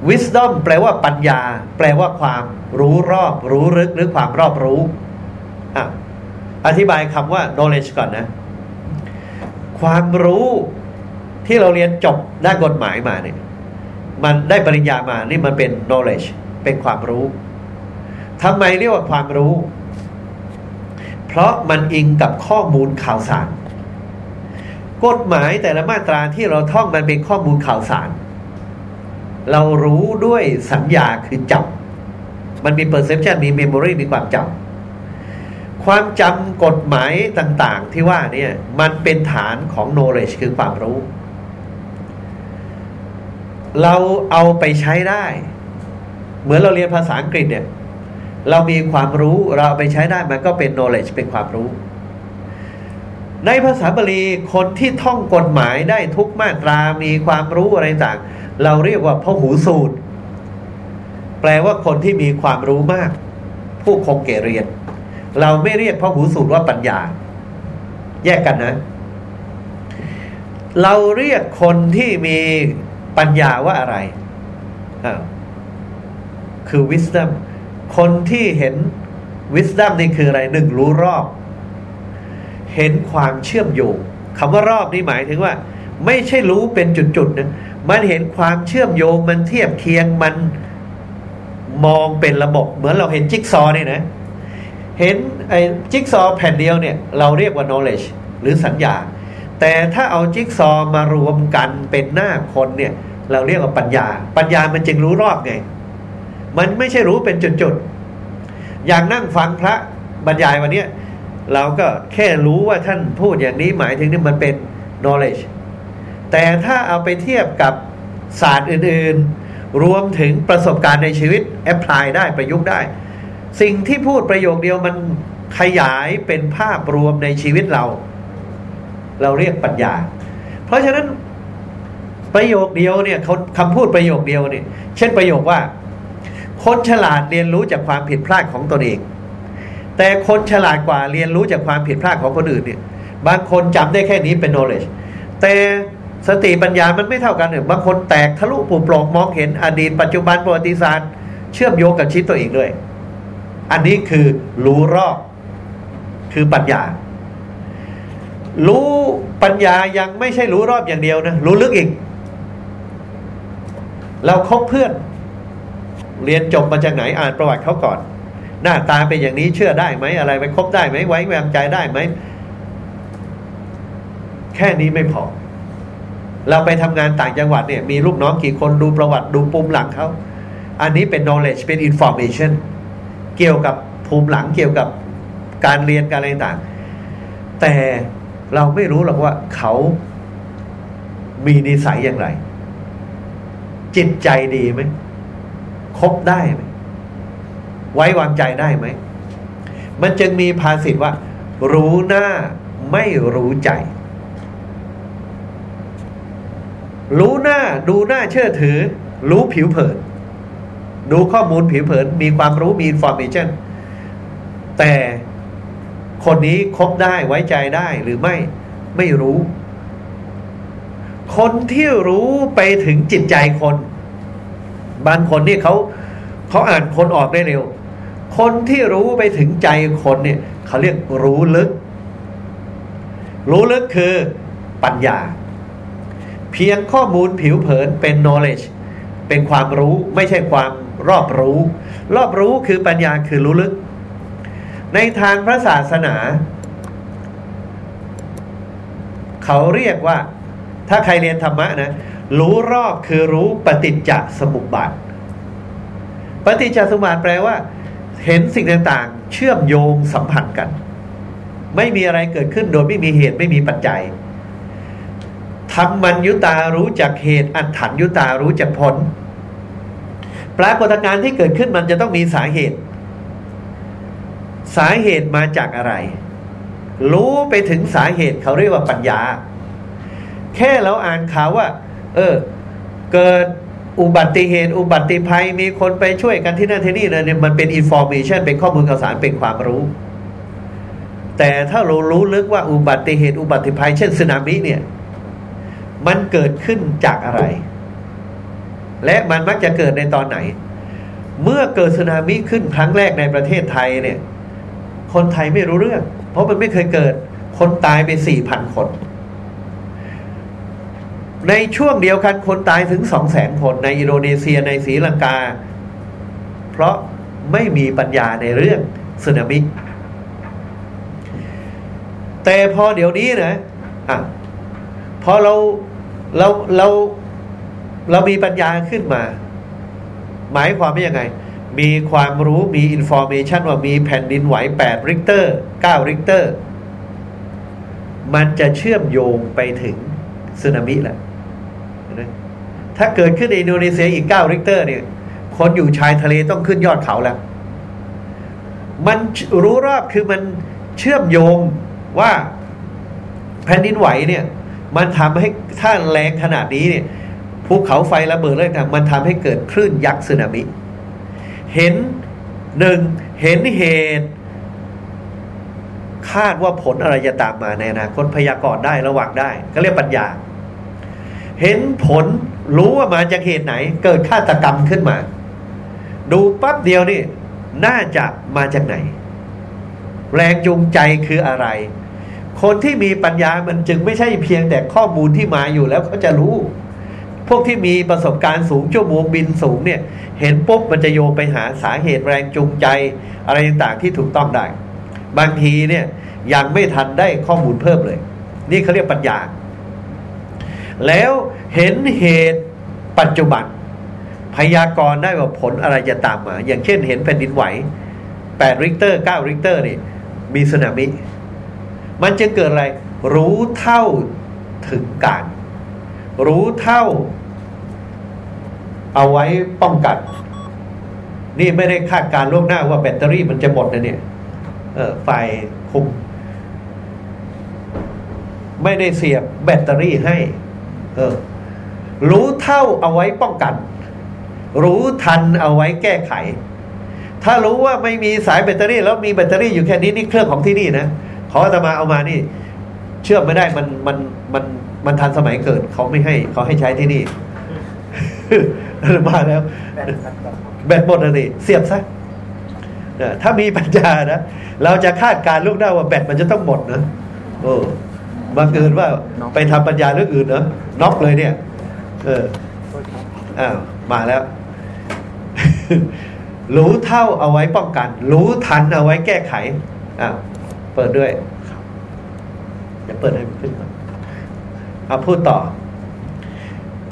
wisdom แปลว่าปัญญา แปลว่าความรู้รอบ รู้ลึกหรือความรอบรู้อะอธิบายคำว่า knowledge ก่อนนะ ความรู้ที่เราเรียนจบด้านกฎหมายมาเนี่ย มันได้ปริญญามานี่มันเป็น knowledge เป็นความรู้ทำไมเรียกว่าความรู้ เพราะมันอิงกับข้อมูลข่าวสาร กฎหมายแต่ละมาตราที่เราท่องมันเป็นข้อมูลข่าวสาร เรารู้ด้วยสัญญาคือจำมันมี perception มี memory มีความจำความจำกฎหมายต่างๆ ที่ว่าเนี่ยมันเป็นฐานของ knowledge คือความรู้ เราเอาไปใช้ได้ เหมือนเราเรียนภาษาอังกฤษเนี่ย เรามีความรู้เราไปใช้ได้มันก็เป็น knowledge เป็นความรู้ ในภาษาบาลีคนที่ท่องกฎหมายได้ทุกมาตรามีความรู้อะไรต่าง เราเรียกว่าพหูสูตร แปลว่าคนที่มีความรู้มาก ผู้คงเกเรียน เราไม่เรียกพหูสูตรว่าปัญญา แยกกันนะ เราเรียกคนที่มีปัญญาว่าอะไร คือ wisdom คนที่เห็นวิสดัมนี่คืออะไรหนึ่งรู้รอบ เห็นความเชื่อมโยงคำว่ารอบนี่หมายถึงว่า ไม่ใช่รู้เป็นจุดๆนะมันเห็นความเชื่อมโยงมันเทียบเคียงมันมองเป็นระบบ เหมือนเราเห็นจิ๊กซอนี่นะ เห็นไอ้จิ๊กซอแผ่นเดียวเนี่ย เราเรียกว่า knowledge หรือสัญญา แต่ถ้าเอาจิ๊กซอมารวมกันเป็นหน้าคนเนี่ย เราเรียกว่าปัญญา ปัญญามันจึงรู้รอบไง มันไม่ใช่รู้เป็นจุดๆอย่างนั่งฟังพระบรรยายวันนี้เราก็แค่รู้ว่าท่านพูดอย่างนี้หมายถึงนี่มันเป็น knowledge แต่ถ้าเอาไปเทียบกับศาสตร์อื่นๆ รวมถึงประสบการณ์ในชีวิตแอพพลายได้ประยุกต์ได้ สิ่งที่พูดประโยคเดียวมันขยายเป็นภาพรวมในชีวิตเรา เราเรียกปัญญา เพราะฉะนั้นประโยคเดียวเนี่ยคำพูดประโยคเดียวเนี่ย เช่นประโยคว่า คนฉลาดเรียนรู้จากความผิดพลาดของตนเอง แต่คนฉลาดกว่าเรียนรู้จากความผิดพลาดของคนอื่นเนี่ย บางคนจำได้แค่นี้เป็น knowledge แต่สติปัญญามันไม่เท่ากันเนี่ยบางคนแตกทะลุปูปลอกมองเห็นอดีตปัจจุบันประวัติศาสตร์ เชื่อมโยงกับชีวิตตัวเองด้วย อันนี้คือรู้รอบคือปัญญา รู้ปัญญายังไม่ใช่รู้รอบอย่างเดียวนะ รู้ลึกอีก เราคบเพื่อน เรียนจบมาจากไหนอ่านประวัติเขาก่อน หน้าตาเป็นอย่างนี้เชื่อได้ไหมอะไรไปคบได้ไหมไว้วางใจได้ไหมแค่นี้ไม่พอ เราไปทำงานต่างจังหวัดเนี่ยมีลูกน้องกี่คนดูประวัติดูปุ่มหลังเขาอันนี้เป็น knowledge เป็น information เกี่ยวกับภูมิหลังเกี่ยวกับการเรียนการอะไรต่าง แต่เราไม่รู้หรอกว่าเขามีนิสัยอย่างไร จิตใจดีไหม คบได้ไหมไว้วางใจได้ไหม มันจึงมีภาษิตว่า รู้หน้าไม่รู้ใจ รู้หน้าดูหน้าเชื่อถือ รู้ผิวเผิน ดูข้อมูลผิวเผิน มีความรู้มี information แต่คนนี้คบได้ไว้ใจได้หรือไม่ไม่รู้ คนที่รู้ไปถึงจิตใจคน บางคนนี่เขาเขาอ่านคนออกได้เร็ว คนที่รู้ไปถึงใจคนเนี่ยเขาเรียกรู้ลึก รู้ลึกคือปัญญา เพียงข้อมูลผิวเผินเป็น knowledge เป็นความรู้ไม่ใช่ความรอบรู้ รอบรู้คือปัญญาคือรู้ลึก ในทางพระศาสนา เขาเรียกว่า ถ้าใครเรียนธรรมะนะ รู้รอบคือรู้ปฏิจจสมุปบาท ปฏิจจสมุปบาทแปลว่า เห็นสิ่งต่างๆ เชื่อมโยงสัมพันธ์กัน ไม่มีอะไรเกิดขึ้นโดยไม่มีเหตุไม่มีปัจจัยธรรมัญยุตารู้จักเหตุอันถันยุตารู้จักผลปรากฏการณ์ที่เกิดขึ้นมันจะต้องมีสาเหตุ สาเหตุมาจากอะไร รู้ไปถึงสาเหตุเขาเรียกว่าปัญญา แค่เราอ่านข่าวว่า เออ เกิดอุบัติเหตุอุบัติภัยมีคนไปช่วยกันที่นั่นที่นี่นะเนี่ยมันเป็นอินโฟมชันเป็นข้อมูลข่าวสารเป็นความรู้ แต่ถ้าเรารู้ลึกว่าอุบัติเหตุอุบัติภัย เช่นสึนามิเนี่ย มันเกิดขึ้นจากอะไร และมันมักจะเกิดในตอนไหน เมื่อเกิดสึนามิขึ้นครั้งแรกในประเทศไทยเนี่ย คนไทยไม่รู้เรื่อง เพราะมันไม่เคยเกิด คนตายไปสี่พันคน ในช่วงเดียวกันคนตายถึงสองแสนคนในอินโดนีเซียในศรีลังกา เพราะไม่มีปัญญาในเรื่องสึนามิ แต่พอเดี๋ยวนี้นะอะพอเราเราเราเรามีปัญญาขึ้นมา หมายความว่ายังไง มีความรู้มี information ว่ามีแผ่นดินไหว8ริกเตอร์9ริกเตอร์ มันจะเชื่อมโยงไปถึงสึนามิแหละ ถ้าเกิดขึ้นในอินโดนีเซียอีก9ริกเตอร์เนี่ยคนอยู่ชายทะเลต้องขึ้นยอดเขาแล้ว มันรู้รอบคือมันเชื่อมโยงว่าแผ่นดินไหวเนี่ย มันทำให้ถ้าแรงขนาดนี้เนี่ยภูเขาไฟระเบิดอะไรต่างมันทำให้เกิดคลื่นยักษ์สึนามิ เห็นหนึ่งเห็นเหตุ คาดว่าผลอะไรจะตามมาในอนาคตพยากรณ์ได้ระวังได้ ก็เรียกปัญญา เห็นผลรู้ว่ามาจากเหตุไหน เกิดฆาตกรรมขึ้นมา ดูปั๊บเดียวนี่น่าจะมาจากไหน แรงจูงใจคืออะไร คนที่มีปัญญามันจึงไม่ใช่เพียงแต่ข้อมูลที่มาอยู่แล้วเขาจะรู้ พวกที่มีประสบการณ์สูงชั่วโมงบินสูงเนี่ย เห็นปุ๊บมันจะโยงไปหาสาเหตุแรงจูงใจ อะไรต่างๆที่ถูกต้องได้ บางทีเนี่ยยังไม่ทันได้ข้อมูลเพิ่มเลย นี่เขาเรียกปัญญา แล้วเห็นเหตุปัจจุบัน พยากรณ์ได้ว่าผลอะไรจะตามมา อย่างเช่นเห็นแผ่นดินไหว8ริกเตอร์9ริกเตอร์นี่มีสึนามิ มันจะเกิดอะไร รู้เท่าถึงการณ์ รู้เท่า เอาไว้ป้องกัน นี่ไม่ได้คาดการณ์ล่วงหน้าว่าแบตเตอรี่มันจะหมดนะเนี่ยเออไฟคุมไม่ได้เสียบแบตเตอรี่ให้ เออรู้เท่าเอาไว้ป้องกัน รู้ทันเอาไว้แก้ไข ถ้ารู้ว่าไม่มีสายแบตเตอรี่ แล้วมีแบตเตอรี่อยู่แค่นี้นี่เครื่องของที่นี่นะขอจะมาเอามานี่ เชื่อมไม่ได้มันมันมันมันทันสมัยเกิดเขาไม่ให้เขาให้ใช้ที่นี่มาแล้ว แบตหมดเลยเสียบซะถ้ามีปัญญานะเราจะคาดการลูกได้ว่าแบตมันจะต้องหมดนะโอ้ บังเอิญว่าไปทำปัญญาเรื่องอื่นเนอะน็อกเลยเนี่ย เอออ้าวมาแล้ว รู้เท่าเอาไว้ป้องกัน รู้ทันเอาไว้แก้ไขอ้าวเปิดด้วยจะเปิดให้ขึ้นมาเอาพูดต่อ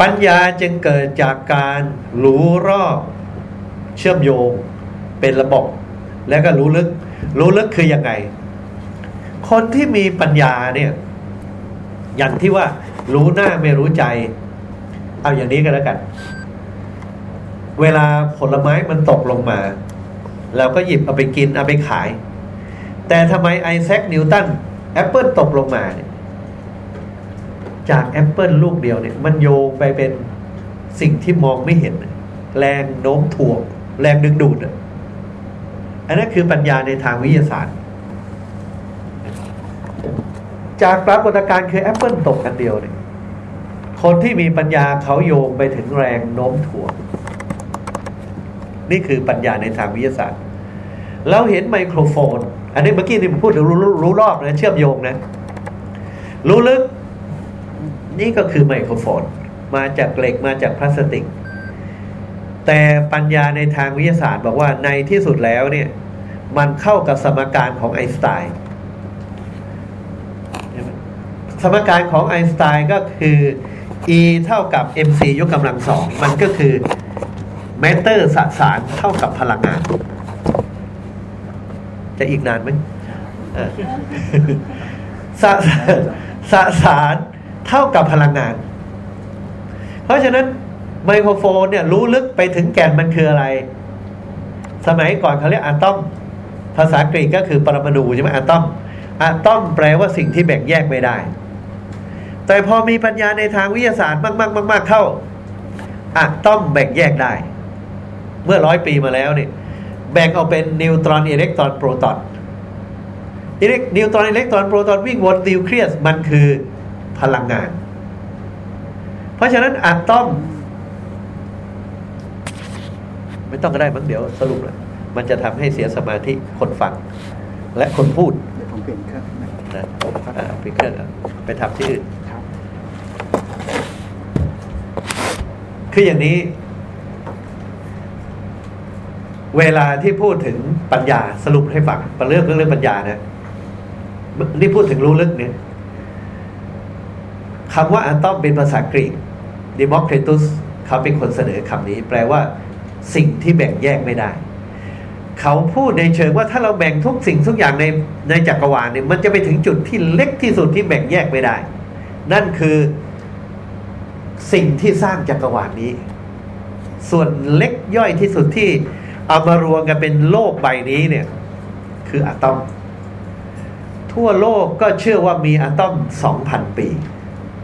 ปัญญาจึงเกิดจากการรู้รอบเชื่อมโยงเป็นระบบ แล้วก็รู้ลึก รู้ลึกคือยังไง คนที่มีปัญญาเนี่ย อย่างที่ว่ารู้หน้าไม่รู้ใจ เอาอย่างนี้ก็แล้วกัน เวลาผลไม้มันตกลงมา เราก็หยิบเอาไปกินเอาไปขาย แต่ทำไมไอแซคนิวตันแอปเปิลตกลงมาเนี่ยจากแอปเปิลลูกเดียวเนี่ย มันโยงไปเป็นสิ่งที่มองไม่เห็น แรงโน้มถ่วง แรงดึงดูดอะอันนั้นคือปัญญาในทางวิทยาศาสตร์ จากปรากฏการณ์คือแอปเปิลตกอันเดียวเนี่ยคนที่มีปัญญาเขาโยงไปถึงแรงโน้มถ่วง นี่คือปัญญาในทางวิทยาศาสตร์เราเห็นไมโครโฟน อันนี้เมื่อกี้นี่ผมพูดถึงรรู้รู้รอบนะเชื่อมโยงนะ รู้ลึก นี่ก็คือไมโครโฟน มาจากเหล็กมาจากพลาสติก แต่ปัญญาในทางวิทยาศาสตร์บอกว่าในที่สุดแล้วเนี่ย มันเข้ากับสมการของไอน์สไตน์ สมการของไอน์สไตน์ก็คือ E เท่ากับ mc ยกกำลังสองมันก็คือ matter สสารเท่ากับพลังงาน จะอีกนานไหมสสสารเท่ากับพลังงาน เพราะฉะนั้นไมโครโฟนเนี่ยรู้ลึกไปถึงแก่นมันคืออะไร สมัยก่อนเขาเรียกอะตอม ภาษากรีกก็คือปรมาณูใช่ไหมอะตอมอะตอมแปลว่าสิ่งที่แบ่งแยกไม่ได้ แต่พอมีปัญญาในทางวิทยาศาสตร์มากๆมากๆเข้าอะตอมแบ่งแยกได้ เมื่อร้อยปีมาแล้วเนี่ยแบ่งออกเป็นนิวตรอนอิเล็กตรอนโปรตอนอิเล็กนิวตรอนอิเล็กตรอนโปรตอนวิ่งวนนิวเคลียสมันคือพลังงาน เพราะฉะนั้นอะตอม ไม่ต้องก็ได้มั้งเดี๋ยวสรุปเลยมันจะทำให้เสียสมาธิคนฟัง และคนพูด
เดี๋ยวผมเปลี่ยนเครื่องหน่อย
นะอ่าไปเครื่องอะไปทำที่อื่น
คื
ออย่างนี้ เวลาที่พูดถึงปัญญาสรุปให้ฟังเป็นเรื่องเรื่องปัญญานะนี่พูดถึงรู้ลึกเนี่ยคำว่าอะตอมเป็นภาษากรีกดิมอคริตุสเขาเป็นคนเสนอคำนี้ แปลว่า สิ่งที่แบ่งแยกไม่ได้ เขาพูดในเชิงว่าถ้าเราแบ่งทุกสิ่งทุกอย่างในในจักรวาลเนี่ยมันจะไปถึงจุดที่เล็กที่สุดที่แบ่งแยกไม่ได้ นั่นคือ สิ่งที่สร้างจักรวาลนี้ ส่วนเล็กย่อยที่สุดที่เอามารวมกันเป็นโลกใบนี้เนี่ย คืออะตอม ทั่วโลกก็เชื่อว่ามีอะตอมสองพันปี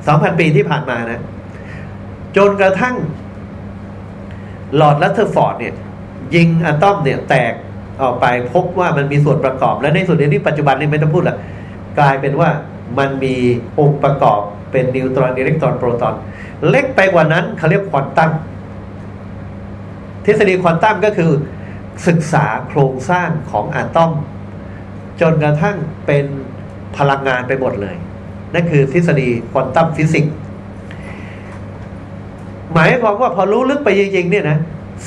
สองพันปีที่ผ่านมานะ จนกระทั่งลอร์ดรัทเทอร์ฟอร์ดเนี่ย ยิงอะตอมเนี่ยแตกออกไปพบว่ามันมีส่วนประกอบ และในส่วนนี้ปัจจุบันนี้ไม่ต้องพูดละกลายเป็นว่ามันมีองค์ประกอบเป็นนิวตรอนอิเล็กตรอนโปรตอน เล็กไปกว่านั้นเขาเรียกควอนตัมทฤษฎีควอนตัมก็คือ ศึกษาโครงสร้างของอะตอม จนกระทั่งเป็นพลังงานไปหมดเลย นั่นคือทฤษฎีควอนตัมฟิสิกส์หมายความว่าพอรู้ลึกไปจริงๆเนี่ยนะ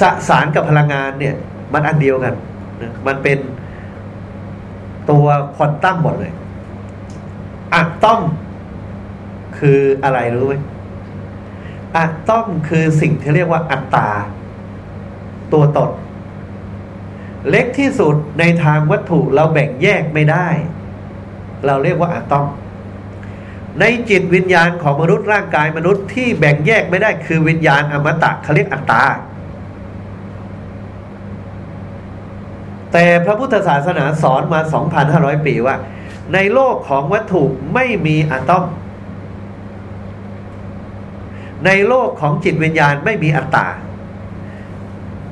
สสารกับพลังงานเนี่ย มันอันเดียวกันนะมันเป็นตัวควอนตัมหมดเลยอะตอม คืออะไรรู้ไหม อะตอมคือสิ่งที่เรียกว่าอัตตา ตัวตนเล็กที่สุดในทางวัตถุเราแบ่งแยกไม่ได้ เราเรียกว่าอะตอม ในจิตวิญญาณของมนุษย์ร่างกายมนุษย์ที่แบ่งแยกไม่ได้คือวิญญาณอมตะเขาเรียกอัตตา แต่พระพุทธศาสนาสอนมา 2,500 ปีว่า ในโลกของวัตถุไม่มีอะตอม ในโลกของจิตวิญญาณไม่มีอัตตา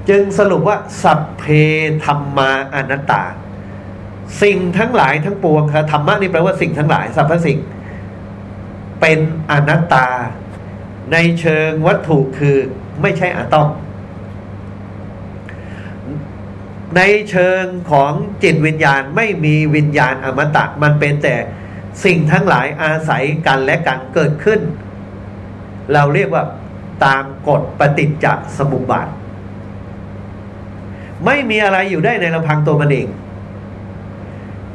จึงสรุปว่า สัพเพธรรมาอนัตตา สิ่งทั้งหลายทั้งปวงครับธรรมะนี่แปลว่าสิ่งทั้งหลายสรรพสิ่ง เป็นอนัตตา ในเชิงวัตถุคือไม่ใช่อะตอมในเชิงของจิตวิญญาณไม่มีวิญญาณอมตะ มันเป็นแต่สิ่งทั้งหลายอาศัยกันและกันเกิดขึ้น เราเรียกว่าตามกฎปฏิจจสมุปบาท ไม่มีอะไรอยู่ได้ในลำพังตัวมันเอง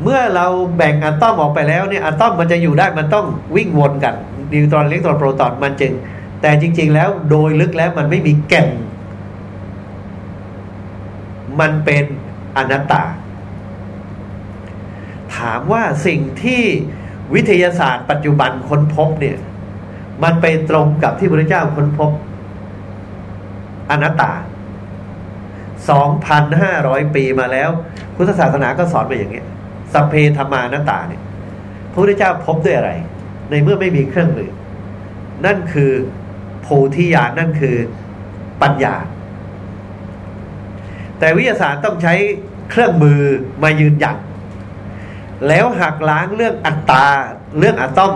เมื่อเราแบ่งอะตอมออกไปแล้วเนี่ยอะตอมมันจะอยู่ได้มันต้องวิ่งวนกันนิวตรอนเล็กตรอนโปรตอนมันจึง แต่จริง ๆ แล้วโดยลึกแล้วมันไม่มีแก่น มันเป็นอนัตตา ถามว่าสิ่งที่วิทยาศาสตร์ปัจจุบันค้นพบเนี่ย มันไปตรงกับที่พระเจ้าค้นพบ อนัตตา 2,500 ปีมาแล้ว พุทธศาสนาก็สอนมาอย่างนี้สัพเพธรรมานัตตาเนี่ยพระพุทธเจ้าพบด้วยอะไร ในเมื่อไม่มีเครื่องมือ นั่นคือโพธิญาณนั่นคือปัญญา แต่วิทยาศาสตร์ต้องใช้เครื่องมือมายืนยันแล้วหักล้างเรื่องอัตตาเรื่องอะตอม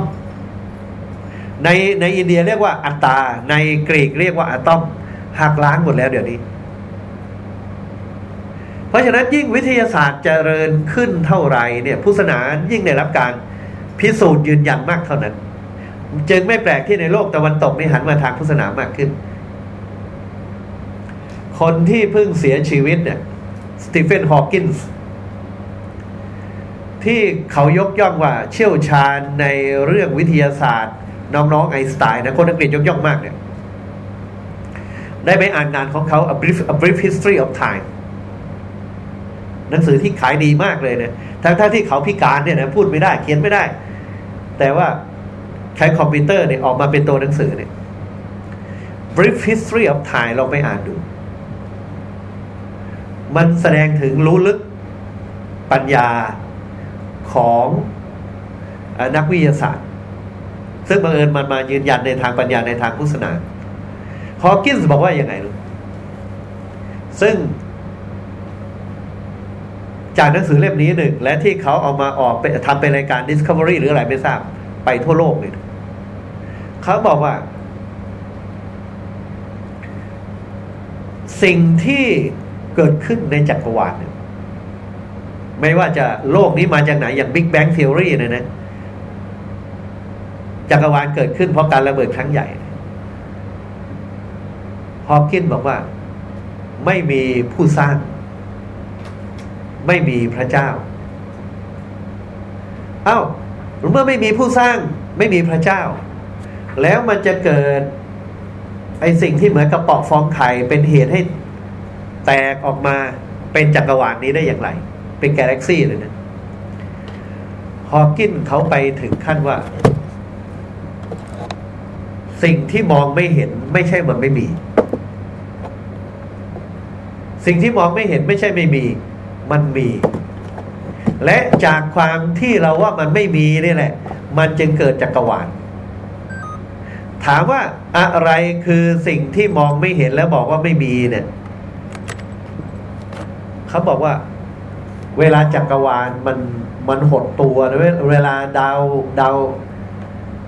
ในในอินเดียเรียกว่าอัตตา ในกรีกเรียกว่าอะตอมหักล้างหมดแล้วเดี๋ยวนี้ เพราะฉะนั้นยิ่งวิทยาศาสตร์เจริญขึ้นเท่าไรเนี่ยพุทธศาสนายิ่งได้รับการพิสูจน์ยืนยันมากเท่านั้น จึงไม่แปลกที่ในโลกตะวันตกไม่หันมาทางพุทธศาสนามากขึ้น คนที่เพิ่งเสียชีวิตเนี่ยสตีเฟนฮอว์กินส์ที่เขายกย่องว่าเชี่ยวชาญในเรื่องวิทยาศาสตร์ น้องๆไอน์สไตน์นะคนอังกฤษยกย่องมากเนี่ยได้ไปอ่านงานของเขา A Brief, A Brief History of Time หนังสือที่ขายดีมากเลยเนี่ยทั้งๆที่เขาพิการเนี่ยนะพูดไม่ได้เขียนไม่ได้ แต่ว่าใช้คอมพิวเตอร์เนี่ยออกมาเป็นตัวหนังสือเนี่ย Brief History of Time ลองไปอ่านดู มันแสดงถึงรู้ลึกปัญญาของนักวิทยาศาสตร์ ซึ่งบังเอิญมันมายืนยันในทางปัญญาในทางพุทธศาสนาฮอว์กินส์บอกว่ายังไงรู้ซึ่ง จากหนังสือเล่มนี้หนึ่ง และที่เขาเอามาออกไปทำเป็นรายการ Discovery หรืออะไรไม่ทราบ ไปทั่วโลกเลยเขาบอกว่า สิ่งที่เกิดขึ้นในจักรวาลเนี่ยไม่ว่าจะโลกนี้มาจากไหนอย่าง Big Bang Theory เนี่ยนะ จักรวาลเกิดขึ้นเพราะการระเบิดครั้งใหญ่ฮอว์กินบอกว่า ไม่มีผู้สร้าง ไม่มีพระเจ้า เอา้าเมื่อไม่มีผู้สร้าง ไม่มีพระเจ้า แล้วมันจะเกิดไอสิ่งที่เหมือนกับปอกฟองไข่เป็นเหตุให้แตกออกมาเป็นจักรวาลนี้ได้อย่างไร เป็นกาแล็กซี่เลยนะฮอว์กินเขาไปถึงขั้นว่า สิ่งที่มองไม่เห็นไม่ใช่มันไม่มี สิ่งที่มองไม่เห็นไม่ใช่ไม่มี มันมี และจากความที่เราว่ามันไม่มีนี่แหละ มันจึงเกิดจักรวาลถามว่าอะไรคือสิ่งที่มองไม่เห็นแล้วบอกว่าไม่มีเนี่ยเขาบอกว่า เวลาจักรวาลมันมันหดตัวเวลาดาวดาว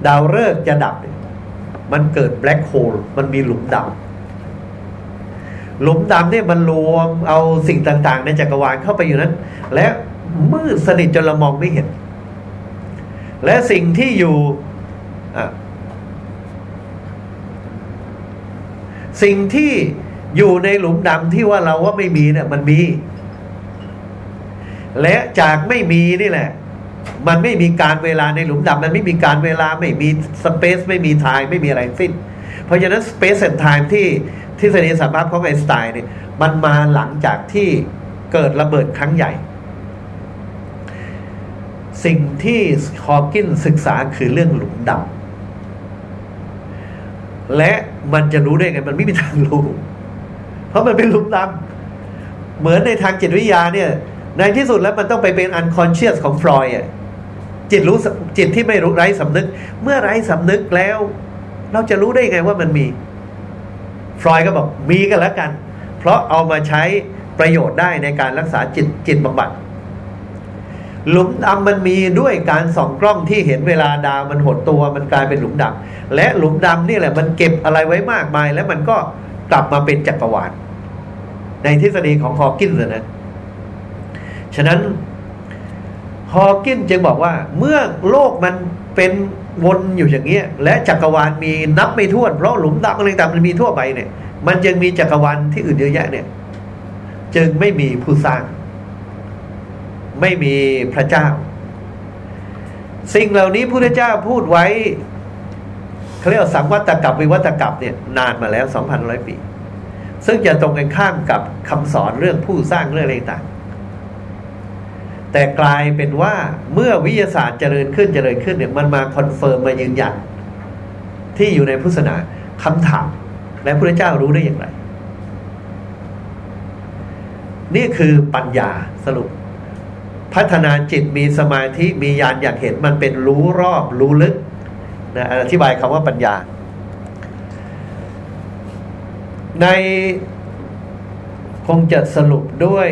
ดาวฤกษ์จะดับ มันเกิดแบล็คโฮลมันมีหลุมดำหลุมดำเนี่ยมันรวมเอาสิ่งต่าง ๆ ในจักรวาลเข้าไปอยู่นั้น และมืดสนิทจนเรามองไม่เห็น และสิ่งที่อยู่สิ่งที่อยู่ในหลุมดำที่ว่าเราว่าไม่มีเนี่ย มันมี และจากไม่มีนี่แหละ มันไม่มีกาลเวลาในหลุมดำมันไม่มีกาลเวลาไม่มี space ไม่มี time ไม่มีอะไรสิ้น เพราะฉะนั้น space and time ที่ทฤษฎีสัมพัทธ์ของไอน์สไตน์เนี่ยมันมาหลังจากที่เกิดระเบิดครั้งใหญ่ สิ่งที่ฮอว์กินศึกษาคือเรื่องหลุมดำและมันจะรู้ได้ไง มันไม่มีทางรู้ เพราะมันเป็นหลุมดำเหมือนในทางจิตวิทยาเนี่ย ในที่สุดแล้วมันต้องไปเป็น unconscious ของฟลอยด์จิตรู้จิตที่ไม่รู้ไร้สำนึก เมื่อไร้สำนึกแล้ว เราจะรู้ได้ไงว่ามันมี ฟลอยด์ก็บอกมีกันแล้วกัน เพราะเอามาใช้ประโยชน์ได้ในการรักษาจิตจิตบำบัดหลุมดำมันมีด้วยการส่องกล้องที่เห็นเวลาดาวมันหดตัวมันกลายเป็นหลุมดำและหลุมดำนี่แหละมันเก็บอะไรไว้มากมาย แล้วมันก็กลับมาเป็นจักรวาลในทฤษฎีของฮอว์กินส์นะ ฉะนั้นฮอกินจึงบอกว่า เมื่อโลกมันเป็นวนอยู่อย่างเงี้ย และจักรวาลมีนับไม่ถ้วนเพราะหลุมดำอะไรต่างมันมีทั่วไปเนี่ย มันจึงมีจักรวาลที่อื่นเยอะแยะเนี่ย จึงไม่มีผู้สร้าง ไม่มีพระเจ้า สิ่งเหล่านี้พระพุทธเจ้าพูดไว้เขาเรียกสังวัฏกัปวิวัฏกัปเนี่ยนานมาแล้วสองพันห้าร้อยปี ซึ่งจะตรงกันข้ามกับคำสอนเรื่องผู้สร้างเรื่องอะไรต่าง แต่กลายเป็นว่าเมื่อวิทยาศาสตร์เจริญขึ้นเจริญขึ้นเนี่ยมันมา confirm มายืนยัน ที่อยู่ในพุทธศาสนาคำถาม และพระเจ้ารู้ได้อย่างไร นี่คือปัญญาสรุป พัฒนาจิตมีสมาธิมีญาณอยากเห็นมันเป็นรู้รอบรู้ลึกนะอธิบายคำว่าปัญญา ในคงจะสรุปด้วย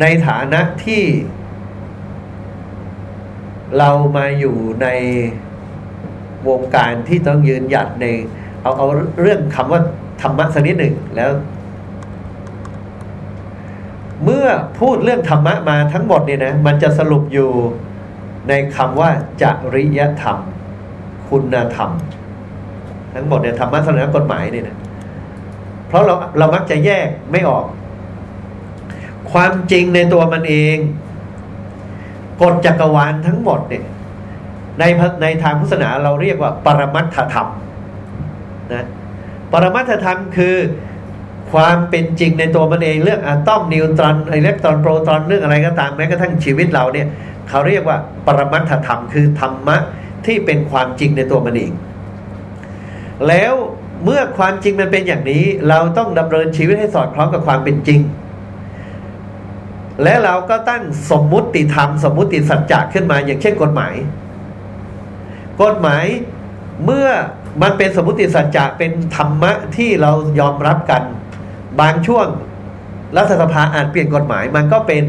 ในฐานะที่ เรามาอยู่ในวงการที่ต้องยืนหยัดในเอาเอาเรื่องคำว่าธรรมะสักนิดหนึ่งแล้ว เมื่อพูดเรื่องธรรมะมาทั้งหมดเนี่ยนะ มันจะสรุปอยู่ในคำว่าจริยธรรม คุณธรรม ทั้งหมดเนี่ยธรรมะศาสนากฎหมายเนี่ยนะเพราะเราเรามักจะแยกไม่ออก ความจริงในตัวมันเองกฎจักรวาลทั้งหมดเนี่ยในในทางพุทธศาสนาเราเรียกว่า ปรมัตถธรรมนะปรมัตถธรรมคือความเป็นจริงในตัวมันเองเรื่องอะตอมนิวตรอนอิเล็กตรอนโปรตอนเรื่องอะไรก็ตามแม้กระทั่งชีวิตเราเนี่ยเขาเรียกว่า ปรมัตถธรรมคือธรรมะที่เป็นความจริงในตัวมันเอง แล้วเมื่อความจริงมันเป็นอย่างนี้ เราต้องดำเนินชีวิตให้สอดคล้องกับความเป็นจริง และเราก็ตั้งสมมุติธรรม สมมุติสัจจะขึ้นมาอย่างเช่นกฎหมาย กฎหมายเมื่อมันเป็นสมมุติสัจจะเป็นธรรมะที่เรายอมรับกัน บางช่วงรัฐสภาอาจเปลี่ยนกฎหมาย มันก็เป็น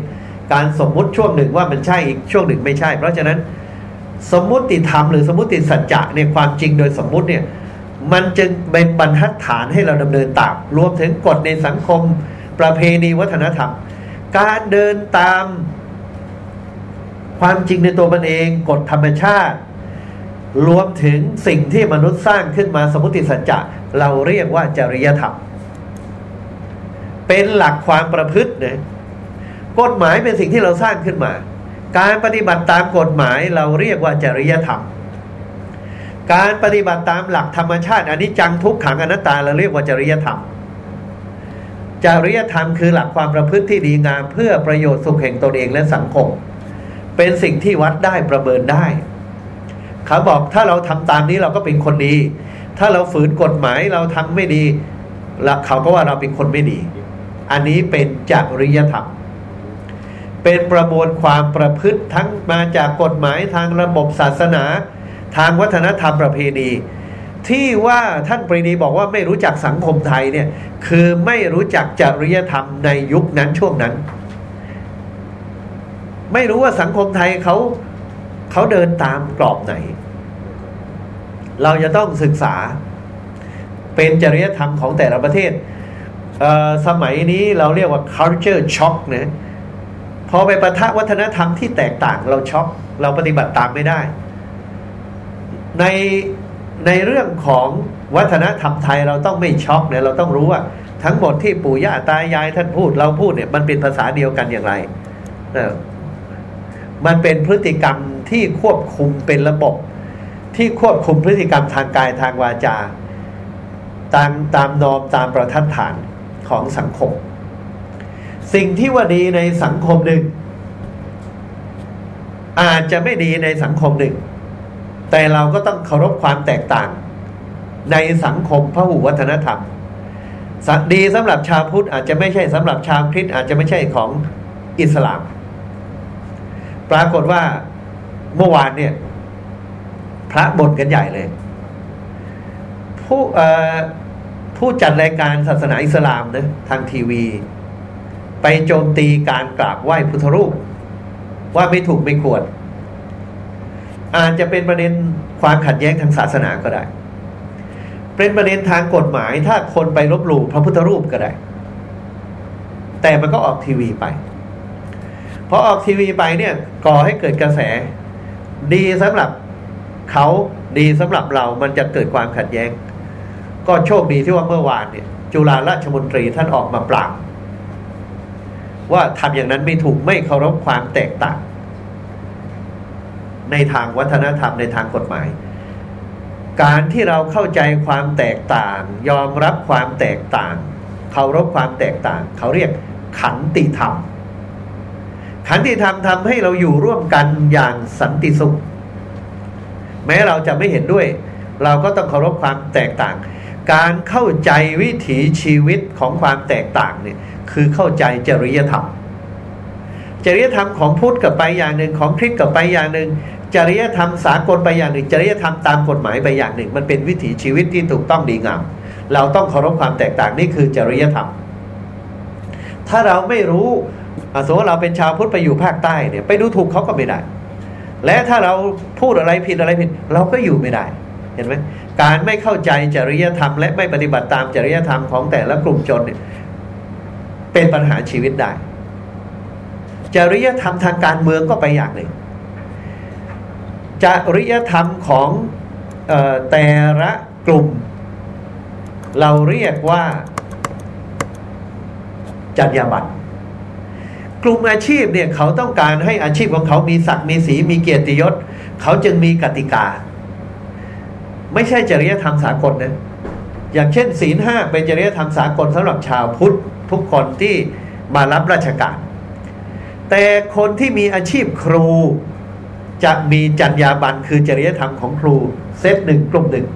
การสมมุติช่วงหนึ่งว่ามันใช่อีกช่วงหนึ่งไม่ใช่ เพราะฉะนั้นสมมุติธรรมหรือสมมุติสัจจะในความจริงโดยสมมุติเนี่ยมันจึงเป็นบรรทัดฐานให้เราดำเนินตามรวมถึงกฎในสังคมประเพณีวัฒนธรรม การเดินตาม ความจริงในตัวมันเองกฎธรรมชาติ รวมถึงสิ่งที่มนุษย์สร้างขึ้นมาสมมติสัจจะเราเรียกว่าจริยธรรม เป็นหลักความประพฤตินะกฎหมายเป็นสิ่งที่เราสร้างขึ้นมา การปฏิบัติตามกฎหมายเราเรียกว่าจริยธรรม การปฏิบัติตามหลักธรรมชาติอันิจจังทุกขังอนัตตาเราเรียกว่าจริยธรรม จริยธรรมคือหลักความประพฤติที่ดีงามเพื่อประโยชน์สุขแห่งตนเองและสังคม เป็นสิ่งที่วัดได้ประเมินได้เขาบอกถ้าเราทำตามนี้เราก็เป็นคนดี ถ้าเราฝืนกฎหมายเราทำไม่ดีเขาก็ว่าเราเป็นคนไม่ดี อันนี้เป็นจริยธรรม เป็นประมวลความประพฤติทั้งมาจากกฎหมายทางระบบศาสนา ทางวัฒนธรรมประเพณี ที่ว่าท่านปรีดีบอกว่าไม่รู้จักสังคมไทยเนี่ยคือไม่รู้จักจริยธรรมในยุคนั้นช่วงนั้น ไม่รู้ว่าสังคมไทยเขาเขาเดินตามกรอบไหน เราจะต้องศึกษา เป็นจริยธรรมของแต่ละประเทศ สมัยนี้เราเรียกว่า culture shock นะพอไปประทะวัฒนธรรมที่แตกต่างเราช็อกเราปฏิบัติตามไม่ได้ ใน ในเรื่องของวัฒนธรรมไทยเราต้องไม่ช็อกเนี่ยเราต้องรู้ว่า ทั้งหมดที่ปู่ย่าตายายท่านพูดเราพูดเนี่ยมันเป็นภาษาเดียวกันอย่างไรมันเป็นพฤติกรรมที่ควบคุมเป็นระบบ ที่ควบคุมพฤติกรรมทางกายทางวาจา ตามตามนอมตามประทัดฐานของสังคม สิ่งที่ว่าดีในสังคมหนึ่ง อาจจะไม่ดีในสังคมหนึ่ง แต่เราก็ต้องเคารพความแตกต่าง ในสังคมพระหูวัฒนธรรมดีสำหรับชาวพุทธอาจจะไม่ใช่สำหรับชาวคริสต์อาจจะไม่ใช่ของอิสลาม ปรากฏว่าเมื่อวานเนี่ย พระบ่นกันใหญ่เลย ผู้ผู้จัดรายการศาสนาอิสลามนะทางทีวี ไปโจมตีการกราบไหว้พุทธรูป ว่าไม่ถูกไม่ควร อาจจะเป็นประเด็นความขัดแย้งทางศาสนาก็ได้ เป็นประเด็นทางกฎหมายถ้าคนไปลบหลู่พระพุทธรูปก็ได้ แต่มันก็ออกทีวีไปพอออกทีวีไปเนี่ยก่อให้เกิดกระแส ดีสำหรับเขาดีสำหรับเรามันจะเกิดความขัดแย้ง ก็โชคดีที่ว่าเมื่อวานเนี่ย จุฬาราชมนตรีท่านออกมาปรามว่าทำอย่างนั้นไม่ถูกไม่เคารพความแตกต่าง ในทางวัฒนธรรมในทางกฎหมาย การที่เราเข้าใจความแตกต่าง ยอมรับความแตกต่างเคารพความแตกต่าง เขาเรียกขันติธรรม ขันติธรรมทำให้เราอยู่ร่วมกันอย่างสันติสุข แม้เราจะไม่เห็นด้วย เราก็ต้องเคารพความแตกต่าง การเข้าใจวิถีชีวิตของความแตกต่างเนี่ยคือเข้าใจจริยธรรมจริยธรรมของพุทธกับไปอย่างหนึ่งของคริสต์กับไปอย่างหนึ่ง จริยธรรมสากลไปอย่างหนึ่ง จริยธรรมตามกฎหมายไปอย่างหนึ่ง มันเป็นวิถีชีวิตที่ถูกต้องดีงาม เราต้องเคารพความแตกต่างนี่คือจริยธรรม ถ้าเราไม่รู้สมมติเราเป็นชาวพุทธไปอยู่ภาคใต้เนี่ยไปดูถูกเขาก็ไม่ได้ และถ้าเราพูดอะไรผิดอะไรผิด เราก็อยู่ไม่ได้ เห็นไหมการไม่เข้าใจจริยธรรม และไม่ปฏิบัติตามจริยธรรมของแต่ละกลุ่มชนเนี่ยเป็นปัญหาชีวิตได้ จริยธรรมทางการเมืองก็ไปอย่างหนึ่ง จริยธรรมของออแต่ละกลุ่ม เราเรียกว่าจรรยาบรรณกลุ่มอาชีพเนี่ยเขาต้องการให้อาชีพของเขามีศักดิ์มีสีมีเกียรติยศ เขาจึงมีกติกา ไม่ใช่จริยธรรมสากลนะอย่างเช่น ศีลห้าเป็นจริยธรรมสากลสำหรับชาวพุทธทุกคนที่มารับราชการ แต่คนที่มีอาชีพครู จะมีจรรยาบรรณคือจริยธรรมของครูเซตหนึ่งกลุ่มหนึ่ง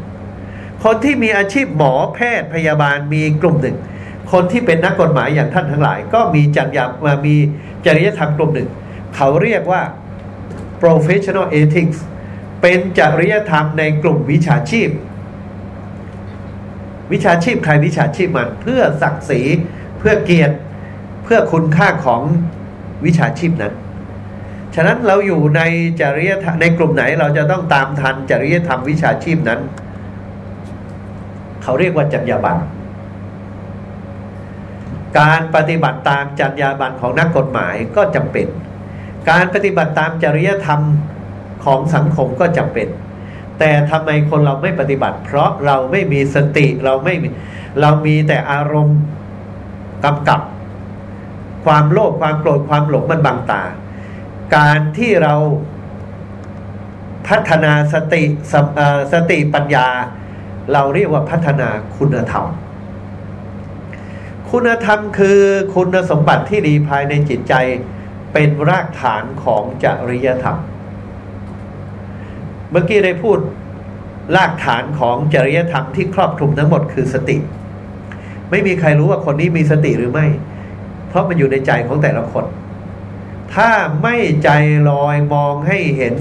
คนที่มีอาชีพหมอแพทย์พยาบาลมีกลุ่มหนึ่ง คนที่เป็นนักกฎหมายอย่างท่านทั้งหลาย ก็มีจรรยามามีจริยธรรมกลุ่มหนึ่ง เขาเรียกว่า professional ethics เป็นจริยธรรมในกลุ่มวิชาชีพ วิชาชีพใครวิชาชีพมันเพื่อศักดิ์ศรีเพื่อเกียรติเพื่อคุณค่าของวิชาชีพนั้น ฉะนั้นเราอยู่ในจริยธรรมในกลุ่มไหนเราจะต้องตามทันจริยธรรมวิชาชีพนั้น เขาเรียกว่าจรรยาบรรณการปฏิบัติตามจรรยาบรรณของนักกฎหมายก็จำเป็น การปฏิบัติตามจริยธรรมของสังคมก็จำเป็น แต่ทำไมคนเราไม่ปฏิบัติ เพราะเราไม่มีสติเราไม่มีเรามีแต่อารมณ์กำกับ ความโลภความโกรธความหลงมันบังตา การที่เราพัฒนาสติสสติปัญญา เราเรียกว่าพัฒนาคุณธรรม คุณธรรมคือคุณสมบัติที่ดีภายในจิตใจเป็นรากฐานของจริยธรรม เมื่อกี้ได้พูดรากฐานของจริยธรรมที่ครอบคลุมทั้งหมดคือสติ ไม่มีใครรู้ว่าคนนี้มีสติหรือไม่ เพราะมันอยู่ในใจของแต่ละคน ถ้าไม่ใจลอยมองให้เห็น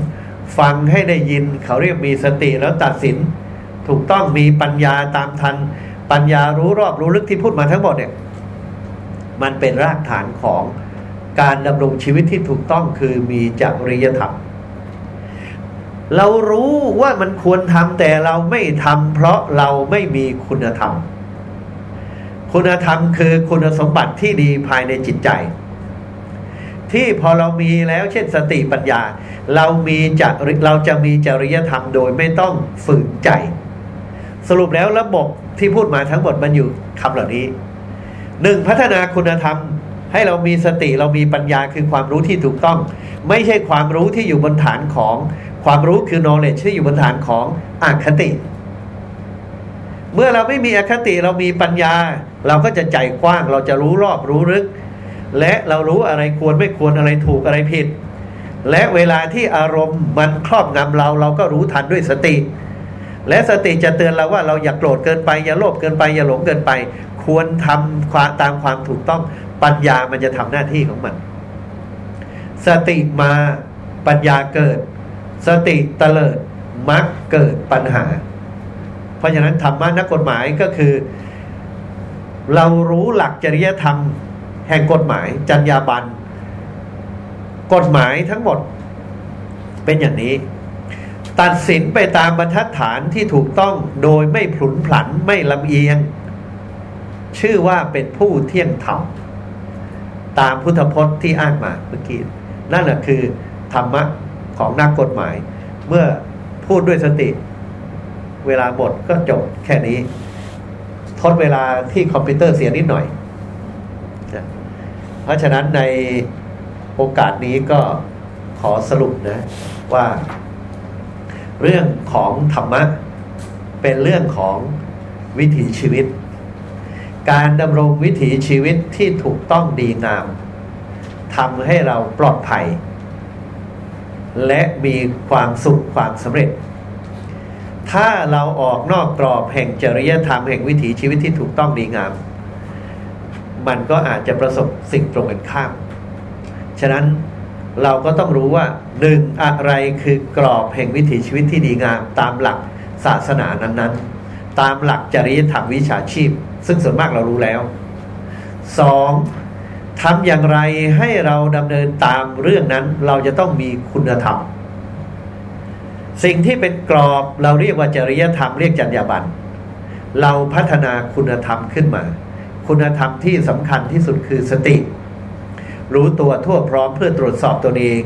ฟังให้ได้ยินเขาเรียกมีสติแล้วตัดสิน ถูกต้องมีปัญญาตามทัน ปัญญารู้รอบรู้ลึกที่พูดมาทั้งหมดเนี่ยมันเป็นรากฐานของการดำรงชีวิตที่ถูกต้องคือมีจริยธรรม เรารู้ว่ามันควรทำแต่เราไม่ทำเพราะเราไม่มีคุณธรรม คุณธรรมคือคุณสมบัติที่ดีภายในจิตใจ ที่พอเรามีแล้วเช่นสติปัญญา เรามีจะเราจะมีจริยธรรมโดยไม่ต้องฝืนใจ สรุปแล้วระบบที่พูดมาทั้งหมดมันอยู่คำเหล่านี้หนึ่งพัฒนาคุณธรรมให้เรามีสติเรามีปัญญาคือความรู้ที่ถูกต้อง ไม่ใช่ความรู้ที่อยู่บนฐานของความรู้คือ knowledge ที่อยู่บนฐานของอคติ เมื่อเราไม่มีอคติเรามีปัญญา เราก็จะใจกว้างเราจะรู้รอบรู้ลึก และเรารู้อะไรควรไม่ควรอะไรถูกอะไรผิด และเวลาที่อารมณ์มันครอบงำเราเราก็รู้ทันด้วยสติ และสติจะเตือนเราว่าเราอย่ากโกรธเกินไป อย่าโลภเกินไป อย่าหลงเกินไป ควรทำความตามความถูกต้องปัญญามันจะทำหน้าที่ของมัน สติมาปัญญาเกิด สติเตลิดมักเกิดปัญหา เพราะฉะนั้นธรรมะนักกฎหมายก็คือ เรารู้หลักจริยธรรม แห่งกฎหมายจรรยาบรรณกฎหมายทั้งหมดเป็นอย่างนี้ ตัดสินไปตามบรรทัดฐานที่ถูกต้องโดยไม่ผลุนผันไม่ลำเอียง ชื่อว่าเป็นผู้เที่ยงธรรมตามพุทธพจน์ที่อ้างมาเมื่อกี้นั่นแหะคือธรรมะของนักกฎหมาย เมื่อพูดด้วยสติ เวลาหมดก็จบแค่นี้ ทดเวลาที่คอมพิวเตอร์เสียนิดหน่อย เพราะฉะนั้นในโอกาสนี้ก็ขอสรุปนะว่า เรื่องของธรรมะ เป็นเรื่องของวิถีชีวิต การดำรงวิถีชีวิตที่ถูกต้องดีงามทำให้เราปลอดภัย และมีความสุขความสำเร็จ ถ้าเราออกนอกกรอบแห่งจริยธรรมแห่งวิถีชีวิตที่ถูกต้องดีงาม มันก็อาจจะประสบสิ่งตรงกันข้าม ฉะนั้นเราก็ต้องรู้ว่าหนึ่งอะไรคือกรอบแห่งวิถีชีวิตที่ดีงาม ตามหลักศาสนานั้นๆ ตามหลักจริยธรรมวิชาชีพ ซึ่งส่วนมากเรารู้แล้วสองทำอย่างไรให้เราดำเนินตามเรื่องนั้นเราจะต้องมีคุณธรรม สิ่งที่เป็นกรอบเราเรียกว่าจริยธรรมเรียกจรรยาบรรณเราพัฒนาคุณธรรมขึ้นมา คุณธรรมที่สำคัญที่สุดคือสติ รู้ตัวทั่วพร้อมเพื่อตรวจสอบตัวเอง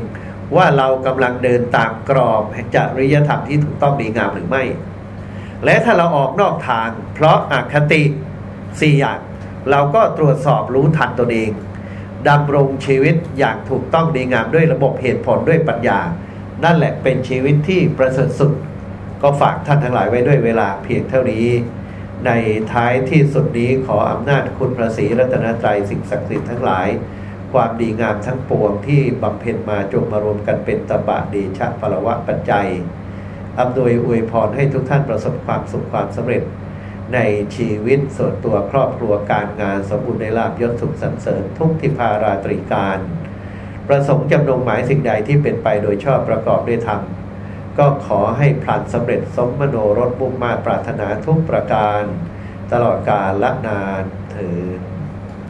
ว่าเรากำลังเดินตามกรอบแห่งจริยธรรมที่ถูกต้องดีงามหรือไม่ และถ้าเราออกนอกทาง เพราะอาคติสี่อย่างเราก็ตรวจสอบรู้ทันตัวเองดำรงชีวิตอย่างถูกต้องดีงามด้วยระบบเหตุผลด้วยปัญญา นั่นแหละเป็นชีวิตที่ประเสริฐสุด ก็ฝากท่านทั้งหลายไว้ด้วยเวลาเพียงเท่านี้ ในท้ายที่สุดนี้ขออำนาจคุณพระศรีรัตนตรัยสิ่งศักดิ์สิทธิ์ทั้งหลาย ความดีงามทั้งปวงที่บำเพ็ญมาจงมารวมกันเป็นตบะเดชะพลวะปัจจัยอำนวยอวยพรให้ทุกท่านประสบความสุขความสำเร็จ ในชีวิตส่วนตัวครอบครัวการงานสมบูรณ์ในลาบยศสุขสรรเสริญทุกทิพาราตรีการ ประสงค์จำนงหมายสิ่งใดที่เป็นไปโดยชอบประกอบด้วยธรรม ก็ขอให้พลันสำเร็จสมมโนรสบุ่งมาปรารถนาทุกประการ ตลอดกาลละนานเถิด